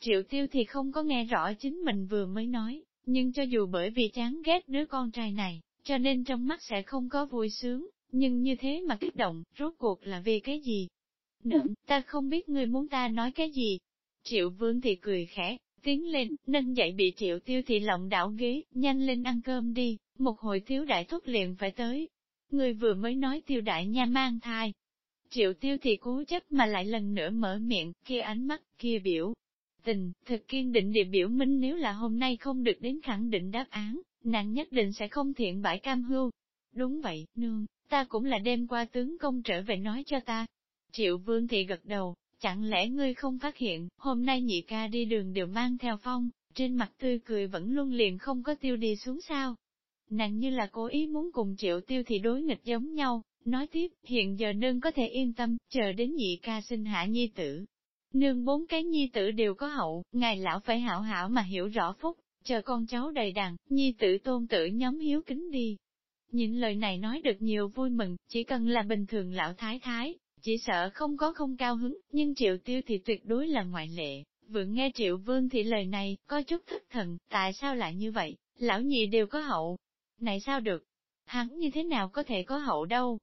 Triệu tiêu thì không có nghe rõ chính mình vừa mới nói, nhưng cho dù bởi vì chán ghét đứa con trai này, cho nên trong mắt sẽ không có vui sướng, nhưng như thế mà kích động, rốt cuộc là vì cái gì? Nương, ta không biết ngươi muốn ta nói cái gì. Triệu vương thì cười khẽ, tiến lên, nâng dậy bị triệu tiêu thì lộng đảo ghế, nhanh lên ăn cơm đi, một hồi thiếu đại thúc liền phải tới. Người vừa mới nói tiêu đại nha mang thai. Triệu tiêu thì cố chấp mà lại lần nữa mở miệng, kia ánh mắt, kia biểu. Tình, thật kiên định địa biểu minh nếu là hôm nay không được đến khẳng định đáp án, nàng nhất định sẽ không thiện bãi cam hưu. Đúng vậy, nương, ta cũng là đêm qua tướng công trở về nói cho ta. Triệu vương thị gật đầu, chẳng lẽ ngươi không phát hiện, hôm nay nhị ca đi đường đều mang theo phong, trên mặt tươi cười vẫn luôn liền không có tiêu đi xuống sao. Nàng như là cố ý muốn cùng triệu tiêu thì đối nghịch giống nhau, nói tiếp, hiện giờ nương có thể yên tâm, chờ đến nhị ca sinh hạ nhi tử. Nương bốn cái nhi tử đều có hậu, ngài lão phải hảo hảo mà hiểu rõ phúc, chờ con cháu đầy đàn, nhi tử tôn tử nhóm hiếu kính đi. Nhìn lời này nói được nhiều vui mừng, chỉ cần là bình thường lão thái thái, chỉ sợ không có không cao hứng, nhưng triệu tiêu thì tuyệt đối là ngoại lệ. Vừa nghe triệu vương thì lời này, có chút thất thần, tại sao lại như vậy, lão nhị đều có hậu. Này sao được? Hắn như thế nào có thể có hậu đâu?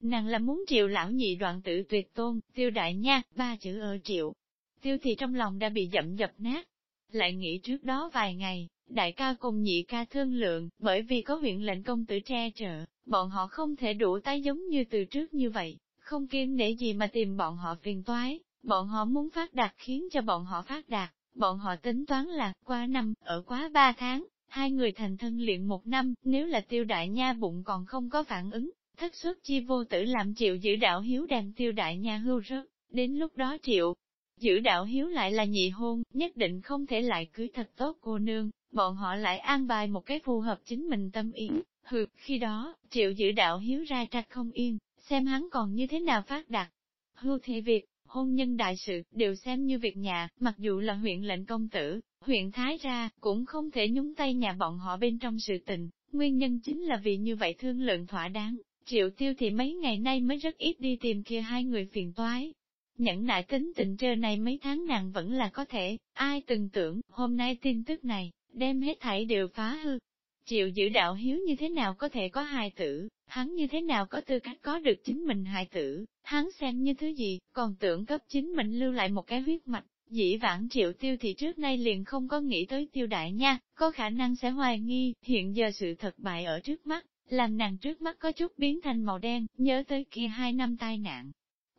Nàng là muốn triệu lão nhị đoạn tử tuyệt tôn, tiêu đại nha, ba chữ ở triệu. Tiêu thì trong lòng đã bị dậm dập nát. Lại nghĩ trước đó vài ngày, đại ca cùng nhị ca thương lượng, bởi vì có huyện lệnh công tử che trợ, bọn họ không thể đủ tái giống như từ trước như vậy, không kiên để gì mà tìm bọn họ phiền toái, bọn họ muốn phát đạt khiến cho bọn họ phát đạt, bọn họ tính toán là qua năm, ở quá ba tháng, hai người thành thân luyện một năm, nếu là tiêu đại nha bụng còn không có phản ứng, thất xuất chi vô tử làm chịu giữ đạo hiếu đàn tiêu đại nha hưu rớt, đến lúc đó triệu. Giữ đạo hiếu lại là nhị hôn, nhất định không thể lại cưới thật tốt cô nương, bọn họ lại an bài một cái phù hợp chính mình tâm ý. Hừ, khi đó, triệu giữ đạo hiếu ra trạch không yên, xem hắn còn như thế nào phát đạt. Hưu thị việc, hôn nhân đại sự, đều xem như việc nhà, mặc dù là huyện lệnh công tử, huyện Thái ra, cũng không thể nhúng tay nhà bọn họ bên trong sự tình, nguyên nhân chính là vì như vậy thương lượng thỏa đáng. Triệu tiêu thì mấy ngày nay mới rất ít đi tìm kia hai người phiền toái. Nhẫn nại tính tình trơ này mấy tháng nàng vẫn là có thể, ai từng tưởng, hôm nay tin tức này, đem hết thảy đều phá hư. Triệu giữ đạo hiếu như thế nào có thể có hài tử, hắn như thế nào có tư cách có được chính mình hài tử, hắn xem như thứ gì, còn tưởng cấp chính mình lưu lại một cái huyết mạch. Dĩ vãng triệu tiêu thì trước nay liền không có nghĩ tới tiêu đại nha, có khả năng sẽ hoài nghi, hiện giờ sự thật bại ở trước mắt, làm nàng trước mắt có chút biến thành màu đen, nhớ tới kia hai năm tai nạn.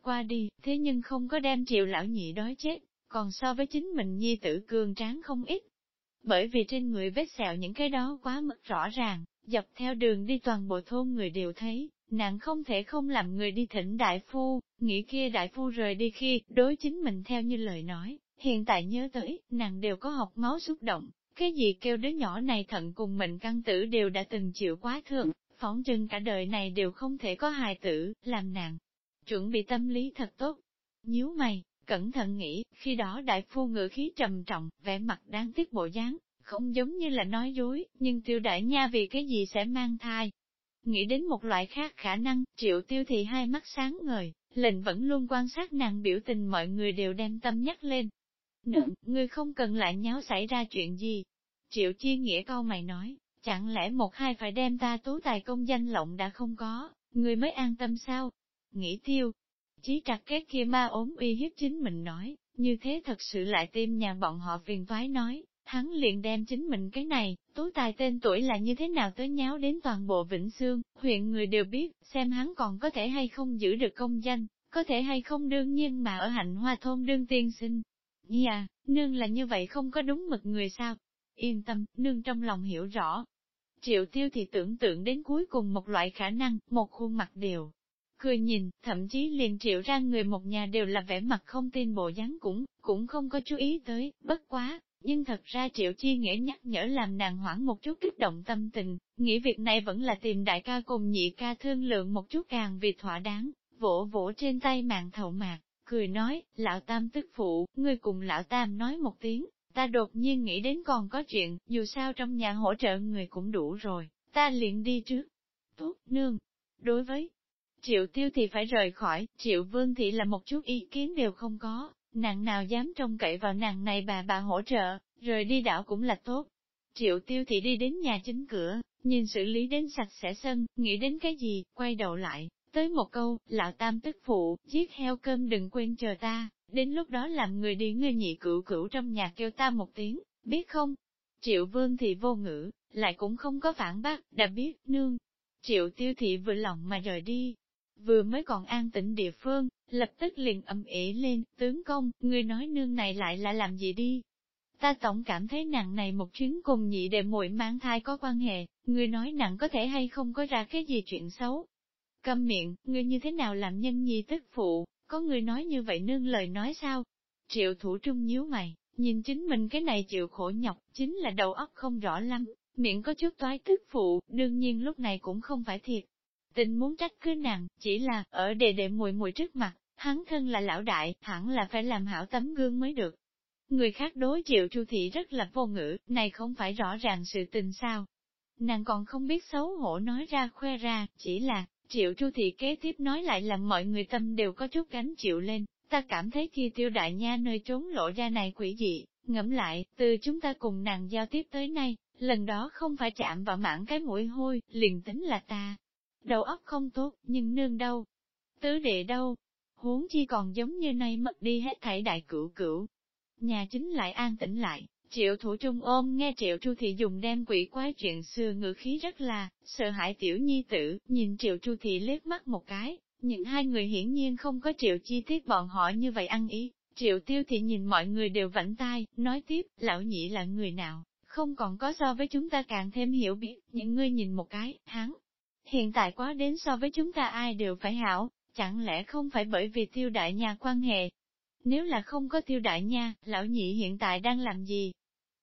Qua đi, thế nhưng không có đem triệu lão nhị đói chết, còn so với chính mình nhi tử cường tráng không ít, bởi vì trên người vết sẹo những cái đó quá mức rõ ràng, dọc theo đường đi toàn bộ thôn người đều thấy, nàng không thể không làm người đi thỉnh đại phu, nghĩ kia đại phu rời đi khi, đối chính mình theo như lời nói, hiện tại nhớ tới, nàng đều có học máu xúc động, cái gì kêu đứa nhỏ này thận cùng mình căn tử đều đã từng chịu quá thương, phóng chừng cả đời này đều không thể có hài tử, làm nàng. Chuẩn bị tâm lý thật tốt. Nhíu mày, cẩn thận nghĩ, khi đó đại phu ngựa khí trầm trọng, vẻ mặt đáng tiếc bộ dáng, không giống như là nói dối, nhưng tiêu đại nha vì cái gì sẽ mang thai. Nghĩ đến một loại khác khả năng, triệu tiêu thì hai mắt sáng ngời, lệnh vẫn luôn quan sát nàng biểu tình mọi người đều đem tâm nhắc lên. Nựng, ngươi không cần lại nháo xảy ra chuyện gì. Triệu chi nghĩa câu mày nói, chẳng lẽ một hai phải đem ta tú tài công danh lộng đã không có, ngươi mới an tâm sao? Nghĩ tiêu, Chí trặc kết kia ma ốm uy hiếp chính mình nói, như thế thật sự lại tim nhà bọn họ phiền toái nói, hắn liền đem chính mình cái này, tú tài tên tuổi là như thế nào tới nháo đến toàn bộ Vĩnh Sương, huyện người đều biết, xem hắn còn có thể hay không giữ được công danh, có thể hay không đương nhiên mà ở hạnh hoa thôn đương tiên sinh. Nhi à, nương là như vậy không có đúng mực người sao? Yên tâm, nương trong lòng hiểu rõ. Triệu tiêu thì tưởng tượng đến cuối cùng một loại khả năng, một khuôn mặt đều cười nhìn, thậm chí liền triệu ra người một nhà đều là vẻ mặt không tin bộ dáng cũng, cũng không có chú ý tới, bất quá, nhưng thật ra triệu chi nghĩa nhắc nhở làm nàng hoảng một chút kích động tâm tình, nghĩ việc này vẫn là tìm đại ca cùng nhị ca thương lượng một chút càng vì thỏa đáng, vỗ vỗ trên tay mạng thầu mạc, cười nói, lão tam tức phụ, ngươi cùng lão tam nói một tiếng, ta đột nhiên nghĩ đến còn có chuyện, dù sao trong nhà hỗ trợ người cũng đủ rồi, ta liền đi trước. Tốt, nương. Đối với Triệu tiêu thì phải rời khỏi, triệu vương thị là một chút ý kiến đều không có, nàng nào dám trông cậy vào nàng này bà bà hỗ trợ, rời đi đảo cũng là tốt. Triệu tiêu thị đi đến nhà chính cửa, nhìn xử lý đến sạch sẽ sân, nghĩ đến cái gì, quay đầu lại, tới một câu, lão tam tức phụ, giết heo cơm đừng quên chờ ta, đến lúc đó làm người đi người nhị cửu cửu trong nhà kêu ta một tiếng, biết không? Triệu vương thị vô ngữ, lại cũng không có phản bác, đã biết, nương. Triệu tiêu thị vừa lòng mà rời đi, vừa mới còn an tĩnh địa phương, lập tức liền ầm ĩ lên, tướng công, người nói nương này lại là làm gì đi. Ta tổng cảm thấy nặng này một chuyến cùng nhị đệ muội mang thai có quan hệ, người nói nặng có thể hay không có ra cái gì chuyện xấu. Câm miệng, người như thế nào làm nhân nhi tức phụ, có người nói như vậy nương lời nói sao? Triệu thủ trung nhíu mày, nhìn chính mình cái này chịu khổ nhọc, chính là đầu óc không rõ lắm, miệng có chút toái tức phụ, đương nhiên lúc này cũng không phải thiệt, Tình muốn trách cứ nàng, chỉ là, ở đề đệ mùi muội trước mặt, hắn thân là lão đại, hẳn là phải làm hảo tấm gương mới được. Người khác đối chịu Chu thị rất là vô ngữ, này không phải rõ ràng sự tình sao. nàng còn không biết xấu hổ nói ra khoe ra, chỉ là, triệu chu thị kế tiếp nói lại làm mọi người tâm đều có chút gánh chịu lên, ta cảm thấy khi tiêu đại nha nơi trốn lộ ra này quỷ dị, ngẫm lại, từ chúng ta cùng nàng giao tiếp tới nay, lần đó không phải chạm vào mảng cái mũi hôi, liền tính là ta. Đầu óc không tốt, nhưng nương đâu? Tứ đệ đâu? Huống chi còn giống như nay mất đi hết thảy đại cửu cửu. Nhà chính lại an tĩnh lại, triệu thủ trung ôm nghe triệu chu thị dùng đem quỷ quái chuyện xưa ngữ khí rất là, sợ hãi tiểu nhi tử, nhìn triệu chu thị liếc mắt một cái, những hai người hiển nhiên không có triệu chi tiết bọn họ như vậy ăn ý. Triệu tiêu thị nhìn mọi người đều vảnh tai, nói tiếp, lão nhị là người nào, không còn có so với chúng ta càng thêm hiểu biết, những ngươi nhìn một cái, hắn. Hiện tại quá đến so với chúng ta ai đều phải hảo, chẳng lẽ không phải bởi vì tiêu đại nha quan hệ? Nếu là không có tiêu đại nha, lão nhị hiện tại đang làm gì?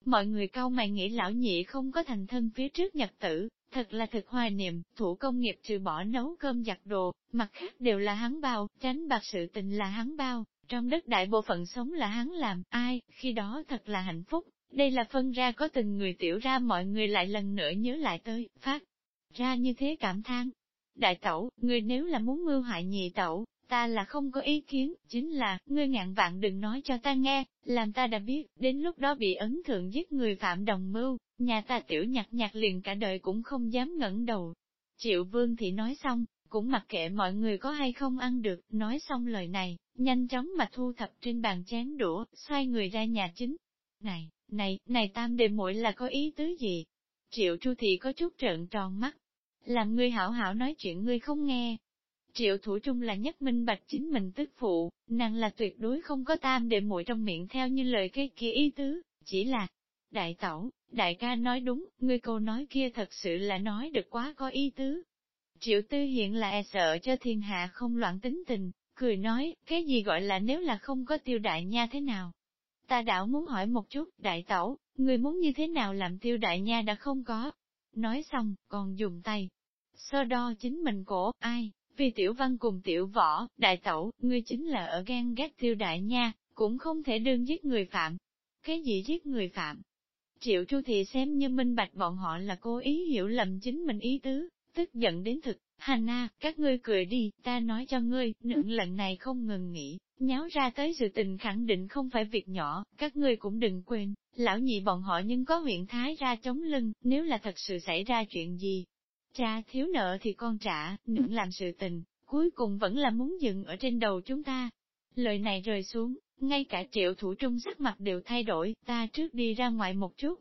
Mọi người câu mày nghĩ lão nhị không có thành thân phía trước nhật tử, thật là thực hoài niệm, thủ công nghiệp trừ bỏ nấu cơm giặt đồ, mặt khác đều là hắn bao, tránh bạc sự tình là hắn bao, trong đất đại bộ phận sống là hắn làm, ai, khi đó thật là hạnh phúc, đây là phân ra có từng người tiểu ra mọi người lại lần nữa nhớ lại tới, phát ra như thế cảm thán. Đại tẩu, người nếu là muốn mưu hại nhị tẩu, ta là không có ý kiến, chính là, ngươi ngạn vạn đừng nói cho ta nghe, làm ta đã biết, đến lúc đó bị ấn thượng giết người phạm đồng mưu, nhà ta tiểu nhặt nhặt liền cả đời cũng không dám ngẩng đầu. Triệu vương thì nói xong, cũng mặc kệ mọi người có hay không ăn được, nói xong lời này, nhanh chóng mà thu thập trên bàn chén đũa, xoay người ra nhà chính. Này, này, này tam đệ muội là có ý tứ gì? Triệu Chu Thị có chút trợn tròn mắt. Làm ngươi hảo hảo nói chuyện ngươi không nghe. Triệu Thủ Trung là nhất minh bạch chính mình tức phụ, nàng là tuyệt đối không có tam đệ muội trong miệng theo như lời cái kia ý tứ, chỉ là, đại tẩu, đại ca nói đúng, ngươi câu nói kia thật sự là nói được quá có ý tứ. Triệu Tư hiện là e sợ cho thiên hạ không loạn tính tình, cười nói, cái gì gọi là nếu là không có tiêu đại nha thế nào, Ta đảo muốn hỏi một chút, đại tẩu, người muốn như thế nào làm tiêu đại nha đã không có. Nói xong, còn dùng tay. Sơ đo chính mình cổ, ai, vì tiểu văn cùng tiểu võ, đại tẩu, ngươi chính là ở gan ghét tiêu đại nha, cũng không thể đương giết người phạm. Cái gì giết người phạm? Triệu Chu thì xem như minh bạch bọn họ là cố ý hiểu lầm chính mình ý tứ, tức giận đến thực. Hannah, các ngươi cười đi, ta nói cho ngươi, nượng lần này không ngừng nghỉ, nháo ra tới sự tình khẳng định không phải việc nhỏ, các ngươi cũng đừng quên, lão nhị bọn họ nhưng có huyện thái ra chống lưng, nếu là thật sự xảy ra chuyện gì. Cha thiếu nợ thì con trả, đừng làm sự tình, cuối cùng vẫn là muốn dừng ở trên đầu chúng ta. Lời này rơi xuống, ngay cả triệu thủ trung sắc mặt đều thay đổi, ta trước đi ra ngoài một chút.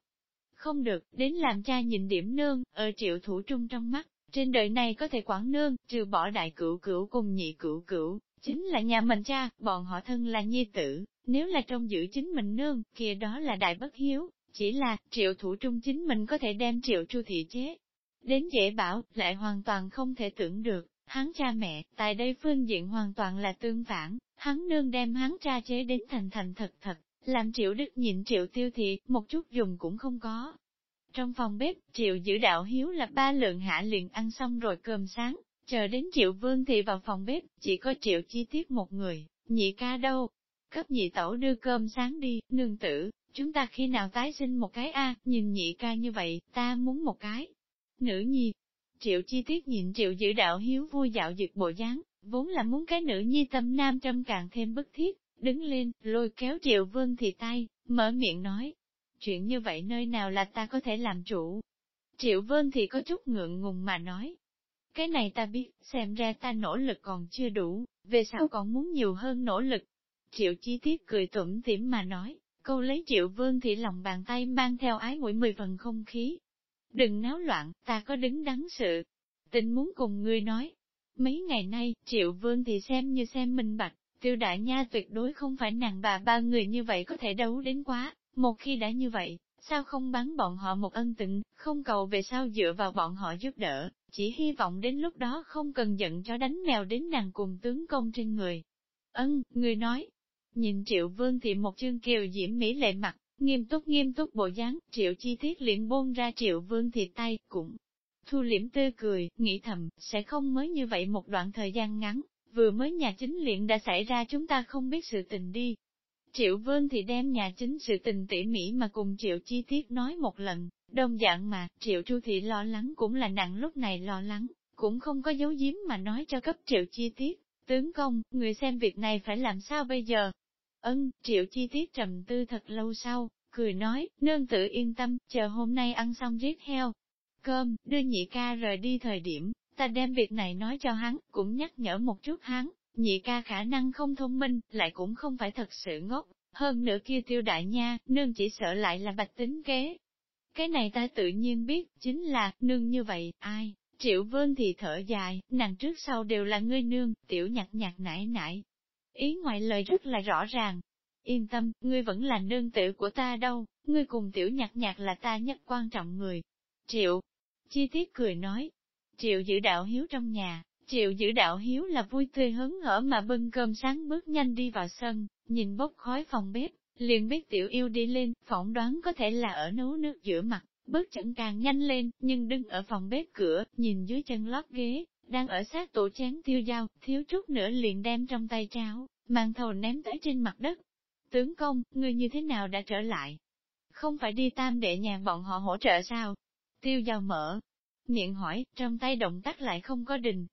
Không được, đến làm cha nhìn điểm nương, ở triệu thủ trung trong mắt, trên đời này có thể quản nương, trừ bỏ đại cửu cửu cùng nhị cửu cửu, chính là nhà mình cha, bọn họ thân là nhi tử, nếu là trong giữ chính mình nương, kia đó là đại bất hiếu, chỉ là triệu thủ trung chính mình có thể đem triệu chu thị chế. Đến dễ bảo, lại hoàn toàn không thể tưởng được, hắn cha mẹ, tại đây phương diện hoàn toàn là tương phản, hắn nương đem hắn cha chế đến thành thành thật thật, làm triệu đức nhịn triệu tiêu thị, một chút dùng cũng không có. Trong phòng bếp, triệu giữ đạo hiếu là ba lượng hạ liền ăn xong rồi cơm sáng, Chờ đến triệu vương thì vào phòng bếp, chỉ có triệu chi tiết một người, nhị ca đâu? Cấp nhị tẩu đưa cơm sáng đi, nương tử, chúng ta khi nào tái sinh một cái a nhìn nhị ca như vậy, ta muốn một cái. Nữ nhi, triệu chi tiết nhìn triệu giữ đạo hiếu vui dạo dực bộ dáng, vốn là muốn cái nữ nhi tâm nam trâm càng thêm bức thiết, đứng lên, lôi kéo triệu vương thì tay, mở miệng nói. Chuyện như vậy nơi nào là ta có thể làm chủ? Triệu vương thì có chút ngượng ngùng mà nói, cái này ta biết, xem ra ta nỗ lực còn chưa đủ, về sau còn muốn nhiều hơn nỗ lực. Triệu chi tiết cười tủm tỉm mà nói, câu lấy triệu vương thì lòng bàn tay mang theo ái mũi mười phần không khí. Đừng náo loạn, ta có đứng đắn sự. Tình muốn cùng ngươi nói. Mấy ngày nay, triệu vương thì xem như xem minh bạch, tiêu đại nha tuyệt đối không phải nàng bà ba người như vậy có thể đấu đến quá, một khi đã như vậy, sao không bắn bọn họ một ân tình, không cầu về sau dựa vào bọn họ giúp đỡ, chỉ hy vọng đến lúc đó không cần giận cho đánh mèo đến nàng cùng tướng công trên người. Ân, người nói, nhìn triệu vương thì một chương kiều diễm mỹ lệ mặt, nghiêm túc nghiêm túc bộ dáng, triệu chi tiết liền buông ra triệu vương thì tay, cũng thu liễm tươi cười, nghĩ thầm, sẽ không mới như vậy một đoạn thời gian ngắn, vừa mới nhà chính liền đã xảy ra chúng ta không biết sự tình đi, Triệu Vương thì đem nhà chính sự tình tỉ mỉ mà cùng Triệu Chi Tiết nói một lần, Đồng dạng mà, triệu chu thị lo lắng cũng là nặng lúc này lo lắng, cũng không có dấu giếm mà nói cho cấp triệu chi tiết. Tướng công, người xem việc này phải làm sao bây giờ? Ân, triệu chi tiết trầm tư thật lâu sau, cười nói, nương tự yên tâm, chờ hôm nay ăn xong giết heo. Cơm, đưa nhị ca rời đi thời điểm, ta đem việc này nói cho hắn, cũng nhắc nhở một chút hắn, nhị ca khả năng không thông minh, lại cũng không phải thật sự ngốc, hơn nữa kia tiêu đại nha, nương chỉ sợ lại là bạch tính kế. Cái này ta tự nhiên biết, chính là, nương như vậy, ai, triệu vơn thì thở dài, nàng trước sau đều là ngươi nương, tiểu nhặt nhặt nải nải. Ý ngoại lời rất là rõ ràng. Yên tâm, ngươi vẫn là nương tự của ta đâu, ngươi cùng tiểu nhặt nhặt là ta nhất quan trọng người. Triệu, chi tiết cười nói, triệu giữ đạo hiếu trong nhà, Triệu giữ đạo hiếu là vui tươi hớn hở mà bưng cơm sáng bước nhanh đi vào sân, nhìn bốc khói phòng bếp, liền biết tiểu yêu đi lên, phỏng đoán có thể là ở nấu nước giữa mặt, bước chân càng nhanh lên, nhưng đứng ở phòng bếp cửa, nhìn dưới chân lót ghế, đang ở sát tổ chén tiêu dao, thiếu chút nữa liền đem trong tay cháo, mang thầu ném tới trên mặt đất. Tướng công, người như thế nào đã trở lại? Không phải đi tam đệ nhà bọn họ hỗ trợ sao? Tiêu dao mở, miệng hỏi, trong tay động tác lại không có đình,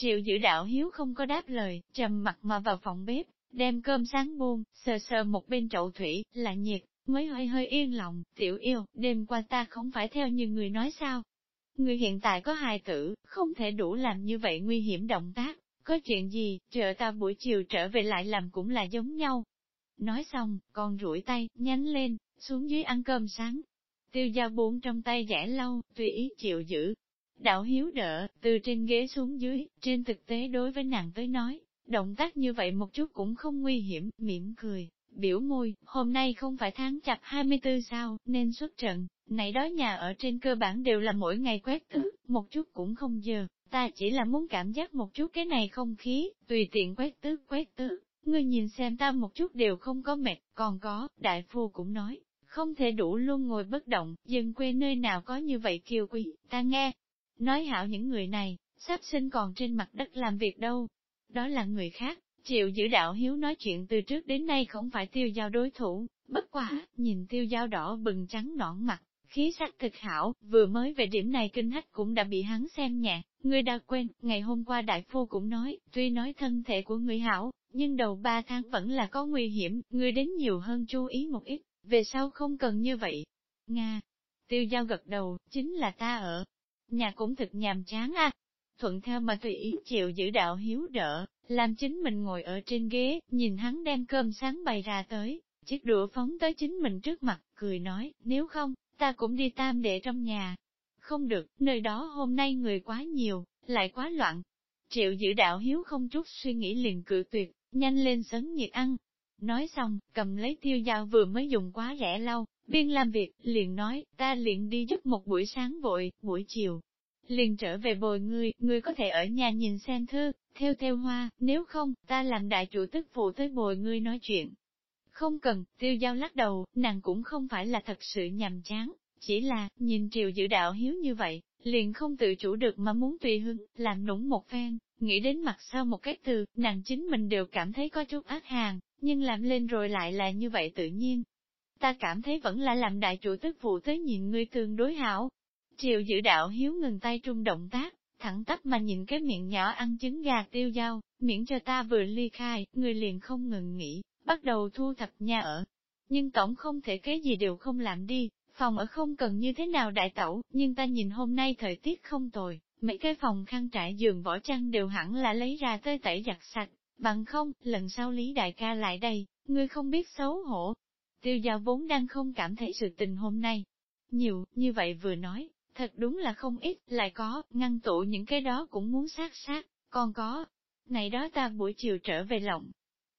Triệu giữ đạo hiếu không có đáp lời, trầm mặt mà vào phòng bếp, đem cơm sáng buông, sờ sờ một bên chậu thủy, là nhiệt, mới hơi hơi yên lòng, tiểu yêu, đêm qua ta không phải theo như người nói sao. Người hiện tại có hài tử, không thể đủ làm như vậy nguy hiểm động tác, có chuyện gì, chờ ta buổi chiều trở về lại làm cũng là giống nhau. Nói xong, con rủi tay, nhánh lên, xuống dưới ăn cơm sáng. Tiêu gia buông trong tay giải lâu, tùy ý chịu giữ, Đạo hiếu đỡ, từ trên ghế xuống dưới, trên thực tế đối với nàng tới nói, động tác như vậy một chút cũng không nguy hiểm, mỉm cười, biểu môi, hôm nay không phải tháng chặt 24 sao, nên xuất trận, này đó nhà ở trên cơ bản đều là mỗi ngày quét thứ, một chút cũng không giờ, ta chỉ là muốn cảm giác một chút cái này không khí, tùy tiện quét tứ, quét tứ. ngươi nhìn xem ta một chút đều không có mệt, còn có, đại phu cũng nói, không thể đủ luôn ngồi bất động, dân quê nơi nào có như vậy kiều quỷ, ta nghe, Nói hảo những người này, sắp sinh còn trên mặt đất làm việc đâu. Đó là người khác, chịu giữ đạo hiếu nói chuyện từ trước đến nay không phải tiêu giao đối thủ, bất quả, nhìn tiêu giao đỏ bừng trắng nõn mặt, khí sắc thực hảo, vừa mới về điểm này kinh hách cũng đã bị hắn xem nhẹ, người đã quên, ngày hôm qua đại phu cũng nói, tuy nói thân thể của người hảo, nhưng đầu ba tháng vẫn là có nguy hiểm, người đến nhiều hơn chú ý một ít, về sau không cần như vậy. Nga, tiêu giao gật đầu, chính là ta ở, nhà cũng thực nhàm chán à. Thuận theo mà tùy ý chịu giữ đạo hiếu đỡ, làm chính mình ngồi ở trên ghế, nhìn hắn đem cơm sáng bày ra tới, chiếc đũa phóng tới chính mình trước mặt, cười nói, nếu không, ta cũng đi tam đệ trong nhà. Không được, nơi đó hôm nay người quá nhiều, lại quá loạn. Triệu giữ đạo hiếu không chút suy nghĩ liền cự tuyệt, nhanh lên sấn nhiệt ăn. Nói xong, cầm lấy tiêu dao vừa mới dùng quá rẻ lau, Biên làm việc, liền nói, ta liền đi giúp một buổi sáng vội, buổi chiều. Liền trở về bồi ngươi, ngươi có thể ở nhà nhìn xem thư, theo theo hoa, nếu không, ta làm đại chủ tức phụ tới bồi ngươi nói chuyện. Không cần, tiêu giao lắc đầu, nàng cũng không phải là thật sự nhầm chán, chỉ là, nhìn triều dự đạo hiếu như vậy, liền không tự chủ được mà muốn tùy hứng, làm nũng một phen, nghĩ đến mặt sau một cái từ, nàng chính mình đều cảm thấy có chút ác hàng, nhưng làm lên rồi lại là như vậy tự nhiên, ta cảm thấy vẫn là làm đại chủ tức phụ tới nhìn ngươi tương đối hảo. Triều giữ đạo hiếu ngừng tay trung động tác, thẳng tắp mà nhìn cái miệng nhỏ ăn trứng gà tiêu dao, miễn cho ta vừa ly khai, người liền không ngừng nghỉ, bắt đầu thu thập nhà ở. Nhưng tổng không thể cái gì đều không làm đi, phòng ở không cần như thế nào đại tẩu, nhưng ta nhìn hôm nay thời tiết không tồi, mấy cái phòng khăn trải giường vỏ chăn đều hẳn là lấy ra tới tẩy giặt sạch, bằng không, lần sau Lý Đại ca lại đây, ngươi không biết xấu hổ, Tiêu giao vốn đang không cảm thấy sự tình hôm nay. Nhiều, như vậy vừa nói, thật đúng là không ít, lại có, ngăn tụ những cái đó cũng muốn sát sát, còn có. Này đó ta buổi chiều trở về lộng.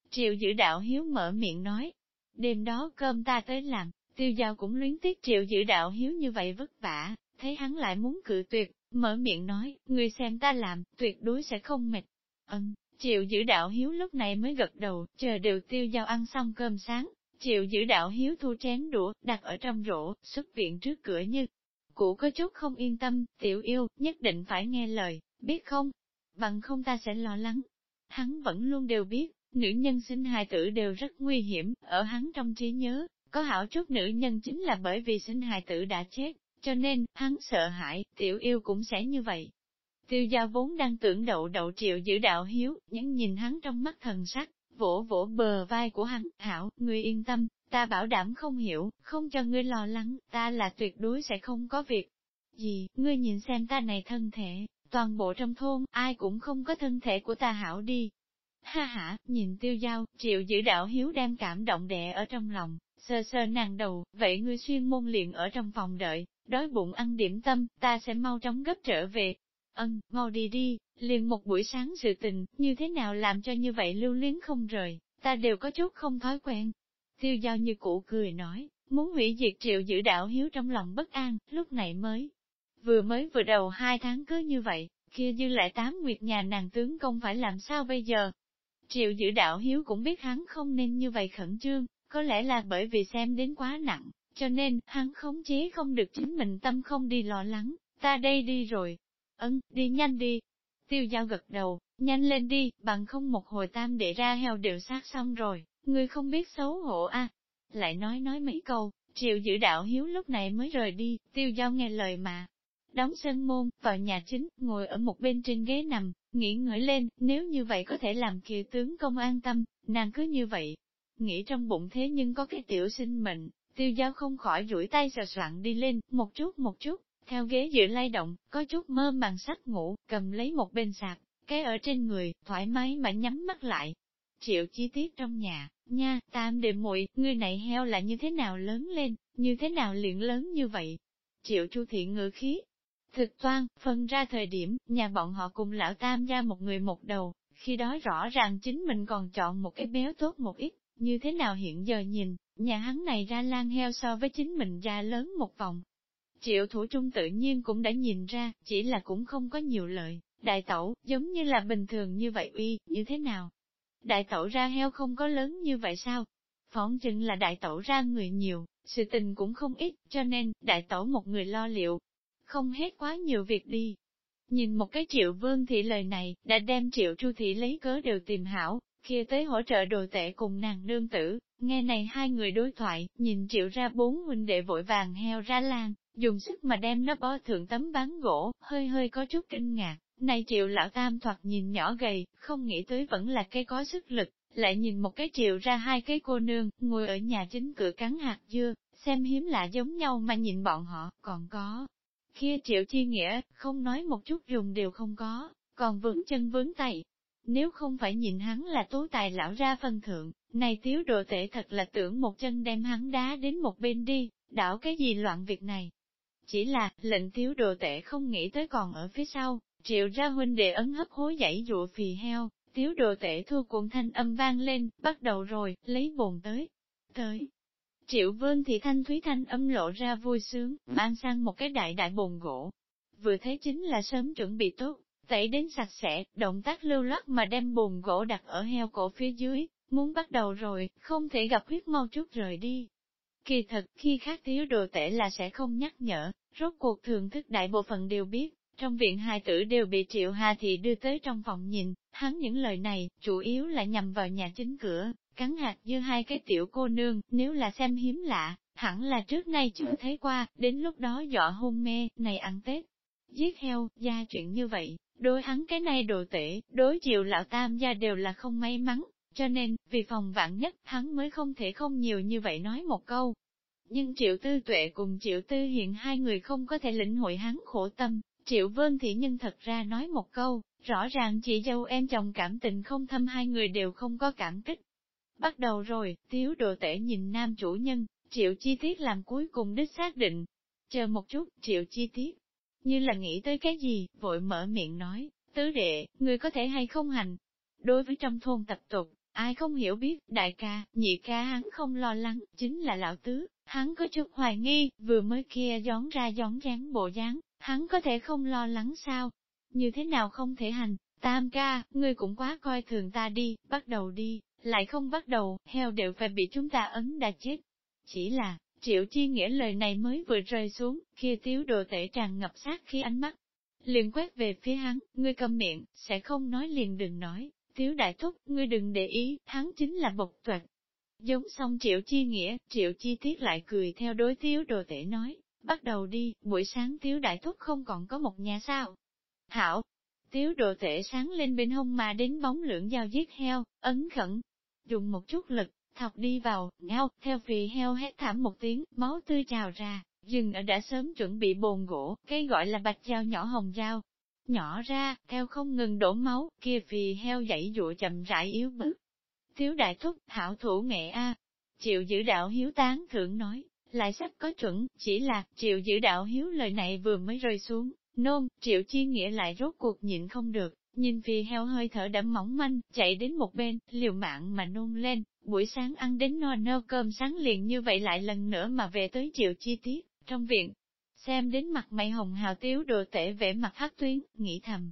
Triệu giữ đạo hiếu mở miệng nói. Đêm đó cơm ta tới làm, tiêu giao cũng luyến tiếc triệu giữ đạo hiếu như vậy vất vả, thấy hắn lại muốn cự tuyệt, mở miệng nói, người xem ta làm, tuyệt đối sẽ không mệt. Ân, triệu giữ đạo hiếu lúc này mới gật đầu, chờ đều tiêu giao ăn xong cơm sáng, Triệu giữ đạo hiếu thu chén đũa, đặt ở trong rổ, xuất viện trước cửa như. Cụ có chút không yên tâm, tiểu yêu, nhất định phải nghe lời, biết không? Bằng không ta sẽ lo lắng. Hắn vẫn luôn đều biết, nữ nhân sinh hài tử đều rất nguy hiểm, ở hắn trong trí nhớ, có hảo chút nữ nhân chính là bởi vì sinh hài tử đã chết, cho nên, hắn sợ hãi, tiểu yêu cũng sẽ như vậy. Tiêu gia vốn đang tưởng đậu đậu triệu giữ đạo hiếu, nhắn nhìn hắn trong mắt thần sắc, vỗ vỗ bờ vai của hắn, hảo, ngươi yên tâm, ta bảo đảm không hiểu, không cho ngươi lo lắng, ta là tuyệt đối sẽ không có việc gì, ngươi nhìn xem ta này thân thể, toàn bộ trong thôn, ai cũng không có thân thể của ta hảo đi. Ha ha, nhìn tiêu giao, triệu giữ đạo hiếu đem cảm động đẻ ở trong lòng, sơ sơ nàng đầu, vậy ngươi xuyên môn liền ở trong phòng đợi, đói bụng ăn điểm tâm, ta sẽ mau chóng gấp trở về. Ân, mau đi đi, liền một buổi sáng sự tình, như thế nào làm cho như vậy lưu luyến không rời, ta đều có chút không thói quen. Tiêu giao như cũ cười nói, muốn hủy diệt triệu giữ đạo hiếu trong lòng bất an, lúc này mới. Vừa mới vừa đầu hai tháng cứ như vậy, kia dư lại tám nguyệt nhà nàng tướng công phải làm sao bây giờ? Triệu giữ đạo hiếu cũng biết hắn không nên như vậy khẩn trương, có lẽ là bởi vì xem đến quá nặng, cho nên, hắn khống chế không được chính mình tâm không đi lo lắng, ta đây đi rồi. Ấn, đi nhanh đi. Tiêu giao gật đầu, nhanh lên đi, bằng không một hồi tam để ra heo đều sát xong rồi, ngươi không biết xấu hổ a Lại nói nói mấy câu, triệu giữ đạo hiếu lúc này mới rời đi, tiêu giao nghe lời mà. Đóng sân môn, vào nhà chính, ngồi ở một bên trên ghế nằm, nghĩ ngợi lên, nếu như vậy có thể làm kiều tướng công an tâm, nàng cứ như vậy. Nghĩ trong bụng thế nhưng có cái tiểu sinh mệnh, Tiêu giao không khỏi duỗi tay sờ soạn đi lên, một chút một chút, theo ghế dựa lay động, có chút mơ màng sách ngủ, cầm lấy một bên sạc, cái ở trên người, thoải mái mà nhắm mắt lại. Triệu chi tiết trong nhà, nha, tam đệ muội người này heo là như thế nào lớn lên, như thế nào luyện lớn như vậy. Triệu chu thiện ngữ khí, thực toan, phân ra thời điểm, nhà bọn họ cùng lão tam ra một người một đầu, khi đó rõ ràng chính mình còn chọn một cái béo tốt một ít, như thế nào hiện giờ nhìn, nhà hắn này ra lan heo so với chính mình ra lớn một vòng. Triệu thủ trung tự nhiên cũng đã nhìn ra, chỉ là cũng không có nhiều lợi, đại tẩu, giống như là bình thường như vậy uy, như thế nào? Đại tẩu ra heo không có lớn như vậy sao? Phỏng chừng là đại tẩu ra người nhiều, sự tình cũng không ít, cho nên, đại tẩu một người lo liệu. Không hết quá nhiều việc đi. Nhìn một cái triệu vương thị lời này, đã đem triệu chu thị lấy cớ đều tìm hảo, kia tới hỗ trợ đồ tệ cùng nàng nương tử, nghe này hai người đối thoại, nhìn triệu ra bốn huynh đệ vội vàng heo ra lan, dùng sức mà đem nó bó thượng tấm bán gỗ, hơi hơi có chút kinh ngạc. Này triệu lão tam thoạt nhìn nhỏ gầy, không nghĩ tới vẫn là cái có sức lực, lại nhìn một cái triệu ra hai cái cô nương, ngồi ở nhà chính cửa cắn hạt dưa, xem hiếm lạ giống nhau mà nhìn bọn họ, còn có. Kia triệu chi nghĩa, không nói một chút dùng đều không có, còn vướng chân vướng tay, nếu không phải nhìn hắn là tố tài lão ra phân thượng, này thiếu đồ tệ thật là tưởng một chân đem hắn đá đến một bên đi, đảo cái gì loạn việc này. Chỉ là, lệnh thiếu đồ tệ không nghĩ tới còn ở phía sau, triệu ra huynh đệ ấn hấp hối dãy dụa phì heo, thiếu đồ tệ thua cuộn thanh âm vang lên, bắt đầu rồi, lấy bồn tới. Tới. Triệu vương thì thanh thúy thanh âm lộ ra vui sướng, mang sang một cái đại đại bồn gỗ. Vừa thấy chính là sớm chuẩn bị tốt, tẩy đến sạch sẽ, động tác lưu loát mà đem bồn gỗ đặt ở heo cổ phía dưới, muốn bắt đầu rồi, không thể gặp huyết mau chút rời đi. Kỳ thật, khi khác thiếu đồ tể là sẽ không nhắc nhở, rốt cuộc thường thức đại bộ phận đều biết, trong viện hai tử đều bị Triệu Hà Thị đưa tới trong phòng nhìn, hắn những lời này, chủ yếu là nhằm vào nhà chính cửa, cắn hạt như hai cái tiểu cô nương, nếu là xem hiếm lạ, hẳn là trước nay chưa thấy qua, đến lúc đó dọa hôn mê, này ăn Tết. Giết heo, gia chuyện như vậy, Đối hắn cái này đồ tể, đối chịu lão tam gia đều là không may mắn, cho nên, vì phòng vạn nhất, hắn mới không thể không nhiều như vậy nói một câu. Nhưng triệu tư tuệ cùng triệu tư hiện hai người không có thể lĩnh hội hắn khổ tâm, triệu vân thị nhân thật ra nói một câu, rõ ràng chị dâu em chồng cảm tình không thâm hai người đều không có cảm kích. Bắt đầu rồi, tiếu đồ tể nhìn nam chủ nhân, triệu chi tiết làm cuối cùng đích xác định. Chờ một chút, triệu chi tiết, như là nghĩ tới cái gì, vội mở miệng nói, tứ đệ, người có thể hay không hành. Đối với trong thôn tập tục, ai không hiểu biết, đại ca, nhị ca hắn không lo lắng, chính là lão tứ, hắn có chút hoài nghi, vừa mới kia gión ra gión ráng bộ dáng, hắn có thể không lo lắng sao? Như thế nào không thể hành, tam ca, ngươi cũng quá coi thường ta đi, bắt đầu đi, lại không bắt đầu, heo đều phải bị chúng ta ấn đã chết. Chỉ là, Triệu chi nghĩa lời này mới vừa rơi xuống, kia tiếu đồ tể tràn ngập sát khi ánh mắt. Liền quét về phía hắn, ngươi cầm miệng, sẽ không nói liền đừng nói, tiếu đại thúc, ngươi đừng để ý, hắn chính là bộc tuật. Giống xong triệu chi nghĩa, triệu chi tiết lại cười theo đối tiếu đồ tể nói, Bắt đầu đi, buổi sáng tiếu đại thúc không còn có một nhà sao. hảo tiếu đồ tể sáng lên bên hông mà đến bóng lưỡng dao giết heo, ấn khẩn, dùng một chút lực, thọc đi vào, ngao, theo phì heo hét thảm một tiếng, máu tươi trào ra, dừng ở đã sớm chuẩn bị bồn gỗ, cái gọi là bạch dao nhỏ hồng dao. Nhỏ ra, theo không ngừng đổ máu, kia phì heo dãy dụa chậm rãi yếu bớt. Tiếu đại thúc, hảo thủ nghệ A. Chịu giữ đạo hiếu tán thượng nói, lại sắp có chuẩn, chỉ là, triệu giữ đạo hiếu lời này vừa mới rơi xuống, nôn, triệu chi nghĩa lại rốt cuộc nhịn không được, nhìn vì heo hơi thở đẫm mỏng manh, chạy đến một bên, liều mạng mà nôn lên, buổi sáng ăn đến no nơ cơm sáng liền như vậy lại lần nữa mà về tới triệu chi tiết, trong viện. Xem đến mặt mày hồng hào tiếu đồ tể vẻ mặt hắc tuyến, nghĩ thầm.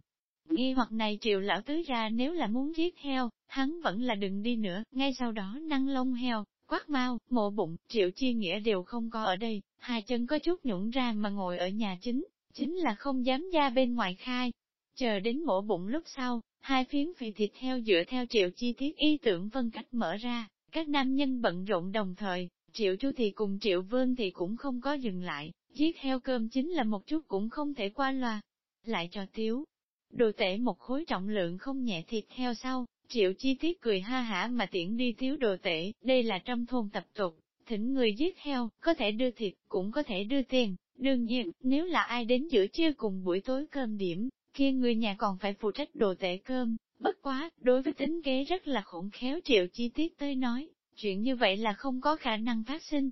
Nghi hoặc này triệu lão tứ ra nếu là muốn giết heo, hắn vẫn là đừng đi nữa, ngay sau đó năng lông heo, quát mau, mộ bụng, triệu chi nghĩa đều không có ở đây, hai chân có chút nhũng ra mà ngồi ở nhà chính, chính là không dám ra bên ngoài khai. Chờ đến mổ bụng lúc sau, hai phiến phì thịt heo dựa theo triệu chi tiết ý tưởng vân cách mở ra, các nam nhân bận rộn đồng thời, triệu chu thì cùng triệu vương thì cũng không có dừng lại, giết heo cơm chính là một chút cũng không thể qua loa. Lại cho tiếu, đồ tể một khối trọng lượng không nhẹ thịt heo sau, triệu chi tiết cười ha hả mà tiễn đi thiếu đồ tể, đây là trong thôn tập tục, thỉnh người giết heo, có thể đưa thịt, cũng có thể đưa tiền, đương nhiên, nếu là ai đến giữa trưa cùng buổi tối cơm điểm, kia người nhà còn phải phụ trách đồ tể cơm, bất quá, đối với tính kế rất là khủng khéo triệu chi tiết tới nói, chuyện như vậy là không có khả năng phát sinh.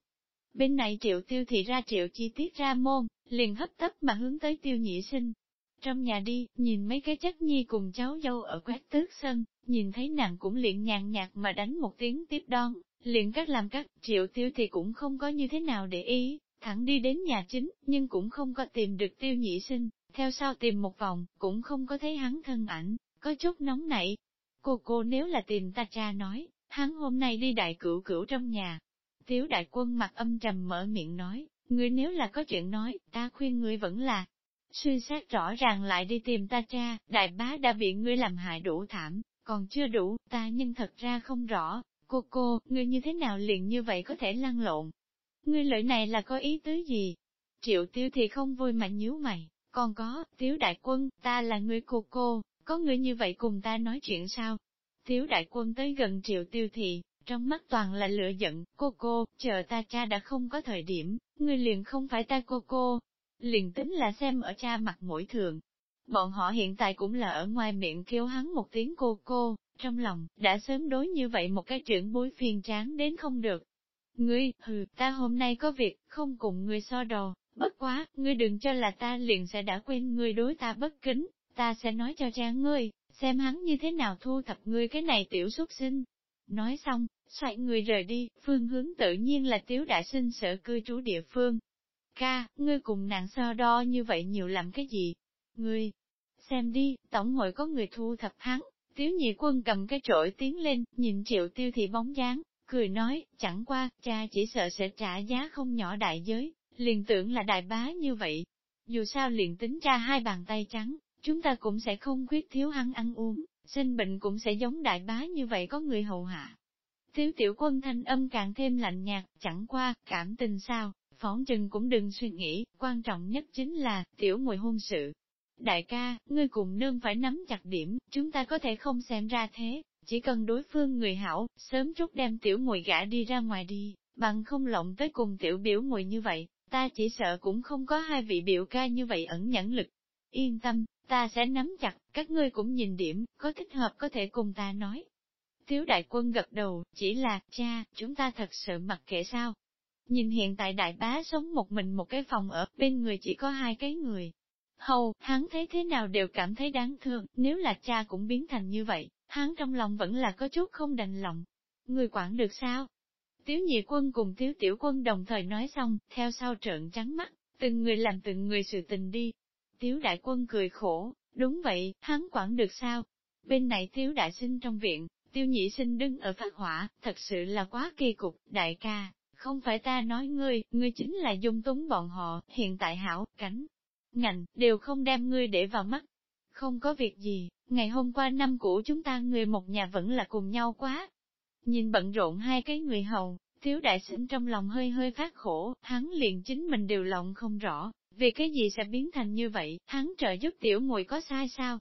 Bên này triệu tiêu thị ra triệu chi tiết ra môn, liền hấp tấp mà hướng tới tiêu nhị sinh. Trong nhà đi, nhìn mấy cái chất nhi cùng cháu dâu ở quét tước sân, nhìn thấy nàng cũng liền nhàn nhạt mà đánh một tiếng tiếp đón, liền các làm các, triệu tiêu thì cũng không có như thế nào để ý, thẳng đi đến nhà chính, nhưng cũng không có tìm được tiêu nhị sinh, theo sau tìm một vòng, cũng không có thấy hắn thân ảnh, có chút nóng nảy. Cô cô nếu là tìm ta cha nói, hắn hôm nay đi đại cửu cửu trong nhà. Tiếu đại quân mặt âm trầm mở miệng nói, ngươi nếu là có chuyện nói, ta khuyên ngươi vẫn là, suy xét rõ ràng lại đi tìm ta cha, đại bá đã bị ngươi làm hại đủ thảm, còn chưa đủ, ta nhưng thật ra không rõ, cô cô, ngươi như thế nào liền như vậy có thể lăn lộn. Ngươi lợi này là có ý tứ gì? Triệu tiêu thì không vui mà nhíu mày, còn có, tiếu đại quân, ta là người cô cô, có người như vậy cùng ta nói chuyện sao? Tiếu đại quân tới gần triệu tiêu thị, trong mắt toàn là lửa giận, cô cô, chờ ta cha đã không có thời điểm, ngươi liền không phải ta cô cô. Liền tính là xem ở cha mặt mũi thường, Bọn họ hiện tại cũng là ở ngoài miệng kêu hắn một tiếng cô cô, trong lòng, đã sớm đối như vậy một cái trưởng bối phiền tráng đến không được. Ngươi, hừ, ta hôm nay có việc, không cùng ngươi so đồ, bất quá, ngươi đừng cho là ta liền sẽ đã quên ngươi đối ta bất kính, ta sẽ nói cho cha ngươi, xem hắn như thế nào thu thập ngươi cái này tiểu xuất sinh. Nói xong, xoay người rời đi, phương hướng tự nhiên là tiếu đại sinh sở cư trú địa phương. Ca, ngươi cùng nàng so đo như vậy nhiều làm cái gì? Ngươi, xem đi, tổng hội có người thu thập hắn. Tiếu nhị quân cầm cái trội tiến lên, nhìn triệu tiêu thị bóng dáng, cười nói, chẳng qua, cha chỉ sợ sẽ trả giá không nhỏ đại giới, liền tưởng là đại bá như vậy. Dù sao liền tính ra hai bàn tay trắng, chúng ta cũng sẽ không khuyết thiếu ăn ăn uống, sinh bệnh cũng sẽ giống đại bá như vậy có người hầu hạ. Thiếu tiểu quân thanh âm càng thêm lạnh nhạt, chẳng qua, cảm tình sao, phóng chừng cũng đừng suy nghĩ, quan trọng nhất chính là, tiểu mùi hôn sự, Đại ca, ngươi cùng nương phải nắm chặt điểm, chúng ta có thể không xem ra thế, chỉ cần đối phương người hảo, sớm chút đem tiểu mùi gã đi ra ngoài đi, bằng không lộng tới cùng tiểu biểu mùi như vậy, ta chỉ sợ cũng không có hai vị biểu ca như vậy ẩn nhẫn lực. Yên tâm, ta sẽ nắm chặt, các ngươi cũng nhìn điểm, có thích hợp có thể cùng ta nói. Tiếu đại quân gật đầu, chỉ là, cha, chúng ta thật sự mặc kệ sao. Nhìn hiện tại đại bá sống một mình một cái phòng ở, bên người chỉ có hai cái người, Hầu, hắn thấy thế nào đều cảm thấy đáng thương, nếu là cha cũng biến thành như vậy, hắn trong lòng vẫn là có chút không đành lòng. Người quản được sao? Tiếu nhị quân cùng tiếu tiểu quân đồng thời nói xong, theo sau trợn trắng mắt, từng người làm từng người sự tình đi. Tiếu đại quân cười khổ, đúng vậy, hắn quản được sao? Bên này tiếu đại sinh trong viện, tiêu nhị sinh đứng ở phát hỏa, thật sự là quá kỳ cục, đại ca, không phải ta nói ngươi, ngươi chính là dung túng bọn họ, hiện tại hảo, cánh ngành, đều không đem ngươi để vào mắt. Không có việc gì, ngày hôm qua năm cũ chúng ta người một nhà vẫn là cùng nhau quá. Nhìn bận rộn hai cái người hầu, thiếu đại sinh trong lòng hơi hơi phát khổ, hắn liền chính mình đều lòng không rõ, vì cái gì sẽ biến thành như vậy, hắn trợ giúp tiểu muội có sai sao?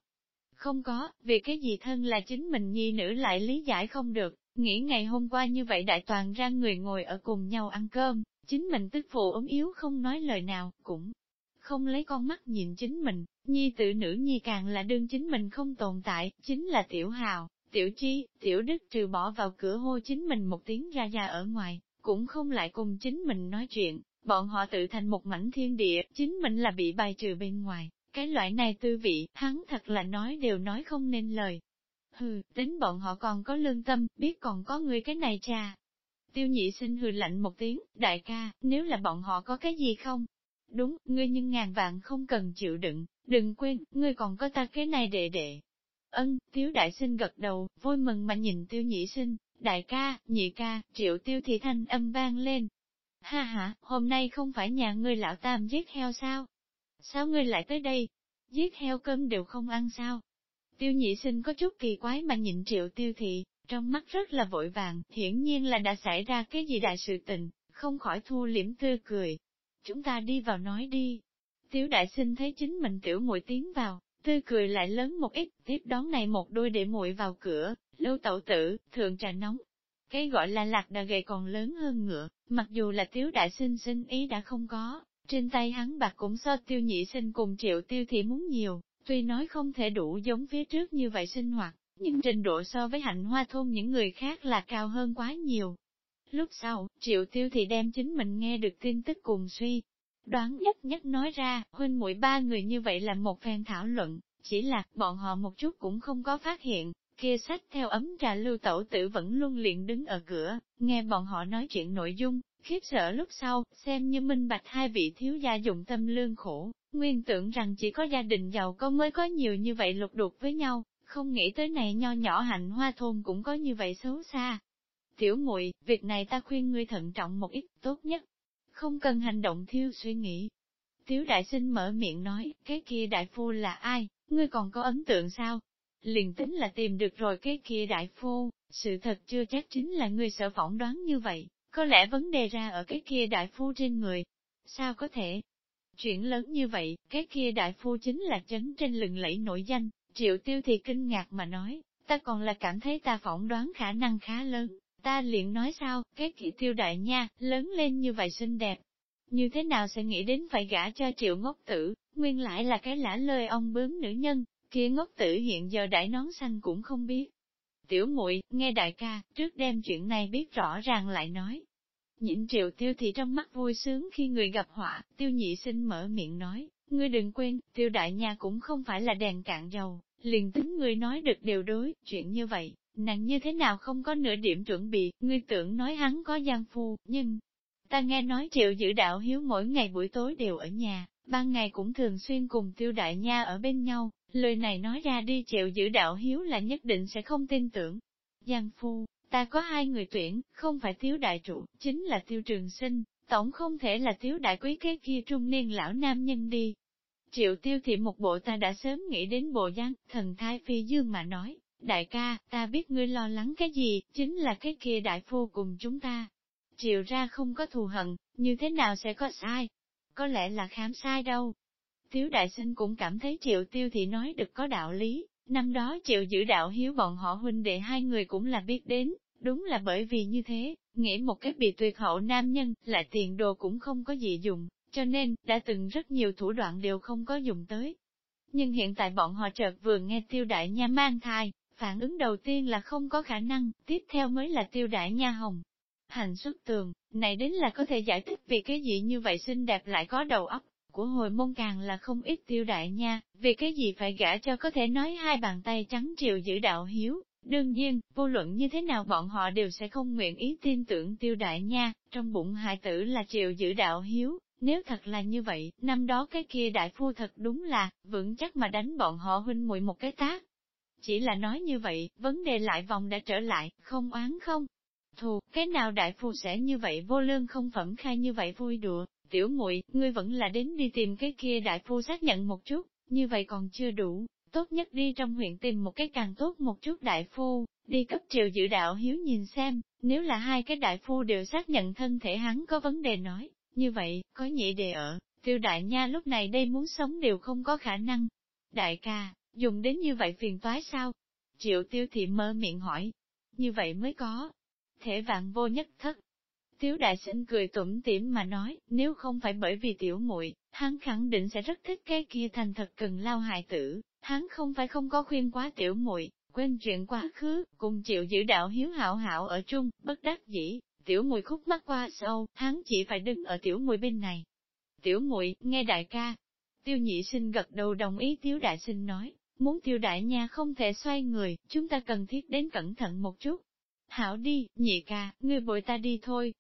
Không có, vì cái gì thân là chính mình nhi nữ lại lý giải không được, nghĩ ngày hôm qua như vậy đại toàn ra người ngồi ở cùng nhau ăn cơm, chính mình tức phụ ốm yếu không nói lời nào, cũng không lấy con mắt nhìn chính mình, nhi tự nữ nhi càng là đương chính mình không tồn tại, chính là tiểu hào, tiểu chi, tiểu đức trừ bỏ vào cửa hô chính mình một tiếng ra ra ở ngoài, cũng không lại cùng chính mình nói chuyện, bọn họ tự thành một mảnh thiên địa, chính mình là bị bài trừ bên ngoài, cái loại này tư vị, hắn thật là nói đều nói không nên lời. Hừ, tính bọn họ còn có lương tâm, biết còn có người cái này cha. Tiêu nhị sinh hừ lạnh một tiếng, đại ca, nếu là bọn họ có cái gì không? Đúng, ngươi nhưng ngàn vạn không cần chịu đựng, đừng quên, ngươi còn có ta cái này đệ đệ. Ân, tiêu đại sinh gật đầu, vui mừng mà nhìn tiêu nhị sinh, đại ca, nhị ca, triệu tiêu thị thanh âm vang lên. Ha ha, hôm nay không phải nhà ngươi lão tam giết heo sao? Sao ngươi lại tới đây? Giết heo cơm đều không ăn sao? Tiêu nhị sinh có chút kỳ quái mà nhịn triệu tiêu thị, trong mắt rất là vội vàng, hiển nhiên là đã xảy ra cái gì đại sự tình, không khỏi thu liễm tươi cười. Chúng ta đi vào nói đi. Tiêu đại sinh thấy chính mình tiểu muội tiến vào, tươi cười lại lớn một ít, tiếp đón này một đôi để muội vào cửa, lưu tẩu tử, thượng trà nóng. Cái gọi là lạc đà gầy còn lớn hơn ngựa, mặc dù là tiếu đại sinh sinh ý đã không có, trên tay hắn bạc cũng so tiêu nhị sinh cùng triệu tiêu thì muốn nhiều, tuy nói không thể đủ giống phía trước như vậy sinh hoạt, nhưng trình độ so với hạnh hoa thôn những người khác là cao hơn quá nhiều. Lúc sau, triệu tiêu thì đem chính mình nghe được tin tức cùng suy. Đoán nhất nhất nói ra, huynh muội ba người như vậy là một phen thảo luận, chỉ là bọn họ một chút cũng không có phát hiện, kia sách theo ấm trà lưu tẩu tử vẫn luôn liền đứng ở cửa, nghe bọn họ nói chuyện nội dung, khiếp sợ lúc sau, xem như minh bạch hai vị thiếu gia dụng tâm lương khổ, nguyên tưởng rằng chỉ có gia đình giàu có mới có nhiều như vậy lục đục với nhau, không nghĩ tới này nho nhỏ hạnh hoa thôn cũng có như vậy xấu xa. Tiểu muội việc này ta khuyên ngươi thận trọng một ít, tốt nhất. Không cần hành động thiêu suy nghĩ. Tiếu đại sinh mở miệng nói, cái kia đại phu là ai, ngươi còn có ấn tượng sao? Liền tính là tìm được rồi cái kia đại phu, sự thật chưa chắc chính là ngươi sợ phỏng đoán như vậy, có lẽ vấn đề ra ở cái kia đại phu trên người. Sao có thể? Chuyện lớn như vậy, cái kia đại phu chính là chấn trên lừng lẫy nổi danh, triệu tiêu thì kinh ngạc mà nói, ta còn là cảm thấy ta phỏng đoán khả năng khá lớn, ta liền nói sao, cái kia tiêu đại nha, lớn lên như vậy xinh đẹp. Như thế nào sẽ nghĩ đến phải gả cho triệu ngốc tử, nguyên lại là cái lã lơi ông bướm nữ nhân, kia ngốc tử hiện giờ đại nón xanh cũng không biết. Tiểu muội nghe đại ca, trước đem chuyện này biết rõ ràng lại nói. Nhịn triệu tiêu thị trong mắt vui sướng khi người gặp họa, tiêu nhị sinh mở miệng nói, ngươi đừng quên, tiêu đại nha cũng không phải là đèn cạn dầu, liền tính ngươi nói được đều đối, chuyện như vậy, nàng như thế nào không có nửa điểm chuẩn bị, ngươi tưởng nói hắn có gian phu, nhưng, ta nghe nói triệu giữ đạo hiếu mỗi ngày buổi tối đều ở nhà, ban ngày cũng thường xuyên cùng tiêu đại nha ở bên nhau, lời này nói ra đi triệu giữ đạo hiếu là nhất định sẽ không tin tưởng. Giang phu, ta có hai người tuyển, không phải thiếu đại trụ, chính là tiêu trường sinh, tổng không thể là thiếu đại quý cái kia trung niên lão nam nhân đi. Triệu tiêu thị một bộ ta đã sớm nghĩ đến bộ giang, thần thái phi dương mà nói, đại ca, ta biết ngươi lo lắng cái gì, chính là cái kia đại phu cùng chúng ta. Triệu ra không có thù hận, như thế nào sẽ có sai, có lẽ là khám sai đâu. Tiếu đại sinh cũng cảm thấy triệu tiêu thị nói được có đạo lý, năm đó triệu giữ đạo hiếu bọn họ huynh đệ hai người cũng là biết đến, đúng là bởi vì như thế, nghĩ một cái bị tuyệt hậu nam nhân, lại tiền đồ cũng không có gì dùng, cho nên, đã từng rất nhiều thủ đoạn đều không có dùng tới. Nhưng hiện tại bọn họ chợt vừa nghe tiêu đại nha mang thai, phản ứng đầu tiên là không có khả năng, tiếp theo mới là tiêu đại nha hồng, hành xuất tường, này đến là có thể giải thích vì cái gì như vậy xinh đẹp lại có đầu óc, của hồi môn càng là không ít tiêu đại nha, vì cái gì phải gả cho có thể nói hai bàn tay trắng triều giữ đạo hiếu. Đương nhiên, vô luận như thế nào bọn họ đều sẽ không nguyện ý tin tưởng tiêu đại nha, trong bụng hại tử là triều giữ đạo hiếu, nếu thật là như vậy, năm đó cái kia đại phu thật đúng là, vững chắc mà đánh bọn họ huynh muội một cái tác. Chỉ là nói như vậy, vấn đề lại vòng đã trở lại, không oán không, thù, cái nào đại phu sẽ như vậy vô lương không phẩm khai như vậy vui đùa, tiểu muội ngươi vẫn là đến đi tìm cái kia đại phu xác nhận một chút, như vậy còn chưa đủ, tốt nhất đi trong huyện tìm một cái càng tốt một chút đại phu, đi cấp triều dự đạo hiếu nhìn xem, Nếu là hai cái đại phu đều xác nhận thân thể hắn có vấn đề nói, như vậy, có nhị đề ở, tiêu đại nha lúc này đây muốn sống đều không có khả năng. Đại ca, dùng đến như vậy phiền toái sao? Triệu tiêu thị mơ miệng hỏi. Như vậy mới có. Thể vạn vô nhất thất. Tiếu đại sinh cười tủm tỉm mà nói, nếu không phải bởi vì tiểu muội, hắn khẳng định sẽ rất thích cái kia thành thật cần lao hại tử, hắn không phải không có khuyên quá tiểu muội, quên chuyện quá khứ, cùng chịu giữ đạo hiếu hảo hảo ở chung, bất đắc dĩ, tiểu muội khúc mắt qua sâu, hắn chỉ phải đứng ở tiểu muội bên này. Tiểu muội nghe đại ca. Tiêu nhị sinh gật đầu đồng ý tiếu đại sinh nói, muốn tiêu đại nha không thể xoay người, chúng ta cần thiết đến cẩn thận một chút. Hảo đi, nhị ca, ngươi bội ta đi thôi.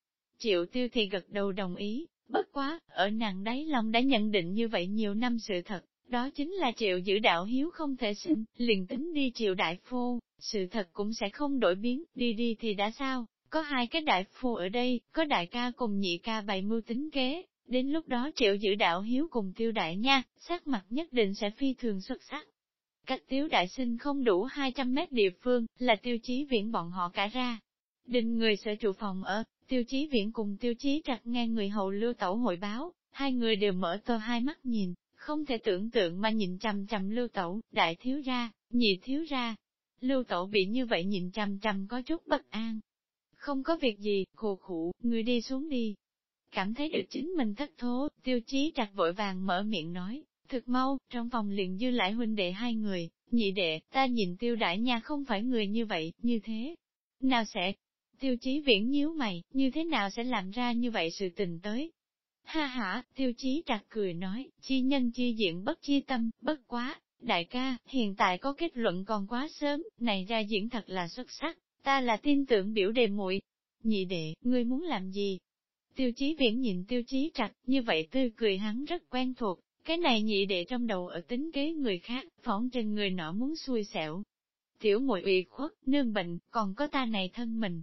Triệu tiêu thì gật đầu đồng ý, bất quá, ở nàng đáy lòng đã nhận định như vậy nhiều năm sự thật, đó chính là triệu giữ đạo hiếu không thể sinh, liền tính đi triệu đại phu, sự thật cũng sẽ không đổi biến, đi đi thì đã sao, có hai cái đại phu ở đây, có đại ca cùng nhị ca bày mưu tính kế, đến lúc đó triệu giữ đạo hiếu cùng tiêu đại nha, sắc mặt nhất định sẽ phi thường xuất sắc. Cách tiếu đại sinh không đủ 200 mét địa phương, là tiêu chí viễn bọn họ cả ra. Đình người sở trụ phòng ở, tiêu chí viễn cùng tiêu chí trặc nghe người hậu lưu tẩu hội báo, hai người đều mở to hai mắt nhìn, không thể tưởng tượng mà nhìn chằm chằm lưu tẩu, đại thiếu ra, nhị thiếu ra. Lưu tẩu bị như vậy nhìn chằm chằm có chút bất an. Không có việc gì, khổ khủ, người đi xuống đi. Cảm thấy được chính mình thất thố, tiêu chí trặc vội vàng mở miệng nói, thực mau, trong phòng liền dư lại huynh đệ hai người, nhị đệ, ta nhìn tiêu đại nha không phải người như vậy, như thế. Nào sẽ, tiêu chí viễn nhíu mày, như thế nào sẽ làm ra như vậy sự tình tới, Ha ha, tiêu chí trạc cười nói, chi nhân chi diện bất chi tâm, bất quá, đại ca, hiện tại có kết luận còn quá sớm, này ra diễn thật là xuất sắc, ta là tin tưởng biểu đề muội Nhị đệ, ngươi muốn làm gì? Tiêu chí viễn nhìn tiêu chí trạch, như vậy tươi cười hắn rất quen thuộc, cái này nhị đệ trong đầu ở tính kế người khác, phỏng trên người nọ muốn xui xẻo. Tiểu muội ủy khuất, nương bệnh, còn có ta này thân mình.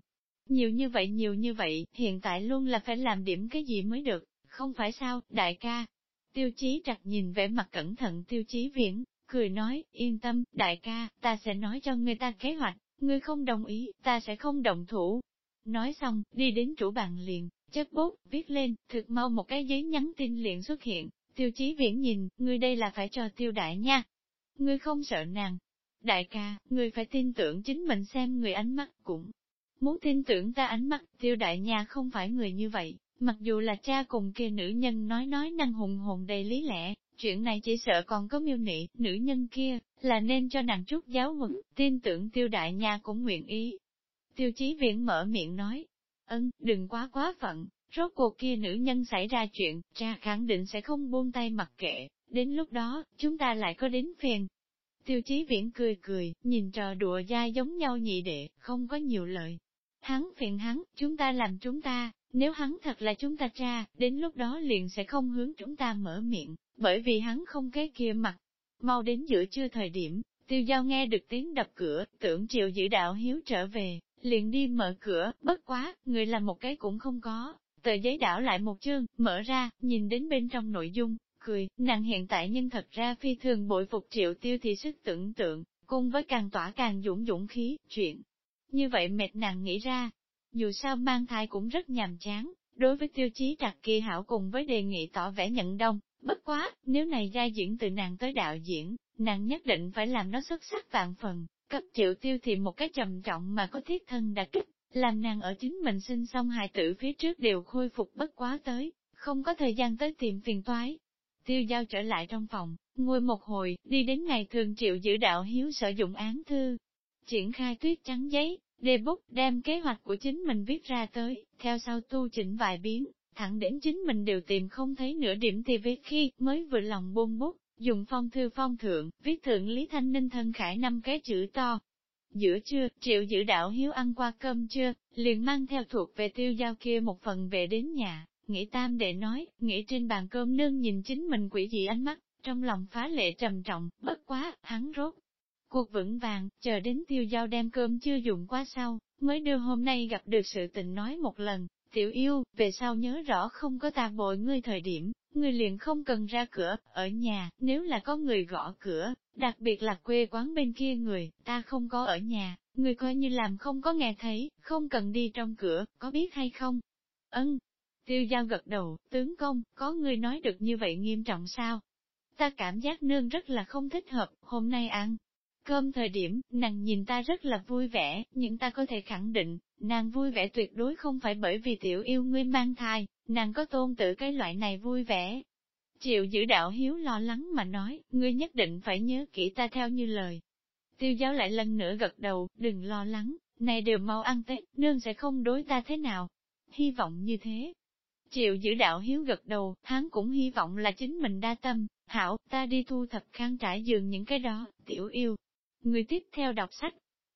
Nhiều như vậy nhiều như vậy, hiện tại luôn là phải làm điểm cái gì mới được không phải sao, đại ca. Tiêu chí trặc nhìn vẻ mặt cẩn thận tiêu chí viễn, cười nói, yên tâm, đại ca, ta sẽ nói cho người ta kế hoạch, ngươi không đồng ý, ta sẽ không động thủ. Nói xong, đi đến chủ bàn liền, chất bút, viết lên, thực mau một cái giấy nhắn tin liền xuất hiện, tiêu chí viễn nhìn, ngươi đây là phải cho tiêu đại nha. Ngươi không sợ nàng. Đại ca, ngươi phải tin tưởng chính mình xem người ánh mắt cũng. Muốn tin tưởng ta ánh mắt, tiêu đại nha không phải người như vậy, Mặc dù là cha cùng kia nữ nhân nói nói năng hùng hồn đầy lý lẽ, chuyện này chỉ sợ còn có miêu nị, nữ nhân kia, là nên cho nàng chút giáo huấn, tin tưởng tiêu đại nha cũng nguyện ý. Tiêu chí viễn mở miệng nói, ân, đừng quá quá phận, rốt cuộc kia nữ nhân xảy ra chuyện, cha khẳng định sẽ không buông tay mặc kệ, đến lúc đó, chúng ta lại có đến phiền. Tiêu chí viễn cười cười, nhìn trò đùa dai giống nhau nhị đệ, không có nhiều lời. Hắn phiền hắn, chúng ta làm chúng ta, nếu hắn thật là chúng ta tra, đến lúc đó liền sẽ không hướng chúng ta mở miệng, bởi vì hắn không cái kia mặt. Mau đến giữa trưa thời điểm, tiêu giao nghe được tiếng đập cửa, tưởng triệu giữ đạo hiếu trở về, liền đi mở cửa, bất quá, người làm một cái cũng không có. Tờ giấy đảo lại một chương, mở ra, nhìn đến bên trong nội dung, cười, nàng hiện tại nhưng thật ra phi thường bội phục triệu tiêu thì sức tưởng tượng, cùng với càng tỏa càng dũng dũng khí, chuyện. Như vậy mệt nàng nghĩ ra, dù sao mang thai cũng rất nhàm chán, đối với tiêu chí đặc kỳ hảo cùng với đề nghị tỏ vẻ nhận đông, bất quá, nếu này ra diễn từ nàng tới đạo diễn, nàng nhất định phải làm nó xuất sắc vạn phần, cấp triệu tiêu thì một cái trầm trọng mà có thiết thân đặc kích, làm nàng ở chính mình sinh xong hài tử phía trước đều khôi phục bất quá tới, không có thời gian tới tìm phiền toái. Tiêu giao trở lại trong phòng, ngồi một hồi, đi đến ngày thường triệu giữ đạo hiếu sở dụng án thư, triển khai tuyết trắng giấy, Đề bút đem kế hoạch của chính mình viết ra tới, theo sau tu chỉnh vài biến, thẳng đến chính mình đều tìm không thấy nửa điểm thì viết khi mới vừa lòng buông bút, dùng phong thư phong thượng, viết thượng Lý Thanh Ninh thân khải năm cái chữ to. Giữa trưa, triệu giữ đạo hiếu ăn qua cơm chưa, liền mang theo thuộc về tiêu giao kia một phần về đến nhà, nghĩ tam để nói, nghĩ trên bàn cơm nương nhìn chính mình quỷ dị ánh mắt, trong lòng phá lệ trầm trọng, bất quá, hắn rốt, Cuộc vững vàng, chờ đến tiêu giao đem cơm chưa dùng quá sau, mới đưa hôm nay gặp được sự tình nói một lần, tiểu yêu, về sau nhớ rõ không có ta bội ngươi thời điểm, ngươi liền không cần ra cửa, ở nhà, nếu là có người gõ cửa, Đặc biệt là quê quán bên kia người, ta không có ở nhà, ngươi coi như làm không có nghe thấy, không cần đi trong cửa, có biết hay không? Ân. Tiêu giao gật đầu, tướng công, có người nói được như vậy nghiêm trọng sao? Ta cảm giác nương rất là không thích hợp, hôm nay ăn. Cơm thời điểm, nàng nhìn ta rất là vui vẻ, nhưng ta có thể khẳng định, nàng vui vẻ tuyệt đối không phải bởi vì tiểu yêu ngươi mang thai, nàng có tôn tự cái loại này vui vẻ, Triệu giữ đạo hiếu lo lắng mà nói, ngươi nhất định phải nhớ kỹ ta theo như lời. Tiêu giáo lại lần nữa gật đầu, đừng lo lắng, này đều mau ăn Tết, nương sẽ không đối ta thế nào. Hy vọng như thế. Triệu giữ đạo hiếu gật đầu, hắn cũng hy vọng là chính mình đa tâm, hảo, ta đi thu thập khang trải giường những cái đó, tiểu yêu. Người tiếp theo đọc sách,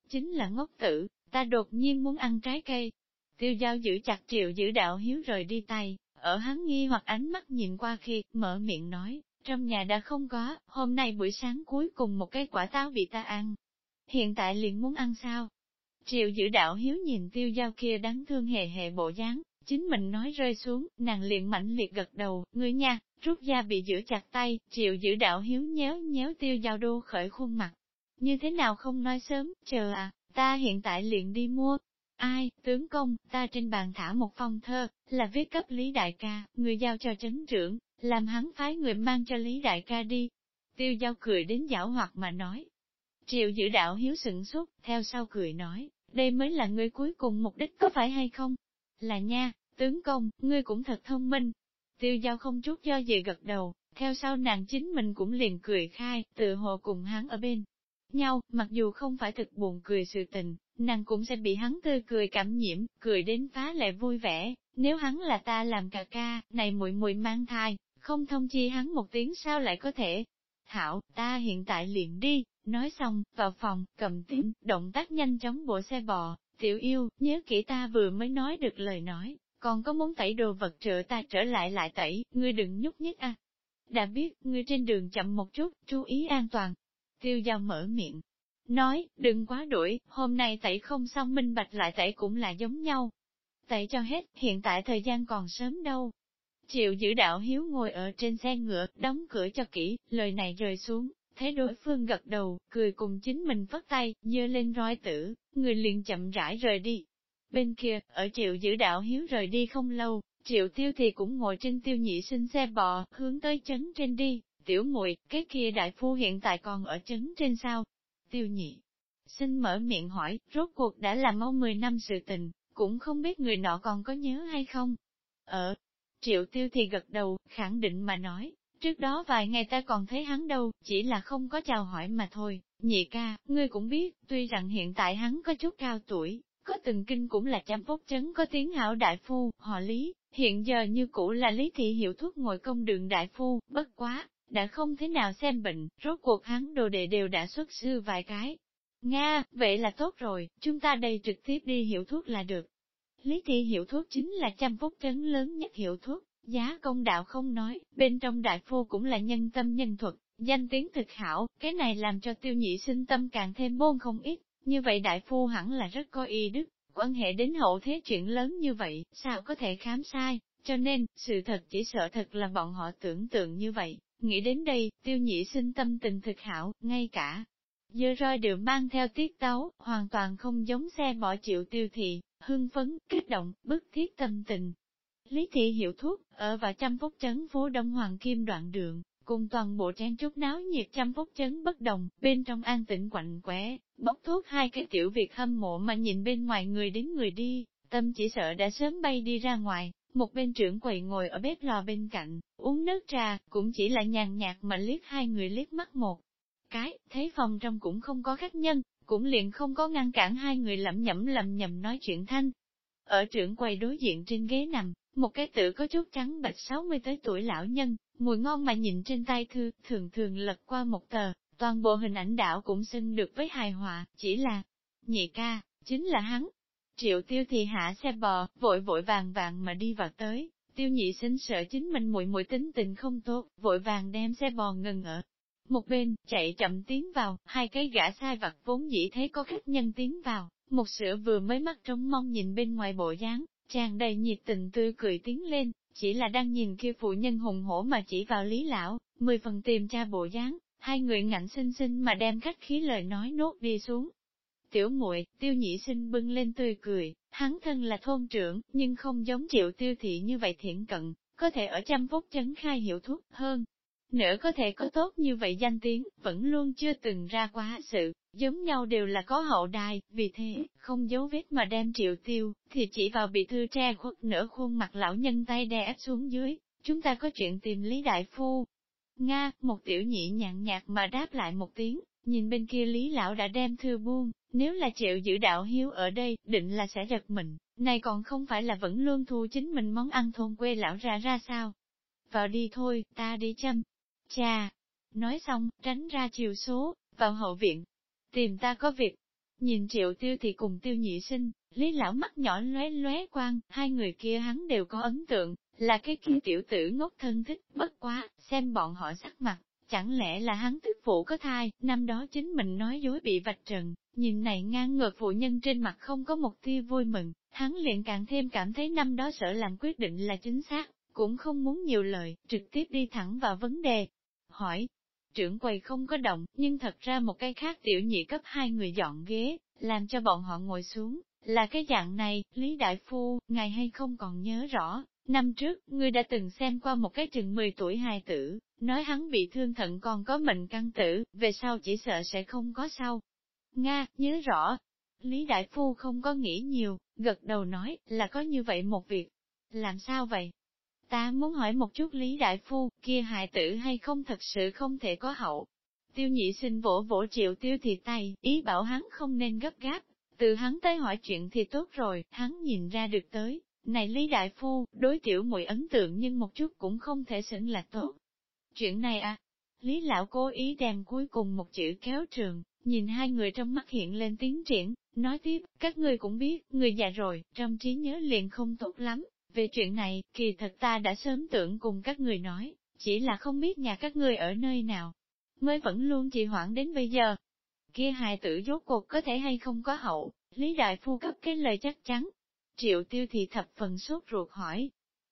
chính là ngốc tử, ta đột nhiên muốn ăn trái cây. Tiêu giao giữ chặt triệu giữ đạo hiếu rời đi tay, ở hắn nghi hoặc ánh mắt nhìn qua khi, mở miệng nói, trong nhà đã không có, hôm nay buổi sáng cuối cùng một cái quả táo bị ta ăn. Hiện tại liền muốn ăn sao? Triệu giữ đạo hiếu nhìn tiêu giao kia đáng thương hề hề bộ dáng, chính mình nói rơi xuống, nàng liền mãnh liệt gật đầu, ngươi nha, rút ra bị giữ chặt tay, triệu giữ đạo hiếu nhéo nhéo tiêu giao đô khởi khuôn mặt. Như thế nào không nói sớm, chờ à, ta hiện tại liền đi mua, Ai, tướng công, ta trên bàn thả một phong thơ, là viết cấp Lý Đại ca, người giao cho chấn trưởng, làm hắn phái người mang cho Lý Đại ca đi. Tiêu giao cười đến giảo hoạt mà nói. Triệu giữ đạo hiếu sửng sốt, theo sau cười nói, đây mới là người cuối cùng mục đích có phải hay không? Là nha, tướng công, ngươi cũng thật thông minh. Tiêu giao không chút do dự gật đầu, theo sau nàng chính mình cũng liền cười khai, tự hồ cùng hắn ở bên nhau, mặc dù không phải thực buồn cười sự tình, nàng cũng sẽ bị hắn tươi cười cảm nhiễm, cười đến phá lệ vui vẻ, nếu hắn là ta làm cà ca, này muội muội mang thai, không thông chi hắn một tiếng sao lại có thể. Thảo, ta hiện tại liền đi, nói xong, vào phòng, cầm tím, động tác nhanh chóng bộ xe bò, tiểu yêu, nhớ kỹ ta vừa mới nói được lời nói, còn có muốn tẩy đồ vật trợ ta trở lại lại tẩy, ngươi đừng nhúc nhích a. Đã biết, ngươi trên đường chậm một chút, chú ý an toàn. Tiêu giao mở miệng, nói, đừng quá đuổi, hôm nay tẩy không xong minh bạch lại tẩy cũng là giống nhau. Tẩy cho hết, hiện tại thời gian còn sớm đâu. Triệu giữ đạo hiếu ngồi ở trên xe ngựa, đóng cửa cho kỹ, lời này rơi xuống, thấy đối phương gật đầu, cười cùng chính mình vất tay, dơ lên roi tử, người liền chậm rãi rời đi. Bên kia, ở triệu giữ đạo hiếu rời đi không lâu, triệu tiêu thì cũng ngồi trên tiêu nhị sinh xe bò, hướng tới chấn trên đi, tiểu muội cái kia đại phu hiện tại còn ở chấn trên sao, tiêu nhị. Xin mở miệng hỏi, rốt cuộc đã làm mau 10 năm sự tình, cũng không biết người nọ còn có nhớ hay không. Ở triệu tiêu thì gật đầu, khẳng định mà nói, trước đó vài ngày ta còn thấy hắn đâu, chỉ là không có chào hỏi mà thôi. Nhị ca, ngươi cũng biết, tuy rằng hiện tại hắn có chút cao tuổi, có từng kinh cũng là chăm phúc chấn có tiếng hảo đại phu, họ lý, hiện giờ như cũ là lý thị hiệu thuốc ngồi công đường đại phu, bất quá, đã không thế nào xem bệnh, rốt cuộc hắn đồ đệ đều đã xuất sư vài cái. Nga, vậy là tốt rồi, chúng ta đây trực tiếp đi hiệu thuốc là được. Lý thị hiệu thuốc chính là trăm phúc trấn lớn nhất hiệu thuốc, giá công đạo không nói, bên trong đại phu cũng là nhân tâm nhân thuật, danh tiếng thực hảo, cái này làm cho tiêu nhị sinh tâm càng thêm môn không ít, như vậy đại phu hẳn là rất có y đức, quan hệ đến hậu thế chuyện lớn như vậy, sao có thể khám sai, cho nên, sự thật chỉ sợ thật là bọn họ tưởng tượng như vậy, Nghĩ đến đây, tiêu nhị sinh tâm tình thực hảo, ngay cả dơ roi đều mang theo tiết tấu, hoàn toàn không giống xe bỏ chịu tiêu thị, hưng phấn, kích động, bức thiết tâm tình. Lý thị hiệu thuốc, ở và trăm phúc trấn phố Đông Hoàng Kim đoạn đường, cùng toàn bộ trang trúc náo nhiệt trăm phúc trấn bất đồng, bên trong an tĩnh quạnh quẻ, bốc thuốc hai cái tiểu việc hâm mộ mà nhìn bên ngoài người đến người đi, tâm chỉ sợ đã sớm bay đi ra ngoài, một bên trưởng quầy ngồi ở bếp lò bên cạnh, uống nước trà, cũng chỉ là nhàn nhạt mà liếc hai người liếc mắt một cái, thấy phòng trong cũng không có khách nhân, cũng liền không có ngăn cản hai người lẩm nhẩm lầm nhầm nói chuyện thanh. Ở trưởng quầy đối diện trên ghế nằm, một cái tự có chút trắng bạch 60 tới tuổi lão nhân, mùi ngon mà nhìn trên tay thư, thường thường lật qua một tờ, toàn bộ hình ảnh đảo cũng xưng được với hài hòa, chỉ là, nhị ca, chính là hắn, Triệu tiêu thì hạ xe bò, vội vội vàng vàng mà đi vào tới, tiêu nhị sinh sợ chính mình muội muội tính tình không tốt, vội vàng đem xe bò ngừng ở. Một bên, chạy chậm tiến vào, hai cái gã sai vặt vốn dĩ thấy có khách nhân tiến vào, một sữa vừa mới mắt trống mong nhìn bên ngoài bộ dáng, chàng đầy nhiệt tình tươi cười tiến lên, chỉ là đang nhìn kia phụ nhân hùng hổ mà chỉ vào lý lão, mười phần tìm cha bộ dáng, hai người ngạnh sinh sinh mà đem khách khí lời nói nốt đi xuống. Tiểu muội tiêu nhị sinh bưng lên tươi cười, hắn thân là thôn trưởng, nhưng không giống chịu tiêu thị như vậy thiện cận, có thể ở trăm phút chấn khai hiệu thuốc hơn. Nữa có thể có tốt như vậy danh tiếng, vẫn luôn chưa từng ra quá sự, giống nhau đều là có hậu đài, vì thế, không dấu vết mà đem triệu tiêu, thì chỉ vào bị thư tre khuất nửa khuôn mặt lão nhân tay đè ép xuống dưới, chúng ta có chuyện tìm Lý Đại Phu. Nga, một tiểu nhị nhàn nhạt mà đáp lại một tiếng, nhìn bên kia Lý Lão đã đem thư buông, nếu là triệu giữ đạo hiếu ở đây, định là sẽ giật mình, này còn không phải là vẫn luôn thu chính mình món ăn thôn quê lão ra ra sao. Vào đi thôi, ta đi chăm. Cha! Nói xong, tránh ra chiều số, vào hậu viện. Tìm ta có việc. Nhìn triệu tiêu thì cùng tiêu nhị sinh, lý lão mắt nhỏ lóe lóe quang, hai người kia hắn đều có ấn tượng, là cái kia tiểu tử ngốc thân thích, bất quá, xem bọn họ sắc mặt, chẳng lẽ là hắn tức phụ có thai, năm đó chính mình nói dối bị vạch trần, nhìn này ngang ngược phụ nhân trên mặt không có một tia vui mừng, hắn liền càng thêm cảm thấy năm đó sợ làm quyết định là chính xác, cũng không muốn nhiều lời, trực tiếp đi thẳng vào vấn đề. Hỏi, trưởng quầy không có động, nhưng thật ra một cái khác tiểu nhị cấp hai người dọn ghế, làm cho bọn họ ngồi xuống, là cái dạng này, Lý Đại Phu, ngài hay không còn nhớ rõ, năm trước, ngươi đã từng xem qua một cái chừng 10 tuổi hài tử, nói hắn bị thương thận còn có mệnh căn tử, về sau chỉ sợ sẽ không có sau. Nga, nhớ rõ. Lý Đại Phu không có nghĩ nhiều, gật đầu nói, là có như vậy một việc. Làm sao vậy? Ta muốn hỏi một chút Lý Đại Phu, kia hài tử hay không thật sự không thể có hậu. Tiêu nhị sinh vỗ vỗ triệu tiêu thì tay, ý bảo hắn không nên gấp gáp, từ hắn tới hỏi chuyện thì tốt rồi, hắn nhìn ra được tới. Này Lý Đại Phu, đối tiểu muội ấn tượng nhưng một chút cũng không thể xứng là tốt. Chuyện này à, Lý Lão cố ý đem cuối cùng một chữ kéo trường, nhìn hai người trong mắt hiện lên tiến triển, nói tiếp, các ngươi cũng biết, người già rồi, trong trí nhớ liền không tốt lắm. Về chuyện này, kỳ thật ta đã sớm tưởng cùng các người nói, chỉ là không biết nhà các ngươi ở nơi nào, mới vẫn luôn trì hoãn đến bây giờ. Kia hài tử rốt cuộc có thể hay không có hậu, Lý Đại Phu cấp cái lời chắc chắn. Triệu tiêu thì thập phần sốt ruột hỏi,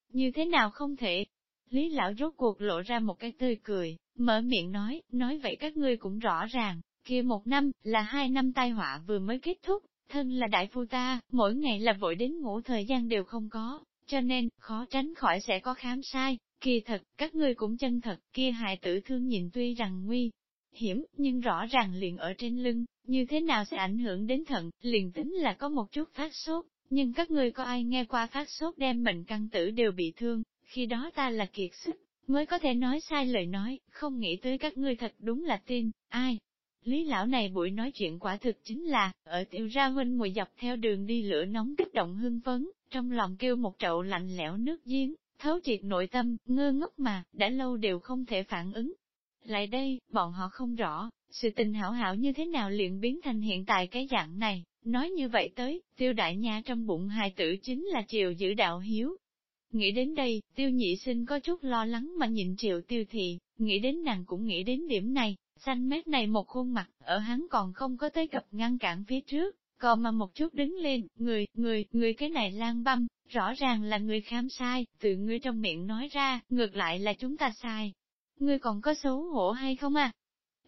như thế nào không thể? Lý Lão rốt cuộc lộ ra một cái tươi cười, mở miệng nói, nói vậy các ngươi cũng rõ ràng, kia một năm, là hai năm tai họa vừa mới kết thúc, thân là đại phu ta, mỗi ngày là vội đến ngủ thời gian đều không có, cho nên, khó tránh khỏi sẽ có khám sai, kỳ thật, các ngươi cũng chân thật, kia hại tử thương nhìn tuy rằng nguy hiểm, nhưng rõ ràng liền ở trên lưng, như thế nào sẽ ảnh hưởng đến thận, liền tính là có một chút phát sốt, nhưng các ngươi có ai nghe qua phát sốt đem mệnh căn tử đều bị thương, khi đó ta là kiệt sức, mới có thể nói sai lời nói, không nghĩ tới các ngươi thật đúng là tin, ai, Lý lão này buổi nói chuyện quả thực chính là, ở tiểu ra huynh mùi dọc theo đường đi lửa nóng kích động hưng phấn, trong lòng kêu một chậu lạnh lẽo nước giếng, thấu triệt nội tâm, ngơ ngốc mà, đã lâu đều không thể phản ứng. Lại đây, bọn họ không rõ, sự tình hảo hảo như thế nào liền biến thành hiện tại cái dạng này, nói như vậy tới, tiêu đại nha trong bụng hài tử chính là triều giữ đạo hiếu. Nghĩ đến đây, tiêu nhị sinh có chút lo lắng mà nhìn triệu tiêu thị, nghĩ đến nàng cũng nghĩ đến điểm này, Xanh mét này một khuôn mặt, ở hắn còn không có tới cập ngăn cản phía trước, còn mà một chút đứng lên, người, người, người cái này lan băm, rõ ràng là người khám sai, từ ngươi trong miệng nói ra, ngược lại là chúng ta sai. Ngươi còn có xấu hổ hay không à?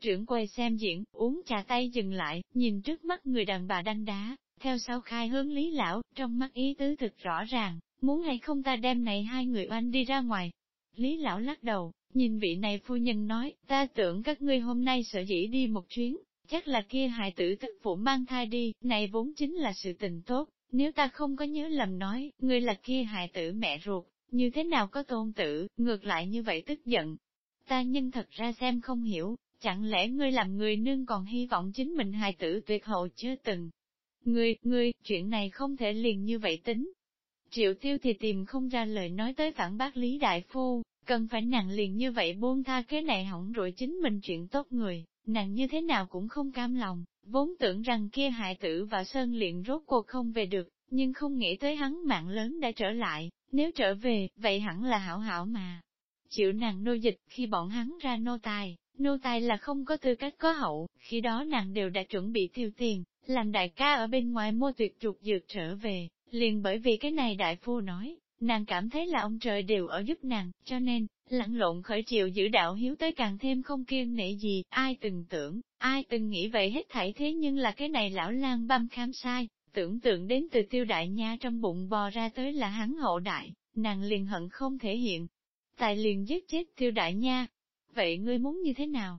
Trưởng quầy xem diễn, uống trà tay dừng lại, nhìn trước mắt người đàn bà đanh đá, theo sau khai hướng lý lão, trong mắt ý tứ thực rõ ràng, muốn hay không ta đem này hai người oanh đi ra ngoài. Lý lão lắc đầu, Nhìn vị này phu nhân nói, ta tưởng các ngươi hôm nay sợ dĩ đi một chuyến, chắc là kia hài tử tức phụ mang thai đi, này vốn chính là sự tình tốt, nếu ta không có nhớ lầm nói, ngươi là kia hài tử mẹ ruột, như thế nào có tôn tử, ngược lại như vậy tức giận. Ta nhân thật ra xem không hiểu, chẳng lẽ ngươi làm người nương còn hy vọng chính mình hài tử tuyệt hậu chưa từng. Ngươi, ngươi, chuyện này không thể liền như vậy tính. Triệu tiêu thì tìm không ra lời nói tới phản bác Lý Đại Phu, Cần phải nàng liền như vậy buông tha cái này hỏng rồi chính mình chuyện tốt người, nàng như thế nào cũng không cam lòng, vốn tưởng rằng kia hại tử và Sơn luyện rốt cuộc không về được, nhưng không nghĩ tới hắn mạng lớn đã trở lại, nếu trở về, vậy hẳn là hảo hảo mà. Chịu nàng nô dịch khi bọn hắn ra nô tài, nô tài là không có tư cách có hậu, khi đó nàng đều đã chuẩn bị tiêu tiền, làm đại ca ở bên ngoài mua tuyệt trục dược trở về, liền bởi vì cái này đại phu nói, nàng cảm thấy là ông trời đều ở giúp nàng, cho nên, lẫn lộn khởi triệu giữ đạo hiếu tới càng thêm không kiên nể gì, ai từng tưởng, ai từng nghĩ vậy hết thảy thế nhưng là cái này lão lang băm khám sai, tưởng tượng đến từ tiêu đại nha trong bụng bò ra tới là hắn hộ đại, nàng liền hận không thể hiện. Tài liền giết chết tiêu đại nha. Vậy ngươi muốn như thế nào?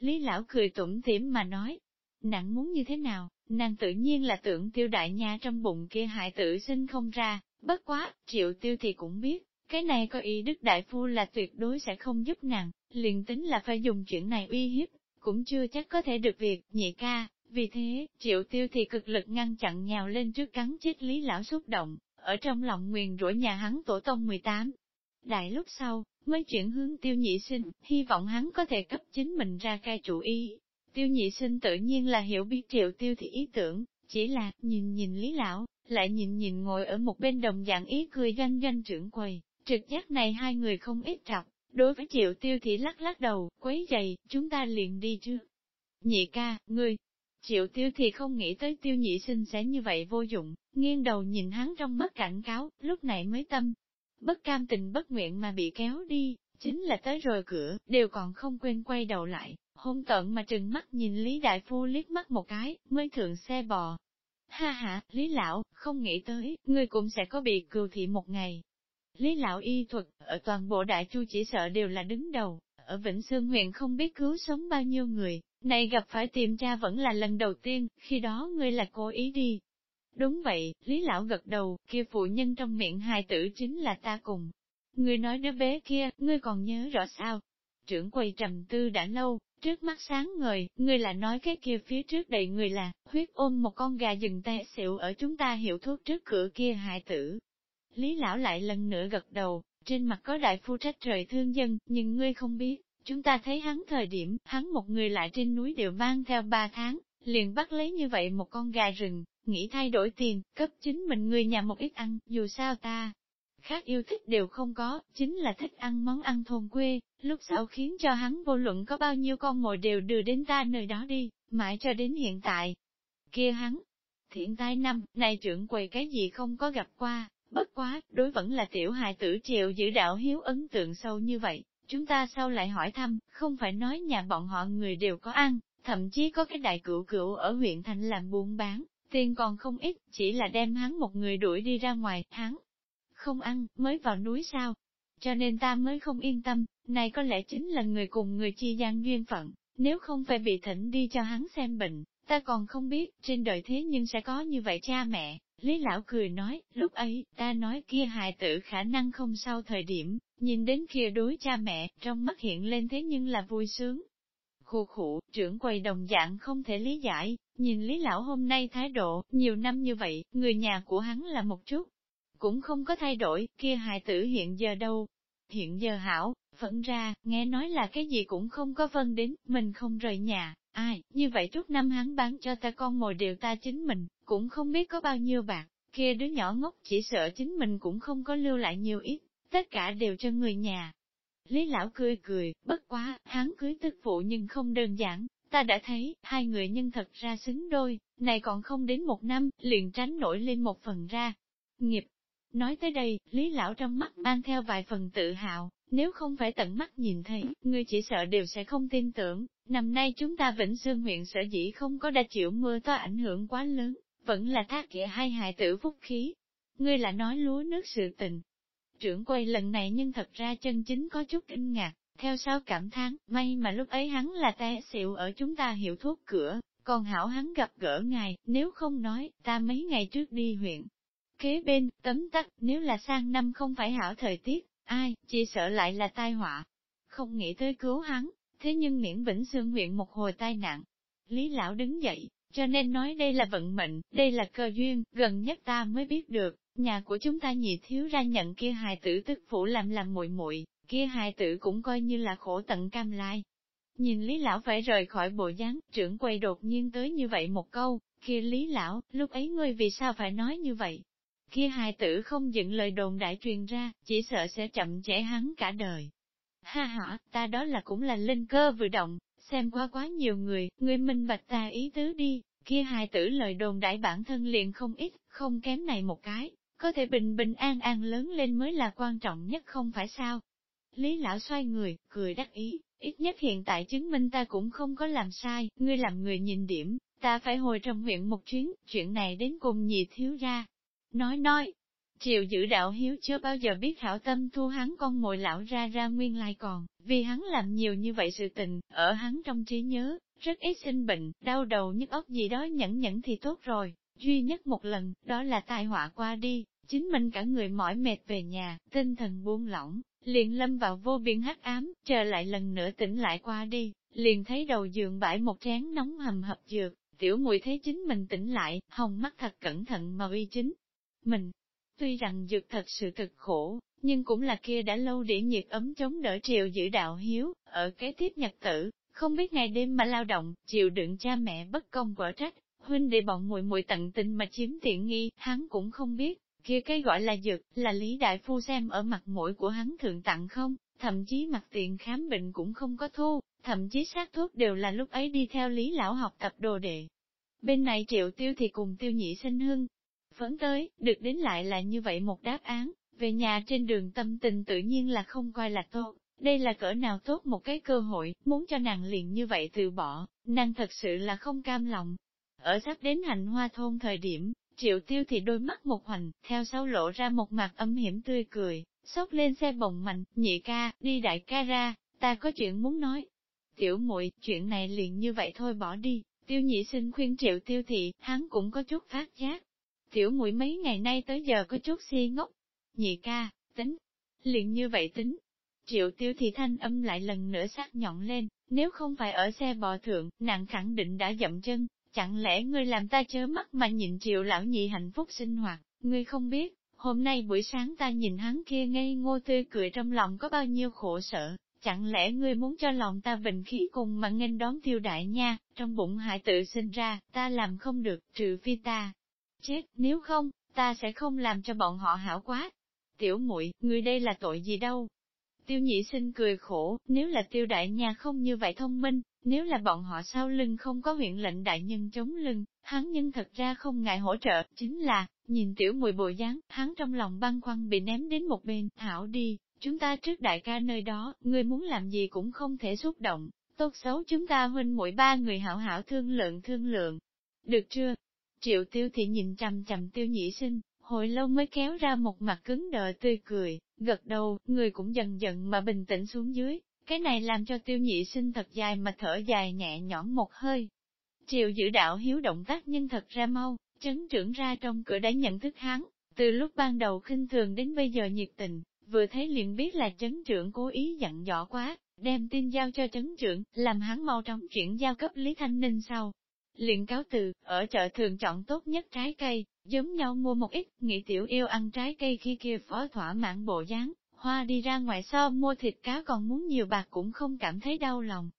Lý lão cười tủm tỉm mà nói. Nàng muốn như thế nào? Nàng tự nhiên là tưởng tiêu đại nha trong bụng kia hại tử sinh không ra, bất quá, triệu tiêu thì cũng biết, cái này có ý đức đại phu là tuyệt đối sẽ không giúp nàng, liền tính là phải dùng chuyện này uy hiếp, cũng chưa chắc có thể được việc, nhị ca, vì thế, triệu tiêu thì cực lực ngăn chặn nhào lên trước cắn chết lý lão xúc động, ở trong lòng nguyền rủa nhà hắn tổ tông 18. Đại lúc sau, mới chuyển hướng tiêu nhị sinh, hy vọng hắn có thể cấp chính mình ra cai chủ y. Tiêu nhị sinh tự nhiên là hiểu biết triệu tiêu thì ý tưởng, chỉ là nhìn nhìn lý lão, lại nhìn nhìn ngồi ở một bên đồng dạng ý cười doanh doanh trưởng quầy, trực giác này hai người không ít trọc. Đối với triệu tiêu thì lắc lắc đầu, quấy dày, chúng ta liền đi chứ. Nhị ca, ngươi, Triệu tiêu thì không nghĩ tới tiêu nhị sinh sẽ như vậy vô dụng, nghiêng đầu nhìn hắn trong mắt cảnh cáo, lúc này mới tâm. Bất cam tình bất nguyện mà bị kéo đi, chính là tới rồi cửa, đều còn không quên quay đầu lại, hôn tận mà trừng mắt nhìn Lý Đại Phu liếc mắt một cái, mới thượng xe bò. Ha ha, Lý Lão, không nghĩ tới, ngươi cũng sẽ có bị cừu thị một ngày. Lý Lão y thuật, ở toàn bộ đại chu chỉ sợ đều là đứng đầu, ở Vĩnh Sương huyện không biết cứu sống bao nhiêu người, này gặp phải tìm tra vẫn là lần đầu tiên, khi đó ngươi là cố ý đi. Đúng vậy, Lý Lão gật đầu, kia phụ nhân trong miệng hài tử chính là ta cùng. Ngươi nói đứa bé kia, ngươi còn nhớ rõ sao? Trưởng quầy trầm tư đã lâu, trước mắt sáng ngời, ngươi là nói cái kia phía trước đầy người là, huyết ôm một con gà rừng té xịu ở chúng ta hiểu thuốc trước cửa kia hại tử. Lý Lão lại lần nữa gật đầu, trên mặt có đại phu trách trời thương dân, nhưng ngươi không biết, Chúng ta thấy hắn thời điểm, hắn một người lại trên núi đều mang theo ba tháng, liền bắt lấy như vậy một con gà rừng, nghĩ thay đổi tiền, cấp chính mình người nhà một ít ăn, dù sao ta. Khác yêu thích đều không có, chính là thích ăn món ăn thôn quê, lúc sau khiến cho hắn vô luận có bao nhiêu con mồi đều đưa đến ta nơi đó đi, mãi cho đến hiện tại. Kia hắn, thiện tai năm, này trưởng quầy cái gì không có gặp qua, bất quá, đối vẫn là tiểu hài tử triệu giữ đạo hiếu ấn tượng sâu như vậy, Chúng ta sau lại hỏi thăm, không phải nói nhà bọn họ người đều có ăn, thậm chí có cái đại cửu cửu ở huyện thành làm buôn bán, tiền còn không ít, chỉ là đem hắn một người đuổi đi ra ngoài, hắn không ăn, mới vào núi sao. Cho nên ta mới không yên tâm, này có lẽ chính là người cùng người chi gian duyên phận, nếu không phải bị thỉnh đi cho hắn xem bệnh, ta còn không biết, trên đời thế nhưng sẽ có như vậy cha mẹ. Lý lão cười nói, lúc ấy, ta nói kia hài tử khả năng không sau thời điểm, Nhìn đến kia đối cha mẹ, trong mắt hiện lên thế nhưng là vui sướng. Khu khủ, trưởng quầy đồng dạng không thể lý giải, nhìn Lý Lão hôm nay thái độ, nhiều năm như vậy, người nhà của hắn là một chút. Cũng không có thay đổi, kia hài tử hiện giờ đâu. Hiện giờ hảo, vẫn ra, nghe nói là cái gì cũng không có vân đến, mình không rời nhà, ai, như vậy chút năm hắn bán cho ta con mồi đều ta chính mình, cũng không biết có bao nhiêu bạc, kia đứa nhỏ ngốc chỉ sợ chính mình cũng không có lưu lại nhiều ít tất cả đều cho người nhà. Lý lão cười cười, bất quá, hắn cưới tức phụ nhưng không đơn giản, ta đã thấy, hai người nhân thật ra xứng đôi, này còn không đến một năm, liền tránh nổi lên một phần ra. Nghiệp. Nói tới đây, Lý lão trong mắt mang theo vài phần tự hào, nếu không phải tận mắt nhìn thấy, ngươi chỉ sợ đều sẽ không tin tưởng, năm nay chúng ta Vĩnh Sương huyện sở dĩ không có đa chịu mưa to ảnh hưởng quá lớn, vẫn là thác kẻ hai hại tử phúc khí. Ngươi là nói lúa nước sự tình, Trưởng quay lần này nhưng thật ra chân chính có chút kinh ngạc, theo sau cảm thán, may mà lúc ấy hắn là té xịu ở chúng ta hiểu thuốc cửa, còn hảo hắn gặp gỡ ngài, nếu không nói, ta mấy ngày trước đi huyện. Kế bên, tấm tắc, nếu là sang năm không phải hảo thời tiết, ai, chỉ sợ lại là tai họa. Không nghĩ tới cứu hắn, thế nhưng miễn Vĩnh xương huyện một hồi tai nạn. Lý lão đứng dậy, cho nên nói đây là vận mệnh, đây là cơ duyên, gần nhất ta mới biết được, Nhà của chúng ta nhị thiếu ra nhận kia hài tử tức phủ làm làm muội muội kia hài tử cũng coi như là khổ tận cam lai. Nhìn Lý Lão phải rời khỏi bộ dáng, trưởng quay đột nhiên tới như vậy một câu, kia Lý Lão, lúc ấy ngươi vì sao phải nói như vậy? Kia hài tử không dựng lời đồn đại truyền ra, chỉ sợ sẽ chậm trễ hắn cả đời. Ha ha, ta đó là cũng là linh cơ vừa động, xem qua quá nhiều người, người minh bạch ta ý tứ đi, kia hài tử lời đồn đại bản thân liền không ít, không kém này một cái, có thể bình bình an an lớn lên mới là quan trọng nhất không phải sao. Lý lão xoay người, cười đắc ý, ít nhất hiện tại chứng minh ta cũng không có làm sai, ngươi làm người nhìn điểm, ta phải hồi trong huyện một chuyến, chuyện này đến cùng nhị thiếu ra. Nói nói, Triệu giữ đạo hiếu chưa bao giờ biết hảo tâm thu hắn con mồi lão ra ra nguyên lai còn, vì hắn làm nhiều như vậy sự tình, ở hắn trong trí nhớ, rất ít sinh bệnh, đau đầu nhức óc gì đó nhẫn nhẫn thì tốt rồi, duy nhất một lần, đó là tai họa qua đi, chính mình cả người mỏi mệt về nhà, tinh thần buông lỏng, liền lâm vào vô biên hắc ám, chờ lại lần nữa tỉnh lại qua đi, liền thấy đầu giường bãi một chén nóng hầm hập dược, tiểu mùi thấy chính mình tỉnh lại, hồng mắt thật cẩn thận mà uy chính. Mình, tuy rằng dược thật sự thực khổ, nhưng cũng là kia đã lâu để nhiệt ấm chống đỡ triều giữ đạo hiếu, ở kế tiếp nhật tử, không biết ngày đêm mà lao động, chịu đựng cha mẹ bất công quả trách, huynh để bọn muội muội tận tình mà chiếm tiện nghi, hắn cũng không biết, kia cái gọi là dược, là Lý Đại Phu xem ở mặt mũi của hắn thượng tặng không, thậm chí mặt tiền khám bệnh cũng không có thu, thậm chí sát thuốc đều là lúc ấy đi theo Lý Lão học tập đồ đệ. Bên này triệu tiêu thì cùng tiêu nhị sinh hưng, phấn tới, được đến lại là như vậy một đáp án, về nhà trên đường tâm tình tự nhiên là không coi là tốt, đây là cỡ nào tốt một cái cơ hội, muốn cho nàng liền như vậy từ bỏ, nàng thật sự là không cam lòng. Ở sắp đến hành hoa thôn thời điểm, triệu tiêu thì đôi mắt một hoành, theo sau lộ ra một mặt âm hiểm tươi cười, xốc lên xe bồng mạnh, nhị ca, đi đại ca ra, ta có chuyện muốn nói. Tiểu muội chuyện này liền như vậy thôi bỏ đi, tiêu nhị sinh khuyên triệu tiêu thị, hắn cũng có chút phát giác. Tiểu muội mấy ngày nay tới giờ có chút si ngốc, nhị ca, tính, liền như vậy tính, Triệu tiêu thì thanh âm lại lần nữa sắc nhọn lên, nếu không phải ở xe bò thượng, nàng khẳng định đã dậm chân, chẳng lẽ ngươi làm ta chớ mắt mà nhìn triệu lão nhị hạnh phúc sinh hoạt, ngươi không biết, hôm nay buổi sáng ta nhìn hắn kia ngây ngô tươi cười trong lòng có bao nhiêu khổ sở, chẳng lẽ ngươi muốn cho lòng ta bình khí cùng mà nghênh đón tiêu đại nha, trong bụng hại tự sinh ra, ta làm không được, trừ phi ta. Chết, nếu không, ta sẽ không làm cho bọn họ hảo quá. Tiểu muội, người đây là tội gì đâu, Tiêu nhị sinh cười khổ, nếu là tiêu đại nhà không như vậy thông minh, nếu là bọn họ sau lưng không có huyện lệnh đại nhân chống lưng, hắn nhân thật ra không ngại hỗ trợ, chính là, nhìn tiểu mùi bộ dáng, hắn trong lòng băng khoăn bị ném đến một bên, hảo đi, chúng ta trước đại ca nơi đó, người muốn làm gì cũng không thể xúc động, tốt xấu chúng ta huynh mỗi ba người hảo hảo thương lượng thương lượng. Được chưa? Triệu tiêu thị nhìn chằm chằm tiêu nhị sinh, hồi lâu mới kéo ra một mặt cứng đờ tươi cười, gật đầu, người cũng dần dần mà bình tĩnh xuống dưới, cái này làm cho tiêu nhị sinh thật dài mà thở dài nhẹ nhõm một hơi. Triệu giữ đạo hiếu động tác nhưng thật ra mau, chấn trưởng ra trong cửa đã nhận thức hắn, từ lúc ban đầu khinh thường đến bây giờ nhiệt tình, vừa thấy liền biết là chấn trưởng cố ý dặn dò quá, đem tin giao cho chấn trưởng, làm hắn mau trong chuyển giao cấp Lý Thanh Ninh sau. Liền cáo từ, ở chợ thường chọn tốt nhất trái cây, giống nhau mua một ít, nghĩ tiểu yêu ăn trái cây khi kia phó thỏa mãn bộ dáng, hoa đi ra ngoài so mua thịt cá còn muốn nhiều bạc cũng không cảm thấy đau lòng.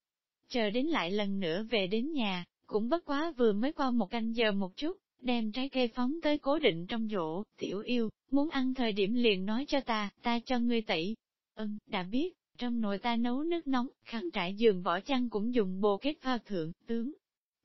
Chờ đến lại lần nữa về đến nhà, cũng bất quá vừa mới qua một canh giờ một chút, đem trái cây phóng tới cố định trong rổ, tiểu yêu, muốn ăn thời điểm liền nói cho ta, ta cho ngươi tẩy. Ừm, đã biết, trong nồi ta nấu nước nóng, khăn trải giường vỏ chăn cũng dùng bồ kết pha thượng, tướng.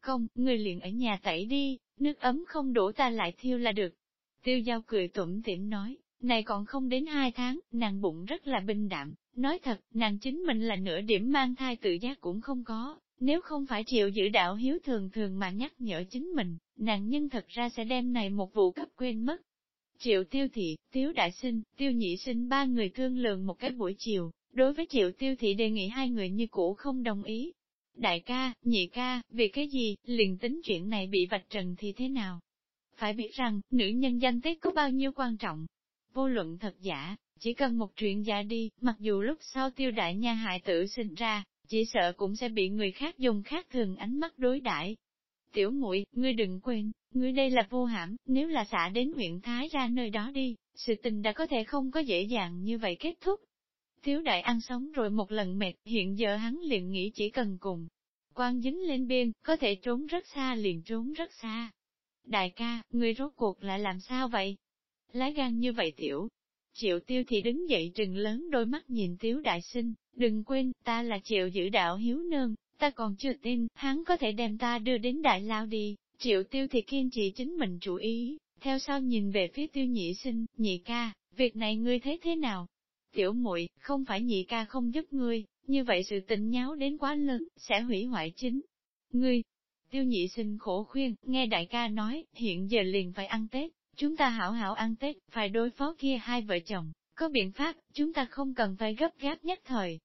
Không, người liền ở nhà tẩy đi, nước ấm không đổ ta lại thiêu là được. Tiêu giao cười tủm tỉm nói, này còn không đến hai tháng, nàng bụng rất là bình đạm, nói thật, nàng chính mình là nửa điểm mang thai tự giác cũng không có, nếu không phải chịu giữ đạo hiếu thường thường mà nhắc nhở chính mình, nàng nhân thật ra sẽ đem này một vụ cấp quên mất. Triệu tiêu thị, tiếu đại sinh, tiêu nhị sinh ba người thương lượng một cái buổi chiều, đối với triệu tiêu thị đề nghị hai người như cũ không đồng ý, Đại ca, nhị ca, vì cái gì, liền tính chuyện này bị vạch trần thì thế nào? Phải biết rằng, nữ nhân danh tiết có bao nhiêu quan trọng. Vô luận thật giả, chỉ cần một chuyện giả đi, mặc dù lúc sau tiêu đại nha hại tử sinh ra, chỉ sợ cũng sẽ bị người khác dùng khác thường ánh mắt đối đãi. Tiểu muội, ngươi đừng quên, ngươi đây là vô hãm, nếu là xả đến huyện Thái ra nơi đó đi, sự tình đã có thể không có dễ dàng như vậy kết thúc. Tiếu đại ăn sống rồi một lần mệt, hiện giờ hắn liền nghĩ chỉ cần cùng. Quan dính lên biên, có thể trốn rất xa liền trốn rất xa. Đại ca, người rốt cuộc lại làm sao vậy? Lái gan như vậy tiểu. Triệu tiêu thì đứng dậy trừng lớn đôi mắt nhìn tiếu đại sinh, đừng quên, ta là triệu giữ đạo hiếu nương, ta còn chưa tin, hắn có thể đem ta đưa đến đại lao đi. Triệu tiêu thì kiên trì chính mình chủ ý, theo sau nhìn về phía tiêu nhị sinh, nhị ca, việc này ngươi thấy thế nào? Tiểu muội không phải nhị ca không giúp ngươi, như vậy sự tình nháo đến quá lớn, sẽ hủy hoại chính. Ngươi, tiêu nhị sinh khổ khuyên, nghe đại ca nói, hiện giờ liền phải ăn Tết, chúng ta hảo hảo ăn Tết, phải đối phó kia hai vợ chồng, có biện pháp, chúng ta không cần phải gấp gáp nhất thời.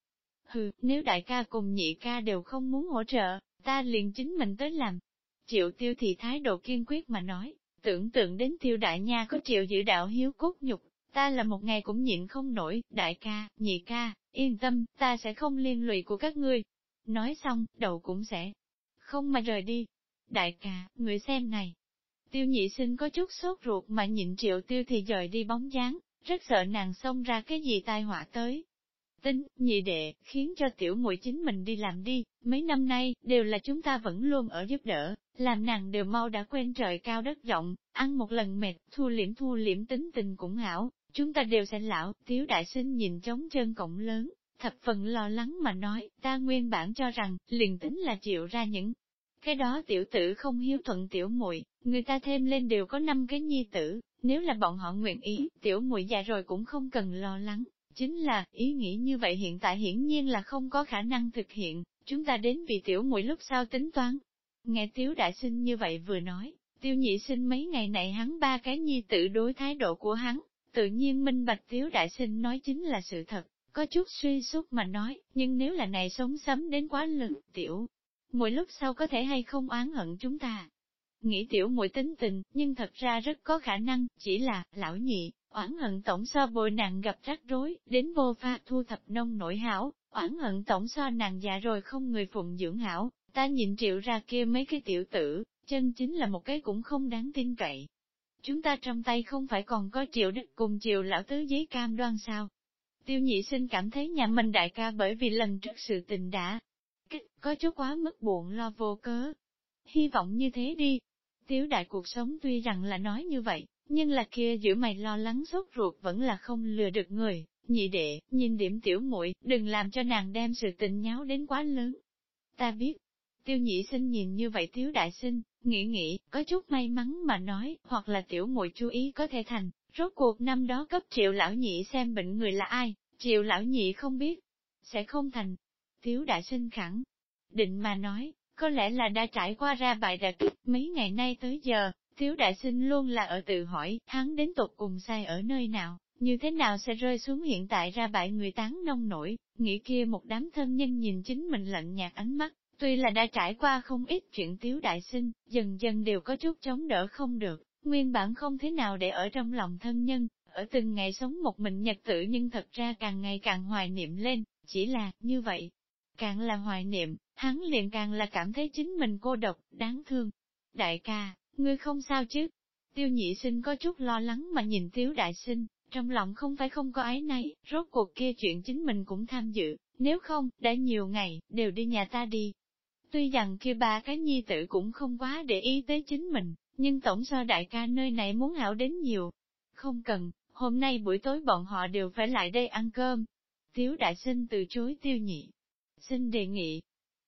Hừ, nếu đại ca cùng nhị ca đều không muốn hỗ trợ, ta liền chính mình tới làm. Triệu tiêu thì thái độ kiên quyết mà nói, tưởng tượng đến tiêu đại nha có triệu giữ đạo hiếu cốt nhục, ta là một ngày cũng nhịn không nổi, đại ca, nhị ca, yên tâm, ta sẽ không liên lụy của các ngươi. Nói xong, đầu cũng sẽ không mà rời đi. Đại ca, người xem này. Tiêu nhị sinh có chút sốt ruột mà nhịn triệu tiêu thì rời đi bóng dáng, rất sợ nàng xông ra cái gì tai họa tới. Tính, nhị đệ, khiến cho tiểu muội chính mình đi làm đi, mấy năm nay, đều là chúng ta vẫn luôn ở giúp đỡ, làm nàng đều mau đã quen trời cao đất rộng, ăn một lần mệt, thu liễm thu liễm tính tình cũng hảo, chúng ta đều sẽ lão, tiếu đại sinh nhìn trống chân cổng lớn, thập phần lo lắng mà nói, ta nguyên bản cho rằng, liền tính là chịu ra những cái đó tiểu tử không hiếu thuận tiểu muội người ta thêm lên đều có năm cái nhi tử, nếu là bọn họ nguyện ý, tiểu muội già rồi cũng không cần lo lắng. Chính là, ý nghĩ như vậy hiện tại hiển nhiên là không có khả năng thực hiện, chúng ta đến vì tiểu muội lúc sau tính toán. Nghe tiếu đại sinh như vậy vừa nói, tiêu nhị sinh mấy ngày này hắn ba cái nhi tử đối thái độ của hắn, tự nhiên minh bạch tiếu đại sinh nói chính là sự thật, có chút suy sút mà nói, nhưng nếu là này sống sấm đến quá lực, tiểu, mỗi lúc sau có thể hay không oán hận chúng ta. Nghĩ tiểu muội tính tình, nhưng thật ra rất có khả năng, chỉ là, lão nhị, oán hận tổng so bồi nàng gặp rắc rối, đến vô pha thu thập nông nổi hảo, oán hận tổng so nàng già rồi không người phụng dưỡng hảo, ta nhìn triệu ra kia mấy cái tiểu tử, chân chính là một cái cũng không đáng tin cậy. Chúng ta trong tay không phải còn có triệu đức cùng triệu lão tứ giấy cam đoan sao. Tiêu nhị sinh cảm thấy nhà mình đại ca bởi vì lần trước sự tình đã có chút quá mức buồn lo vô cớ. Hy vọng như thế đi. Tiếu đại cuộc sống tuy rằng là nói như vậy, nhưng là kia giữa mày lo lắng sốt ruột vẫn là không lừa được người. Nhị đệ, nhìn điểm tiểu muội đừng làm cho nàng đem sự tình nháo đến quá lớn. Ta biết, tiêu nhị sinh nhìn như vậy tiếu đại sinh, nghĩ nghĩ, có chút may mắn mà nói, hoặc là tiểu muội chú ý có thể thành, rốt cuộc năm đó cấp triệu lão nhị xem bệnh người là ai, triệu lão nhị không biết, sẽ không thành. Tiếu đại sinh khẳng, định mà nói, có lẽ là đã trải qua ra bài đà kích mấy ngày nay tới giờ, Tiếu đại sinh luôn là ở tự hỏi, hắn đến tục cùng sai ở nơi nào, như thế nào sẽ rơi xuống hiện tại ra bại người tán nông nổi, nghĩ kia một đám thân nhân nhìn chính mình lạnh nhạt ánh mắt, tuy là đã trải qua không ít chuyện tiếu đại sinh, dần dần đều có chút chống đỡ không được, nguyên bản không thế nào để ở trong lòng thân nhân, ở từng ngày sống một mình nhật tử nhưng thật ra càng ngày càng hoài niệm lên, chỉ là, như vậy, càng là hoài niệm, hắn liền càng là cảm thấy chính mình cô độc, đáng thương. Đại ca, ngươi không sao chứ? Tiêu nhị sinh có chút lo lắng mà nhìn tiếu đại sinh, trong lòng không phải không có ái nay, rốt cuộc kia chuyện chính mình cũng tham dự, nếu không, đã nhiều ngày, đều đi nhà ta đi. Tuy rằng kia ba cái nhi tử cũng không quá để ý tới chính mình, nhưng tổng so đại ca nơi này muốn hảo đến nhiều. Không cần, hôm nay buổi tối bọn họ đều phải lại đây ăn cơm. Tiếu đại sinh từ chối tiêu nhị. Xin đề nghị,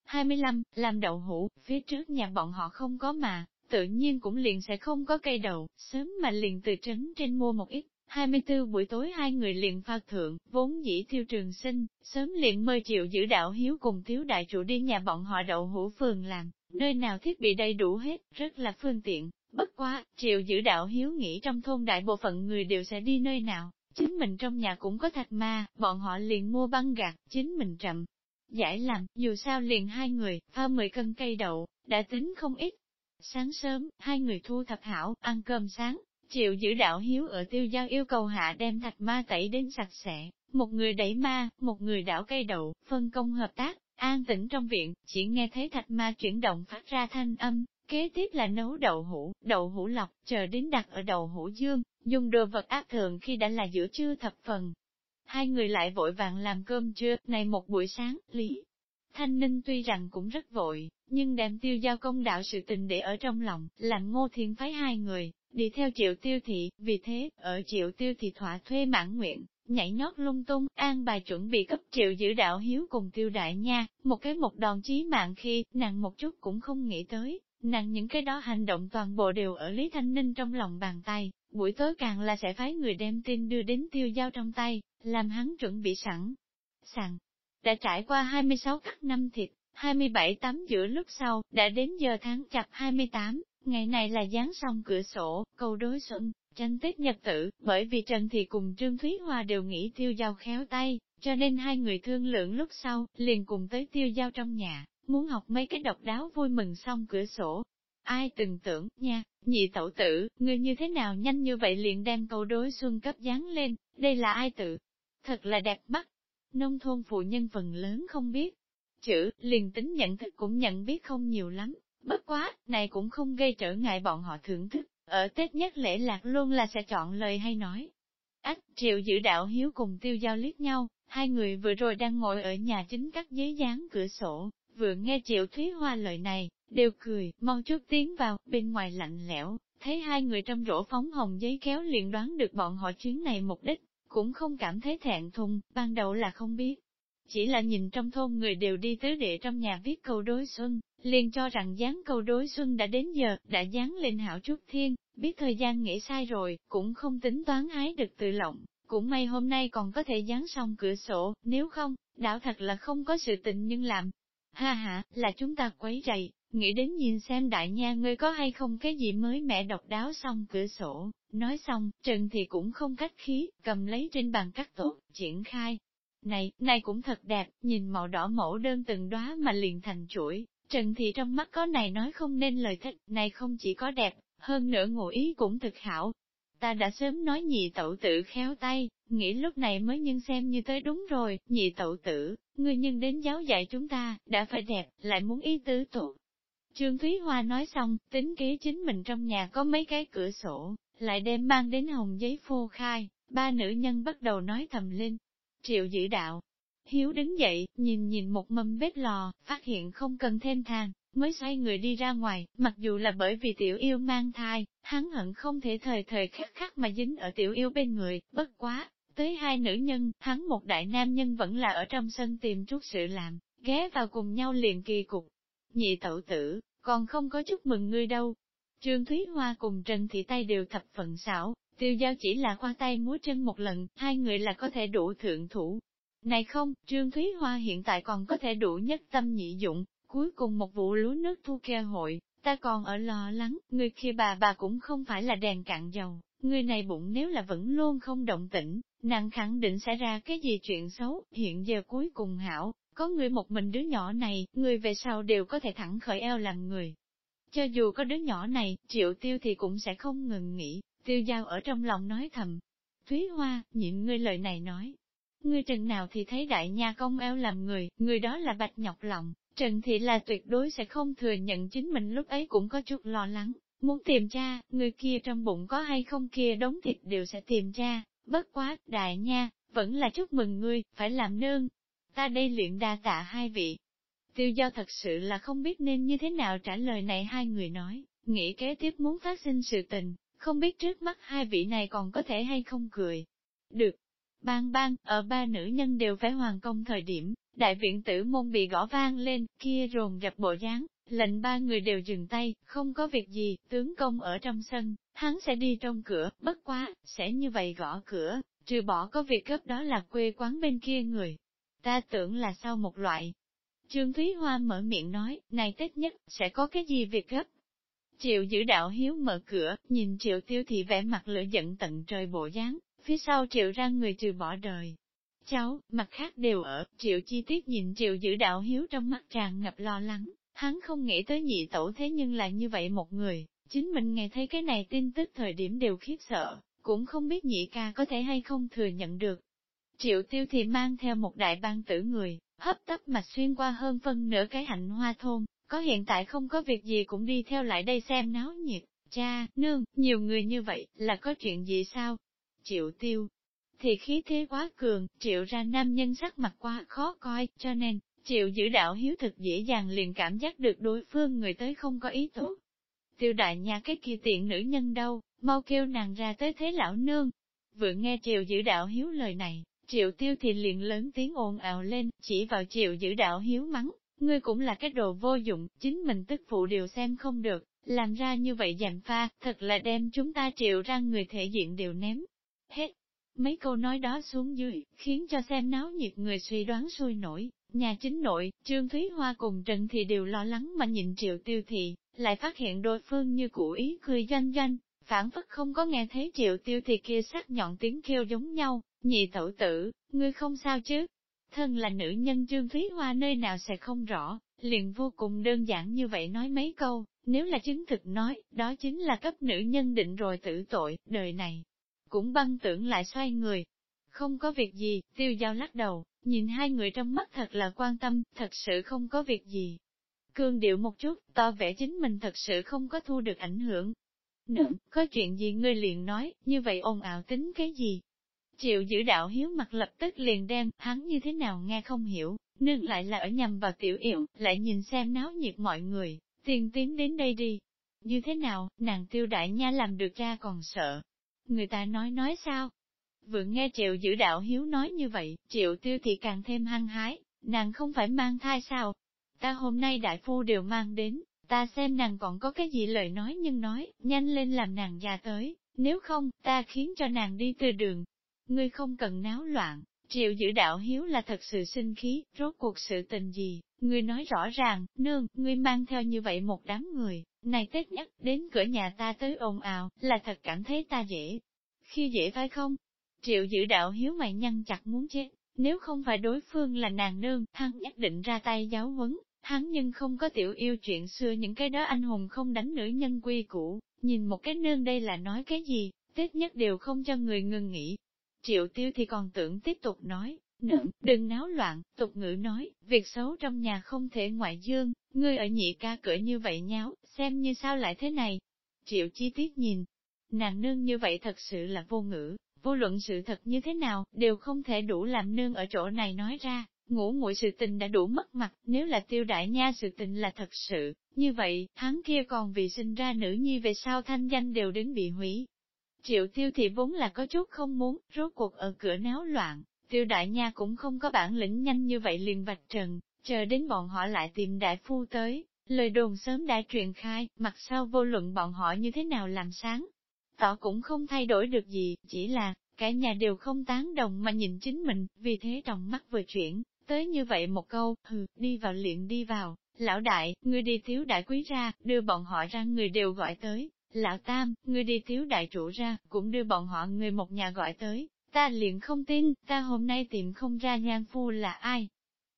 25, làm đậu hũ, phía trước nhà bọn họ không có mà, tự nhiên cũng liền sẽ không có cây đậu, sớm mà liền từ trấn trên mua một ít. 24 buổi tối hai người liền pha thượng, vốn dĩ thiêu trường sinh, sớm liền mời chịu giữ đạo hiếu cùng thiếu đại chủ đi nhà bọn họ đậu hũ phường làm, nơi nào thiết bị đầy đủ hết, rất là phương tiện. Bất quá, triệu giữ đạo hiếu nghĩ trong thôn đại bộ phận người đều sẽ đi nơi nào, chính mình trong nhà cũng có thạch ma, bọn họ liền mua băng gạt, chính mình chậm, giải làm, dù sao liền hai người, pha 10 cân cây đậu, đã tính không ít. Sáng sớm, hai người thu thập hảo, ăn cơm sáng, chịu giữ đạo hiếu ở tiêu giao yêu cầu hạ đem thạch ma tẩy đến sạch sẽ, một người đẩy ma, một người đảo cây đậu, phân công hợp tác, an tĩnh trong viện, chỉ nghe thấy thạch ma chuyển động phát ra thanh âm, kế tiếp là nấu đậu hũ, đậu hũ lọc, chờ đến đặt ở đậu hũ dương, dùng đồ vật ác thường khi đã là giữa trưa thập phần, Hai người lại vội vàng làm cơm trưa, này một buổi sáng, Lý. Thanh Ninh tuy rằng cũng rất vội, nhưng đem tiêu giao công đạo sự tình để ở trong lòng, làm ngô thiên phái hai người, đi theo triệu tiêu thị, vì thế, ở triệu tiêu thị thỏa thuê mãn nguyện, nhảy nhót lung tung, an bài chuẩn bị cấp triệu giữ đạo hiếu cùng tiêu đại nha, một cái một đòn chí mạng khi, nàng một chút cũng không nghĩ tới, nàng những cái đó hành động toàn bộ đều ở Lý Thanh Ninh trong lòng bàn tay, buổi tối càng là sẽ phái người đem tin đưa đến tiêu giao trong tay, làm hắn chuẩn bị sẵn. Sẵn, đã trải qua 26 các năm thịt, 27 tắm giữa lúc sau, đã đến giờ tháng chặt 28, ngày này là dán xong cửa sổ, câu đối xuân, tranh Tết nhật tử, bởi vì Trần Thị cùng Trương Thúy Hoa đều nghĩ tiêu giao khéo tay, cho nên hai người thương lượng lúc sau, liền cùng tới tiêu giao trong nhà, muốn học mấy cái độc đáo vui mừng xong cửa sổ. Ai từng tưởng, nha, nhị tẩu tử, người như thế nào nhanh như vậy liền đem câu đối xuân cấp dán lên, đây là ai tự? Thật là đẹp mắt. Nông thôn phụ nhân phần lớn không biết. Chữ, liền tính nhận thức cũng nhận biết không nhiều lắm. Bất quá, này cũng không gây trở ngại bọn họ thưởng thức. Ở Tết nhất lễ lạc luôn là sẽ chọn lời hay nói. Ách, triệu giữ đạo hiếu cùng tiêu giao liếc nhau, hai người vừa rồi đang ngồi ở nhà chính cắt giấy dán cửa sổ, vừa nghe triệu thúy hoa lời này, đều cười, mau chút tiến vào, bên ngoài lạnh lẽo, thấy hai người trong rổ phóng hồng giấy kéo liền đoán được bọn họ chuyến này mục đích, cũng không cảm thấy thẹn thùng, ban đầu là không biết. Chỉ là nhìn trong thôn người đều đi tới địa trong nhà viết câu đối xuân, liền cho rằng dán câu đối xuân đã đến giờ, đã dán lên hảo chút thiên, biết thời gian nghĩ sai rồi, cũng không tính toán ái được tự lộng, cũng may hôm nay còn có thể dán xong cửa sổ, nếu không, đảo thật là không có sự tình nhưng làm. Ha ha, là chúng ta quấy rầy, nghĩ đến nhìn xem đại nha ngươi có hay không cái gì mới mẹ độc đáo xong cửa sổ, nói xong, Trần thì cũng không cách khí, cầm lấy trên bàn cắt tổ, triển khai. Này, này cũng thật đẹp, nhìn màu đỏ mẫu đơn từng đóa mà liền thành chuỗi, Trần Thị trong mắt có này nói không nên lời thích, này không chỉ có đẹp, hơn nữa ngụ ý cũng thực hảo. Ta đã sớm nói nhị tẩu tử khéo tay, nghĩ lúc này mới nhân xem như tới đúng rồi, nhị tẩu tử, người nhân đến giáo dạy chúng ta, đã phải đẹp, lại muốn ý tứ tụ. Trương Thúy Hoa nói xong, tính kế chính mình trong nhà có mấy cái cửa sổ, lại đem mang đến hồng giấy phô khai, ba nữ nhân bắt đầu nói thầm lên. Triệu dĩ đạo, Hiếu đứng dậy, nhìn nhìn một mâm bếp lò, phát hiện không cần thêm than, mới xoay người đi ra ngoài, mặc dù là bởi vì tiểu yêu mang thai, hắn hận không thể thời thời khắc khắc mà dính ở tiểu yêu bên người, bất quá, tới hai nữ nhân, hắn một đại nam nhân vẫn là ở trong sân tìm chút sự làm, ghé vào cùng nhau liền kỳ cục. Nhị tẩu tử, còn không có chúc mừng ngươi đâu. Trương Thúy Hoa cùng Trần Thị Tây đều thập phận xảo, tiêu giao chỉ là khoa tay múa chân một lần, hai người là có thể đủ thượng thủ, này không, Trương Thúy Hoa hiện tại còn có thể đủ nhất tâm nhị dụng, cuối cùng một vụ lúa nước thu kê hội, ta còn ở lo lắng, người kia bà bà cũng không phải là đèn cạn dầu, người này bụng nếu là vẫn luôn không động tĩnh, nàng khẳng định sẽ ra cái gì chuyện xấu, hiện giờ cuối cùng hảo, có người một mình đứa nhỏ này, người về sau đều có thể thẳng khởi eo làm người. Cho dù có đứa nhỏ này, triệu tiêu thì cũng sẽ không ngừng nghỉ, tiêu giao ở trong lòng nói thầm. Thúy Hoa, nhịn ngươi lời này nói, Ngươi trần nào thì thấy đại nha công eo làm người, người đó là bạch nhọc lòng, trần thị là tuyệt đối sẽ không thừa nhận chính mình lúc ấy cũng có chút lo lắng, muốn tìm cha, người kia trong bụng có hay không kia đống thịt đều sẽ tìm cha, bất quá, đại nha, vẫn là chúc mừng ngươi, phải làm nương. Ta đây luyện đa tạ hai vị. Tiêu giao thật sự là không biết nên như thế nào trả lời này hai người nói, nghĩ kế tiếp muốn phát sinh sự tình, không biết trước mắt hai vị này còn có thể hay không cười. Được, Bang bang, ở ba nữ nhân đều phải hoàn công thời điểm, đại viện tử môn bị gõ vang lên, kia rồn dập bộ dáng, lệnh ba người đều dừng tay, không có việc gì, tướng công ở trong sân, hắn sẽ đi trong cửa, bất quá, sẽ như vậy gõ cửa, trừ bỏ có việc gấp đó là quê quán bên kia người. Ta tưởng là sau một loại. Trương Thúy Hoa mở miệng nói, này Tết nhất, sẽ có cái gì việc gấp? Triệu giữ đạo hiếu mở cửa, nhìn triệu tiêu thị vẻ mặt lửa giận tận trời bộ dáng, phía sau triệu ra người trừ bỏ đời. Cháu, mặt khác đều ở, triệu chi tiết nhìn triệu giữ đạo hiếu trong mắt tràn ngập lo lắng, hắn không nghĩ tới nhị tẩu thế nhưng là như vậy một người, chính mình nghe thấy cái này tin tức thời điểm đều khiếp sợ, cũng không biết nhị ca có thể hay không thừa nhận được. Triệu tiêu thì mang theo một đại bang tử người, hấp tấp mà xuyên qua hơn phân nửa cái hạnh hoa thôn, có hiện tại không có việc gì cũng đi theo lại đây xem náo nhiệt. Cha, nương, nhiều người như vậy, là có chuyện gì sao? triệu tiêu. Thì khí thế quá cường, triệu ra nam nhân sắc mặt quá khó coi, cho nên, triệu giữ đạo hiếu thực dễ dàng liền cảm giác được đối phương người tới không có ý tốt. Tiêu đại nhà cái kia tiện nữ nhân đâu, mau kêu nàng ra tới thế lão nương. Vừa nghe triệu giữ đạo hiếu lời này, triệu tiêu thì liền lớn tiếng ồn ào lên, chỉ vào triệu giữ đạo hiếu mắng, ngươi cũng là cái đồ vô dụng, chính mình tức phụ đều xem không được, làm ra như vậy dèm pha, thật là đem chúng ta triệu ra người thể diện đều ném. Hết, mấy câu nói đó xuống dưới, khiến cho xem náo nhiệt người suy đoán sôi nổi, nhà chính nội, Trương Thúy Hoa cùng Trần Thị đều lo lắng mà nhìn triệu tiêu thị, lại phát hiện đối phương như cũ ý cười doanh doanh, phản phất không có nghe thấy triệu tiêu thị kia sắc nhọn tiếng kêu giống nhau, nhị tẩu tử, ngươi không sao chứ? Thân là nữ nhân Trương phí Hoa nơi nào sẽ không rõ, liền vô cùng đơn giản như vậy nói mấy câu, nếu là chứng thực nói, đó chính là cấp nữ nhân định rồi tử tội, đời này. Cũng băng tưởng lại xoay người. Không có việc gì, tiêu giao lắc đầu, nhìn hai người trong mắt thật là quan tâm, thật sự không có việc gì. Cương điệu một chút, to vẻ chính mình thật sự không có thu được ảnh hưởng. Nữ, có chuyện gì ngươi liền nói, như vậy ồn ào tính cái gì? Triệu giữ đạo hiếu mặt lập tức liền đem, hắn như thế nào nghe không hiểu, nương lại là ở nhầm vào tiểu yểu, lại nhìn xem náo nhiệt mọi người, tiền tiến đến đây đi. Như thế nào, nàng tiêu đại nha làm được ra còn sợ. Người ta nói nói sao? Vừa nghe triệu giữ đạo hiếu nói như vậy, triệu tiêu thì càng thêm hăng hái, nàng không phải mang thai sao? Ta hôm nay đại phu đều mang đến, ta xem nàng còn có cái gì lời nói nhưng nói, nhanh lên làm nàng già tới, nếu không, ta khiến cho nàng đi từ đường. Ngươi không cần náo loạn, triệu giữ đạo hiếu là thật sự sinh khí, rốt cuộc sự tình gì, ngươi nói rõ ràng, nương, ngươi mang theo như vậy một đám người, này Tết nhất đến cửa nhà ta tới ồn ào, là thật cảm thấy ta dễ. Khi dễ phải không? Triệu giữ đạo hiếu mày nhăn chặt muốn chết, nếu không phải đối phương là nàng nương, hắn nhất định ra tay giáo huấn, hắn nhưng không có tiểu yêu chuyện xưa những cái đó anh hùng không đánh nữ nhân quy cũ, nhìn một cái nương đây là nói cái gì, Tết nhất đều không cho người ngừng nghỉ. Triệu tiêu thì còn tưởng tiếp tục nói, nương, đừng náo loạn, tục ngữ nói, việc xấu trong nhà không thể ngoại dương, ngươi ở nhị ca cửa như vậy nháo, xem như sao lại thế này. Triệu chi tiết nhìn, nàng nương như vậy thật sự là vô ngữ, vô luận sự thật như thế nào, đều không thể đủ làm nương ở chỗ này nói ra, ngủ Ngụy sự tình đã đủ mất mặt, nếu là tiêu đại nha sự tình là thật sự, như vậy, hắn kia còn vì sinh ra nữ nhi về sau thanh danh đều đến bị hủy. Triệu tiêu thì vốn là có chút không muốn, rốt cuộc ở cửa náo loạn, tiêu đại nha cũng không có bản lĩnh nhanh như vậy liền vạch trần, chờ đến bọn họ lại tìm đại phu tới, lời đồn sớm đã truyền khai, mặt sau vô luận bọn họ như thế nào làm sáng, tỏ cũng không thay đổi được gì, chỉ là, cả nhà đều không tán đồng mà nhìn chính mình, vì thế trong mắt vừa chuyển, tới như vậy một câu, hừ, đi vào luyện đi vào, lão đại, ngươi đi thiếu đại quý ra, đưa bọn họ ra người đều gọi tới, lão tam, ngươi đi thiếu đại chủ ra, cũng đưa bọn họ người một nhà gọi tới, ta liền không tin, ta hôm nay tìm không ra nhan phu là ai.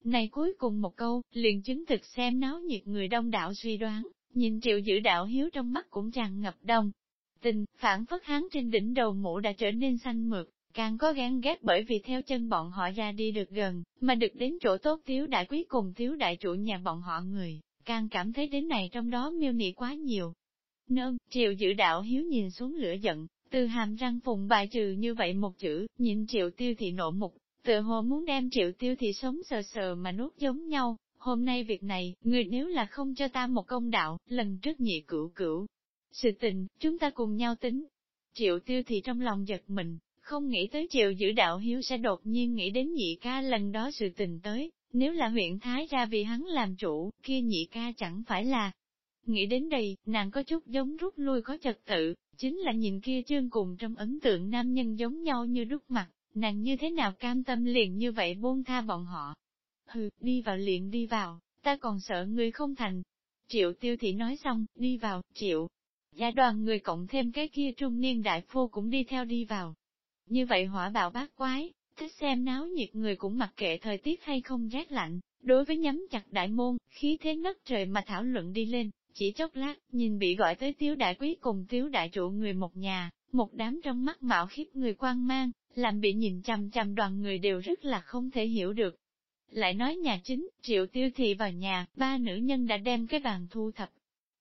Này cuối cùng một câu, liền chứng thực xem náo nhiệt người đông đảo suy đoán, nhìn triệu giữ đạo hiếu trong mắt cũng tràn ngập đông, tình, phản phất hắn trên đỉnh đầu mũ đã trở nên xanh mượt, càng có gán ghét bởi vì theo chân bọn họ ra đi được gần, mà được đến chỗ tốt thiếu đại quý cùng thiếu đại chủ nhà bọn họ người, càng cảm thấy đến này trong đó miêu nị quá nhiều. Nương, triệu giữ đạo hiếu nhìn xuống lửa giận, từ hàm răng phùng bài trừ như vậy một chữ, nhìn triệu tiêu thị nộ mục, tự hồ muốn đem triệu tiêu thị sống sờ sờ mà nuốt giống nhau. Hôm nay việc này, người nếu là không cho ta một công đạo, lần trước nhị cửu cửu, sự tình, chúng ta cùng nhau tính. Triệu tiêu thị trong lòng giật mình, không nghĩ tới triệu giữ đạo hiếu sẽ đột nhiên nghĩ đến nhị ca lần đó sự tình tới, nếu là huyện Thái ra vì hắn làm chủ, kia nhị ca chẳng phải là. Nghĩ đến đây, nàng có chút giống rút lui có trật tự, chính là nhìn kia chương cùng trong ấn tượng nam nhân giống nhau như rút mặt, nàng như thế nào cam tâm liền như vậy buông tha bọn họ. Hừ, đi vào liền đi vào, ta còn sợ người không thành. Triệu tiêu thị nói xong, đi vào, triệu, Gia đoàn người cộng thêm cái kia trung niên đại phu cũng đi theo đi vào. Như vậy hỏa bạo bát quái, thích xem náo nhiệt người cũng mặc kệ thời tiết hay không rét lạnh, đối với nhắm chặt đại môn, khí thế ngất trời mà thảo luận đi lên, chỉ chốc lát, nhìn bị gọi tới tiếu đại quý cùng tiếu đại trụ người một nhà, một đám trong mắt mạo khiếp người quan mang, làm bị nhìn chằm chằm đoàn người đều rất là không thể hiểu được. Lại nói nhà chính, triệu tiêu thị vào nhà, ba nữ nhân đã đem cái bàn thu thập,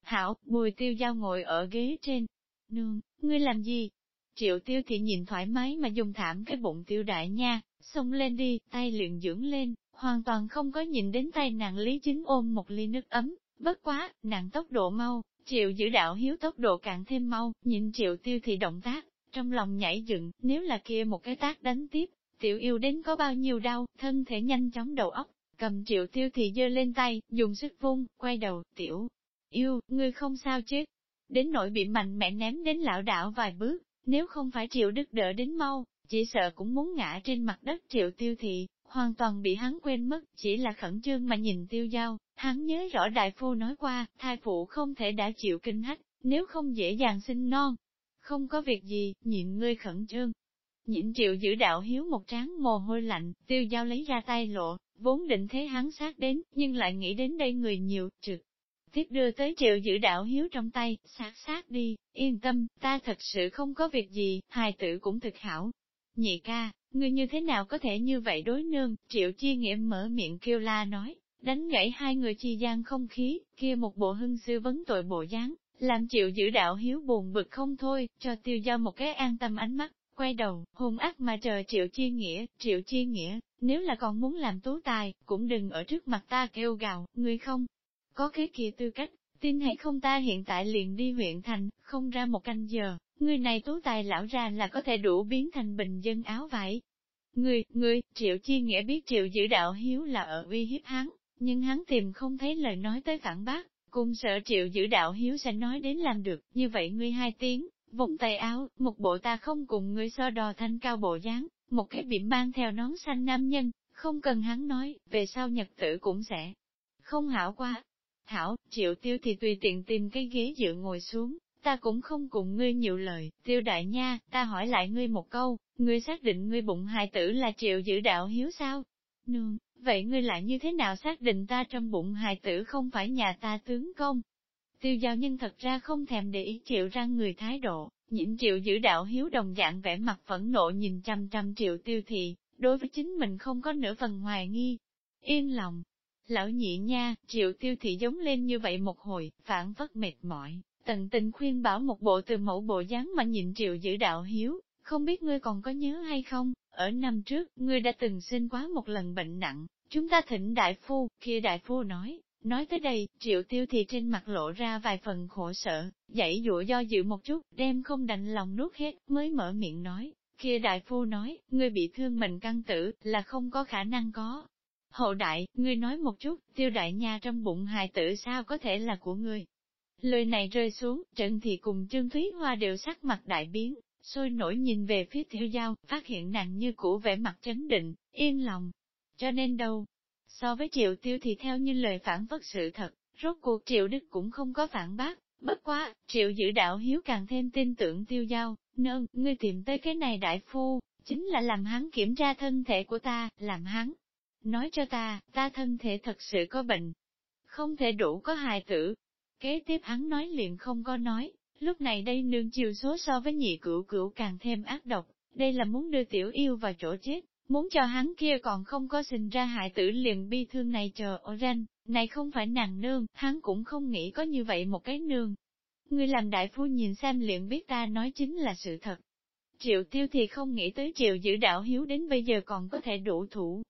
Hảo, bùi tiêu giao ngồi ở ghế trên. Nương, ngươi làm gì? Triệu tiêu thị nhìn thoải mái mà dùng thảm cái bụng tiêu đại nha, xông lên đi, tay luyện dưỡng lên, hoàn toàn không có nhìn đến tay nàng lý chính ôm một ly nước ấm, bất quá, nàng tốc độ mau, triệu giữ đạo hiếu tốc độ càng thêm mau, nhìn triệu tiêu thị động tác, trong lòng nhảy dựng, nếu là kia một cái tác đánh tiếp, tiểu yêu đến có bao nhiêu đau, thân thể nhanh chóng đầu óc, cầm triệu tiêu thì giơ lên tay, dùng sức vung, quay đầu, tiểu. Yêu, ngươi không sao chứ? Đến nỗi bị mạnh mẽ ném đến lão đảo vài bước, nếu không phải triệu đức đỡ đến mau, chỉ sợ cũng muốn ngã trên mặt đất triệu tiêu thị, hoàn toàn bị hắn quên mất, chỉ là khẩn trương mà nhìn tiêu giao, hắn nhớ rõ đại phu nói qua, thai phụ không thể đã chịu kinh hách, nếu không dễ dàng sinh non. Không có việc gì, nhịn ngươi khẩn trương. Nhịn triệu giữ đạo hiếu một tráng mồ hôi lạnh, tiêu giao lấy ra tay lộ, vốn định thế hắn sát đến, nhưng lại nghĩ đến đây người nhiều, trực. Tiếp đưa tới triệu giữ đạo hiếu trong tay, sát sát đi, yên tâm, ta thật sự không có việc gì, hài tử cũng thực hảo. Nhị ca, ngươi như thế nào có thể như vậy đối nương, triệu chi nghĩa mở miệng kêu la nói, đánh gãy hai người chi gian không khí, kia một bộ hưng sư vấn tội bộ dáng, làm chịu giữ đạo hiếu buồn bực không thôi, cho tiêu giao một cái an tâm ánh mắt, quay đầu, hung ác mà chờ triệu chi nghĩa, triệu chi nghĩa, nếu là còn muốn làm tú tài, cũng đừng ở trước mặt ta kêu gào, ngươi không, có cái kia tư cách, tin hay không ta hiện tại liền đi huyện thành, không ra một canh giờ, người này tú tài lão ra là có thể đủ biến thành bình dân áo vải. Người, người, triệu chi nghĩa biết triệu giữ đạo hiếu là ở uy hiếp hắn, nhưng hắn tìm không thấy lời nói tới phản bác, cùng sợ triệu giữ đạo hiếu sẽ nói đến làm được, như vậy ngươi hai tiếng, vùng tay áo, một bộ ta không cùng ngươi so đo thanh cao bộ dáng, một cái bị mang theo nón xanh nam nhân, không cần hắn nói, về sau nhật tử cũng sẽ không hảo quá. Thảo, triệu tiêu thì tùy tiện tìm cái ghế dựa ngồi xuống, ta cũng không cùng ngươi nhiều lời, tiêu đại nha, ta hỏi lại ngươi một câu, ngươi xác định ngươi bụng hài tử là triệu giữ đạo hiếu sao? Nương, vậy ngươi lại như thế nào xác định ta trong bụng hài tử không phải nhà ta tướng công? Tiêu giao nhân thật ra không thèm để ý triệu ra người thái độ, nhịn triệu giữ đạo hiếu đồng dạng vẻ mặt phẫn nộ nhìn trăm trăm triệu tiêu thị, đối với chính mình không có nửa phần hoài nghi. Yên lòng, lão nhị nha, triệu tiêu thị giống lên như vậy một hồi, phản vất mệt mỏi, tận tình khuyên bảo một bộ từ mẫu bộ dáng mà nhịn triệu giữ đạo hiếu, không biết ngươi còn có nhớ hay không, ở năm trước, ngươi đã từng sinh quá một lần bệnh nặng, chúng ta thỉnh đại phu, kia đại phu nói, nói tới đây, triệu tiêu thì trên mặt lộ ra vài phần khổ sở, dãy dụa do dự một chút, đem không đành lòng nuốt hết, mới mở miệng nói, kia đại phu nói, ngươi bị thương mình căn tử, là không có khả năng có. Hậu đại, ngươi nói một chút, tiêu đại nha trong bụng hài tử sao có thể là của ngươi. Lời này rơi xuống, Trần Thị cùng Trương Thúy Hoa đều sắc mặt đại biến, sôi nổi nhìn về phía tiểu giao, phát hiện nàng như cũ vẻ mặt chấn định, yên lòng. Cho nên đâu, so với triệu tiêu thì theo như lời phản vất sự thật, rốt cuộc triệu đức cũng không có phản bác, bất quá, triệu giữ đạo hiếu càng thêm tin tưởng tiêu giao, Nơn, ngươi tìm tới cái này đại phu, chính là làm hắn kiểm tra thân thể của ta, làm hắn. Nói cho ta, ta thân thể thật sự có bệnh, không thể đủ có hài tử. Kế tiếp hắn nói liền không có nói, Lúc này đây nương chiều số so với nhị cửu cửu càng thêm ác độc, đây là muốn đưa tiểu yêu vào chỗ chết, muốn cho hắn kia còn không có sinh ra hại tử liền bi thương này chờ ô ranh, này không phải nàng nương, hắn cũng không nghĩ có như vậy một cái nương. Ngươi làm đại phu nhìn xem liền biết ta nói chính là sự thật. Triệu tiêu thì không nghĩ tới triệu giữ đạo hiếu đến bây giờ còn có thể đủ thủ.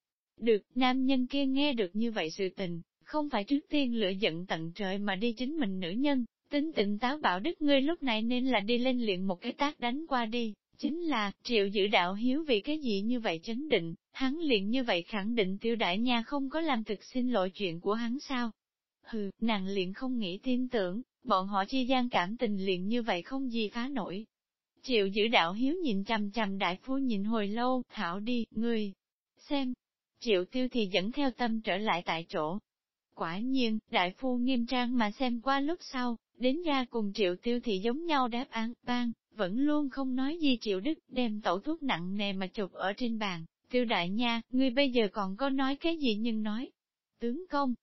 Được, nam nhân kia nghe được như vậy sự tình, không phải trước tiên lựa giận tận trời mà đi chính mình nữ nhân, Tính tịnh táo bảo đức ngươi lúc này nên là đi lên luyện một cái tác đánh qua đi, chính là, triệu giữ đạo hiếu vì cái gì như vậy chấn định, hắn liền như vậy khẳng định tiêu đại nha không có làm thực xin lỗi chuyện của hắn sao. Hừ, nàng liền không nghĩ tin tưởng, bọn họ chi gian cảm tình liền như vậy không gì phá nổi. Triệu giữ đạo hiếu nhìn chằm chằm đại phu nhìn hồi lâu, thảo đi, ngươi, xem. Triệu tiêu thì dẫn theo tâm trở lại tại chỗ. Quả nhiên, đại phu nghiêm trang mà xem qua lúc sau, Đến ra cùng triệu tiêu thì giống nhau đáp án, ban, vẫn luôn không nói gì triệu đức, đem tẩu thuốc nặng nề mà chụp ở trên bàn. Tiêu đại nha, ngươi bây giờ còn có nói cái gì nhưng nói. Tướng công.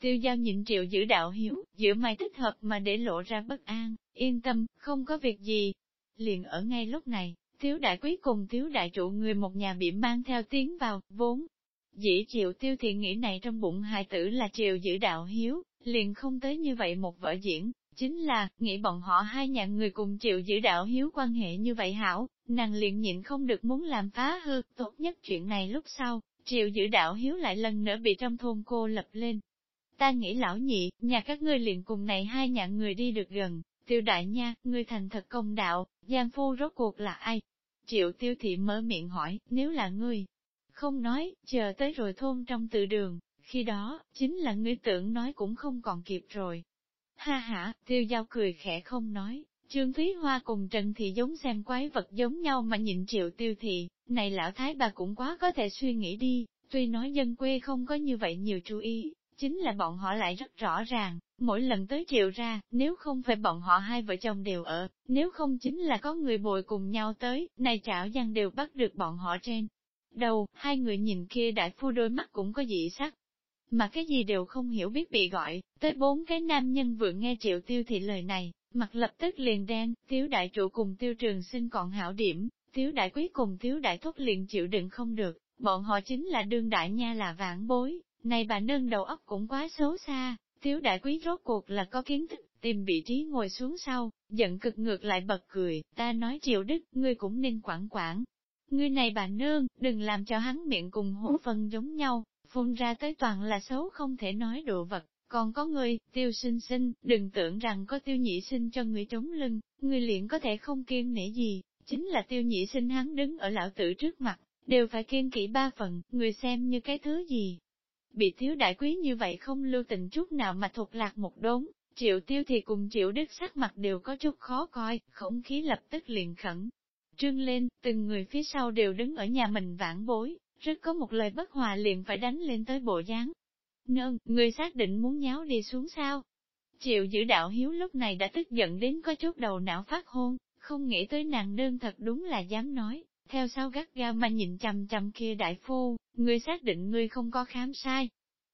Tiêu giao nhịn triệu giữ đạo hiếu, giữa mày thích hợp mà để lộ ra bất an, yên tâm, không có việc gì. Liền ở ngay lúc này, thiếu đại quý cùng thiếu đại trụ người một nhà bị mang theo tiếng vào, vốn. Dĩ chịu tiêu thị nghĩ này trong bụng hài tử là triệu giữ đạo hiếu, liền không tới như vậy một vở diễn, Chính là, nghĩ bọn họ hai nhà người cùng chịu giữ đạo hiếu quan hệ như vậy hảo, nàng liền nhịn không được muốn làm phá hư, tốt nhất chuyện này lúc sau, triệu giữ đạo hiếu lại lần nữa bị trong thôn cô lập lên. Ta nghĩ lão nhị, nhà các ngươi liền cùng này hai nhà người đi được gần, tiêu đại nha, ngươi thành thật công đạo, giang phu rốt cuộc là ai? Triệu tiêu thị mở miệng hỏi, nếu là ngươi, không nói, chờ tới rồi thôn trong tự đường, khi đó, chính là ngươi tưởng nói cũng không còn kịp rồi. Ha ha, tiêu giao cười khẽ không nói, Trương Thúy Hoa cùng Trần Thị giống xem quái vật giống nhau mà nhịn triệu tiêu thị, này lão thái bà cũng quá có thể suy nghĩ đi, tuy nói dân quê không có như vậy nhiều chú ý, chính là bọn họ lại rất rõ ràng, mỗi lần tới triệu ra, nếu không phải bọn họ hai vợ chồng đều ở, nếu không chính là có người bồi cùng nhau tới, này trảo giang đều bắt được bọn họ trên. Đầu, hai người nhìn kia đại phu đôi mắt cũng có dị sắc, mà cái gì đều không hiểu biết bị gọi, tới bốn cái nam nhân vừa nghe triệu tiêu thị lời này, mặt lập tức liền đen, tiếu đại trụ cùng tiêu trường sinh còn hảo điểm, tiếu đại quý cùng tiếu đại thúc liền chịu đựng không được, bọn họ chính là đương đại nha là vãn bối, này bà nương đầu óc cũng quá xấu xa, tiếu đại quý rốt cuộc là có kiến thức, tìm vị trí ngồi xuống sau, giận cực ngược lại bật cười, ta nói triệu đức, ngươi cũng nên quản quản. Ngươi này bà nương, đừng làm cho hắn miệng cùng hổ phân giống nhau, phun ra tới toàn là xấu không thể nói đồ vật. Còn có người, tiêu sinh sinh, đừng tưởng rằng có tiêu nhị sinh cho người trống lưng, người liền có thể không kiên nể gì, chính là tiêu nhị sinh hắn đứng ở lão tử trước mặt, đều phải kiên kỹ ba phần, người xem như cái thứ gì. Bị thiếu đại quý như vậy không lưu tình chút nào mà thuộc lạc một đốn, triệu tiêu thì cùng triệu đức sắc mặt đều có chút khó coi, khổng khí lập tức liền khẩn. Trương lên, từng người phía sau đều đứng ở nhà mình vãn bối, rất có một lời bất hòa liền phải đánh lên tới bộ dáng. Nương, người xác định muốn nháo đi xuống sao? Triệu giữ đạo hiếu lúc này đã tức giận đến có chút đầu não phát hôn, không nghĩ tới nàng nương thật đúng là dám nói, theo sau gắt gao mà nhìn chằm chằm kia đại phu, người xác định ngươi không có khám sai.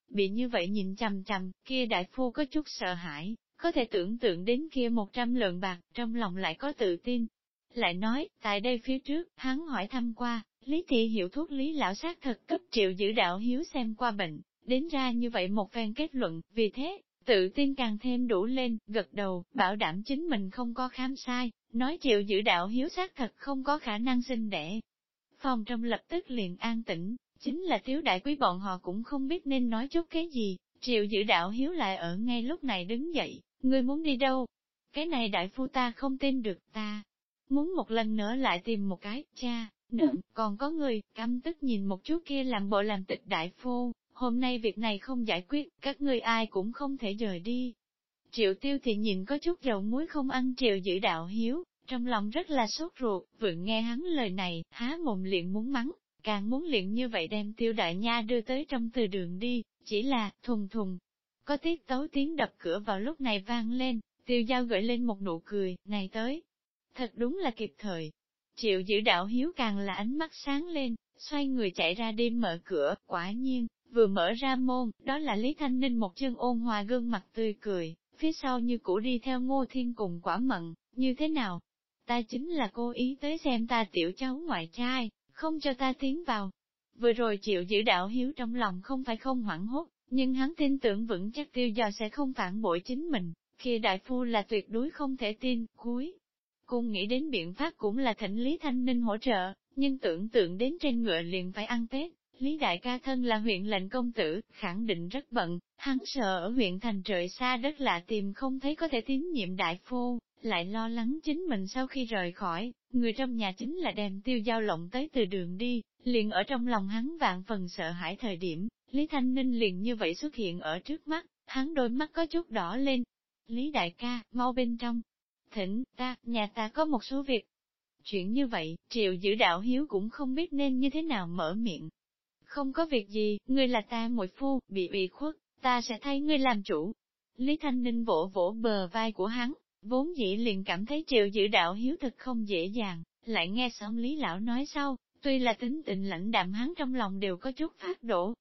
Bị như vậy nhìn chằm chằm, kia đại phu có chút sợ hãi, có thể tưởng tượng đến kia một trăm lượng bạc, trong lòng lại có tự tin. Lại nói, tại đây phía trước, hắn hỏi thăm qua, Lý Thị hiểu thuốc lý lão sát thật cấp triệu giữ đạo hiếu xem qua bệnh, đến ra như vậy một phen kết luận, vì thế, tự tin càng thêm đủ lên, gật đầu, bảo đảm chính mình không có khám sai, nói triệu giữ đạo hiếu sát thật không có khả năng sinh đẻ. Phòng trong lập tức liền an tĩnh, chính là thiếu đại quý bọn họ cũng không biết nên nói chút cái gì, triệu giữ đạo hiếu lại ở ngay lúc này đứng dậy, ngươi muốn đi đâu? Cái này đại phu ta không tin được ta. Muốn một lần nữa lại tìm một cái, cha, nượng, còn có người, căm tức nhìn một chút kia làm bộ làm tịch đại phu, hôm nay việc này không giải quyết, các ngươi ai cũng không thể rời đi. Triệu tiêu thì nhìn có chút dầu muối không ăn triệu giữ đạo hiếu, trong lòng rất là sốt ruột, vừa nghe hắn lời này, há mồm liền muốn mắng, càng muốn liền như vậy đem tiêu đại nha đưa tới trong từ đường đi, chỉ là, thùng thùng. Có tiết tấu tiếng đập cửa vào lúc này vang lên, tiêu giao gửi lên một nụ cười, này tới. Thật đúng là kịp thời. Triệu giữ đạo hiếu càng là ánh mắt sáng lên, xoay người chạy ra đi mở cửa, quả nhiên, Vừa mở ra môn, đó là Lý Thanh Ninh một chân ôn hòa gương mặt tươi cười, phía sau như cũ đi theo ngô thiên cùng quả mận, như thế nào? Ta chính là cô ý tới xem ta tiểu cháu ngoại trai, không cho ta tiến vào. Vừa rồi chịu giữ đạo hiếu trong lòng không phải không hoảng hốt, nhưng hắn tin tưởng vững chắc tiêu do sẽ không phản bội chính mình, khi đại phu là tuyệt đối không thể tin, cuối cung nghĩ đến biện pháp cũng là thỉnh Lý Thanh Ninh hỗ trợ, nhưng tưởng tượng đến trên ngựa liền phải ăn Tết, Lý đại ca thân là huyện lệnh công tử, khẳng định rất bận, hắn sợ ở huyện thành trời xa đất lạ tìm không thấy có thể tín nhiệm đại phu, lại lo lắng chính mình sau khi rời khỏi, người trong nhà chính là đem tiêu giao lộng tới từ đường đi, liền ở trong lòng hắn vạn phần sợ hãi thời điểm, Lý Thanh Ninh liền như vậy xuất hiện ở trước mắt, hắn đôi mắt có chút đỏ lên. Lý đại ca, mau bên trong. Thỉnh, ta, nhà ta có một số việc. Chuyện như vậy, triệu giữ đạo hiếu cũng không biết nên như thế nào mở miệng, không có việc gì, ngươi là ta muội phu, bị bị khuất, ta sẽ thay ngươi làm chủ. Lý Thanh Ninh vỗ vỗ bờ vai của hắn, vốn dĩ liền cảm thấy triệu giữ đạo hiếu thật không dễ dàng, lại nghe xong Lý Lão nói sau, tuy là tính tình lãnh đạm hắn trong lòng đều có chút phát đổ.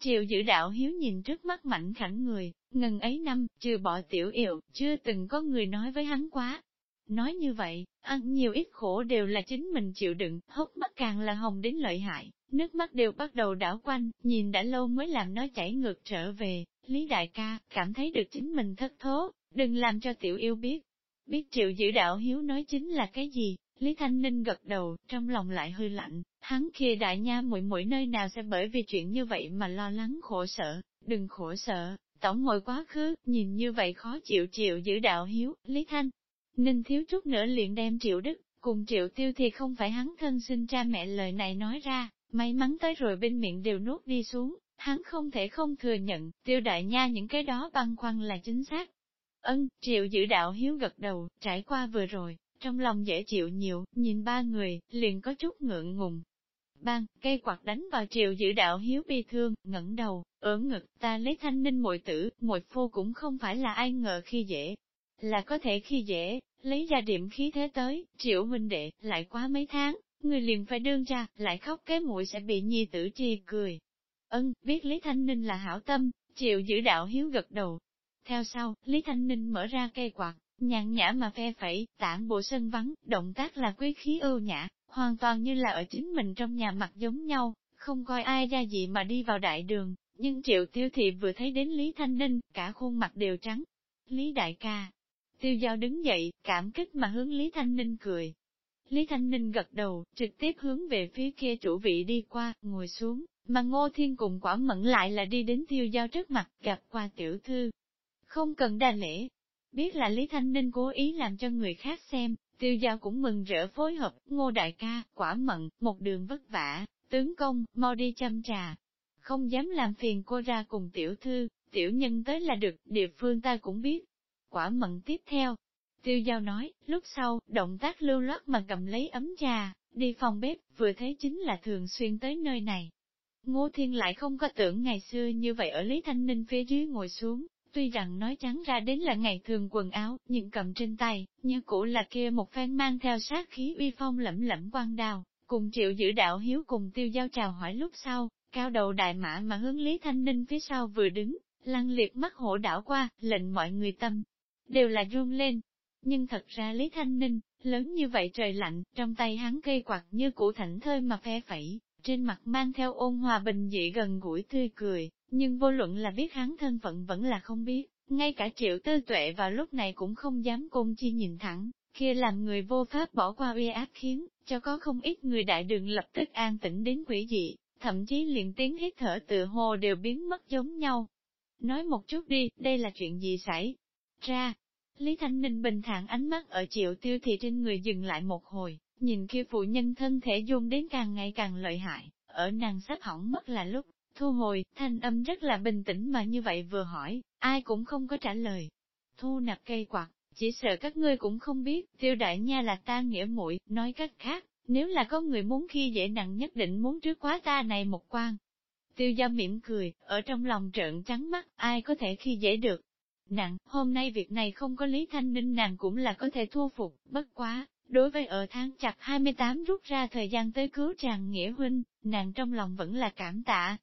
Triệu giữ đạo hiếu nhìn trước mắt mạnh khảnh người, ngần ấy năm, trừ bỏ tiểu yểu, chưa từng có người nói với hắn quá. Nói như vậy, ăn nhiều ít khổ đều là chính mình chịu đựng, hốc mắt càng là hồng đến lợi hại, nước mắt đều bắt đầu đảo quanh, nhìn đã lâu mới làm nó chảy ngược trở về, Lý Đại ca, cảm thấy được chính mình thất thố, đừng làm cho tiểu yêu biết. Biết triệu giữ đạo hiếu nói chính là cái gì, Lý Thanh Ninh gật đầu, trong lòng lại hơi lạnh, hắn kia đại nha mũi mũi nơi nào sẽ bởi vì chuyện như vậy mà lo lắng khổ sở, đừng khổ sở, tổng ngồi quá khứ, nhìn như vậy khó chịu chịu giữ đạo hiếu, Lý Thanh. Ninh thiếu chút nữa liền đem triệu đức, cùng triệu tiêu thì không phải hắn thân sinh cha mẹ lời này nói ra, May mắn tới rồi bên miệng đều nuốt đi xuống, hắn không thể không thừa nhận, tiêu đại nha những cái đó băn khoăn là chính xác. Ân, triệu giữ đạo hiếu gật đầu, trải qua vừa rồi, trong lòng dễ chịu nhiều, nhìn ba người, liền có chút ngượng ngùng. Bang, cây quạt đánh vào triệu giữ đạo hiếu bi thương, ngẩng đầu, ưỡn ngực, ta lấy thanh ninh muội tử, muội phu cũng không phải là ai ngờ khi dễ. Là có thể khi dễ, lấy ra điểm khí thế tới, triệu huynh đệ, lại quá mấy tháng, người liền phải đương ra, lại khóc cái muội sẽ bị nhi tử chi cười. Ân, biết Lý Thanh Ninh là hảo tâm, triệu giữ đạo hiếu gật đầu. Theo sau, Lý Thanh Ninh mở ra cây quạt, nhàn nhã mà phe phẩy, tản bộ sân vắng, động tác là quý khí ưu nhã, hoàn toàn như là ở chính mình trong nhà mặt giống nhau, không coi ai ra gì mà đi vào đại đường. Nhưng triệu tiêu thị vừa thấy đến Lý Thanh Ninh, cả khuôn mặt đều trắng. Lý đại ca, tiêu giao đứng dậy, cảm kích mà hướng Lý Thanh Ninh cười. Lý Thanh Ninh gật đầu, trực tiếp hướng về phía kia chủ vị đi qua, ngồi xuống, mà Ngô Thiên cùng quả mẫn lại là đi đến tiêu giao trước mặt, gặp qua tiểu thư. Không cần đa lễ, biết là Lý Thanh Ninh cố ý làm cho người khác xem, tiêu Gia cũng mừng rỡ phối hợp, ngô đại ca, quả mận, một đường vất vả, tướng công, mau đi chăm trà. Không dám làm phiền cô ra cùng tiểu thư, tiểu nhân tới là được, địa phương ta cũng biết. Quả mận tiếp theo, tiêu giao nói, lúc sau, động tác lưu loát mà cầm lấy ấm trà, đi phòng bếp, vừa thấy chính là thường xuyên tới nơi này. Ngô Thiên lại không có tưởng ngày xưa như vậy ở Lý Thanh Ninh phía dưới ngồi xuống, tuy rằng nói trắng ra đến là ngày thường quần áo, nhưng cầm trên tay, như cũ là kia một phen mang theo sát khí uy phong lẫm lẫm quan đào, cùng triệu giữ đạo hiếu cùng tiêu giao chào hỏi lúc sau, cao đầu đại mã mà hướng Lý Thanh Ninh phía sau vừa đứng, lăng liệt mắt hổ đảo qua, lệnh mọi người tâm, đều là run lên. Nhưng thật ra Lý Thanh Ninh, lớn như vậy trời lạnh, trong tay hắn cây quạt như củ thảnh thơi mà phe phẩy, trên mặt mang theo ôn hòa bình dị gần gũi tươi cười, nhưng vô luận là biết hắn thân phận vẫn là không biết, ngay cả triệu tư tuệ vào lúc này cũng không dám côn chi nhìn thẳng, kia làm người vô pháp bỏ qua uy áp khiến, cho có không ít người đại đường lập tức an tĩnh đến quỷ dị, thậm chí liền tiếng hít thở tự hồ đều biến mất giống nhau. Nói một chút đi, đây là chuyện gì xảy ra? Lý Thanh Ninh bình thản ánh mắt ở triệu tiêu thị trên người dừng lại một hồi, nhìn kia phụ nhân thân thể dung đến càng ngày càng lợi hại, ở nàng sắp hỏng mất là lúc, Thu hồi, thanh âm rất là bình tĩnh mà như vậy vừa hỏi, ai cũng không có trả lời. Thu nạp cây quạt, chỉ sợ các ngươi cũng không biết, tiêu đại nha là ta nghĩa muội nói cách khác, nếu là có người muốn khi dễ nặng nhất định muốn trước quá ta này một quan. Tiêu gia mỉm cười, ở trong lòng trợn trắng mắt, ai có thể khi dễ được. Nặng, hôm nay việc này không có Lý Thanh Ninh nàng cũng là có thể thu phục, bất quá, đối với ở tháng chặt 28 rút ra thời gian tới cứu chàng nghĩa huynh, nàng trong lòng vẫn là cảm tạ,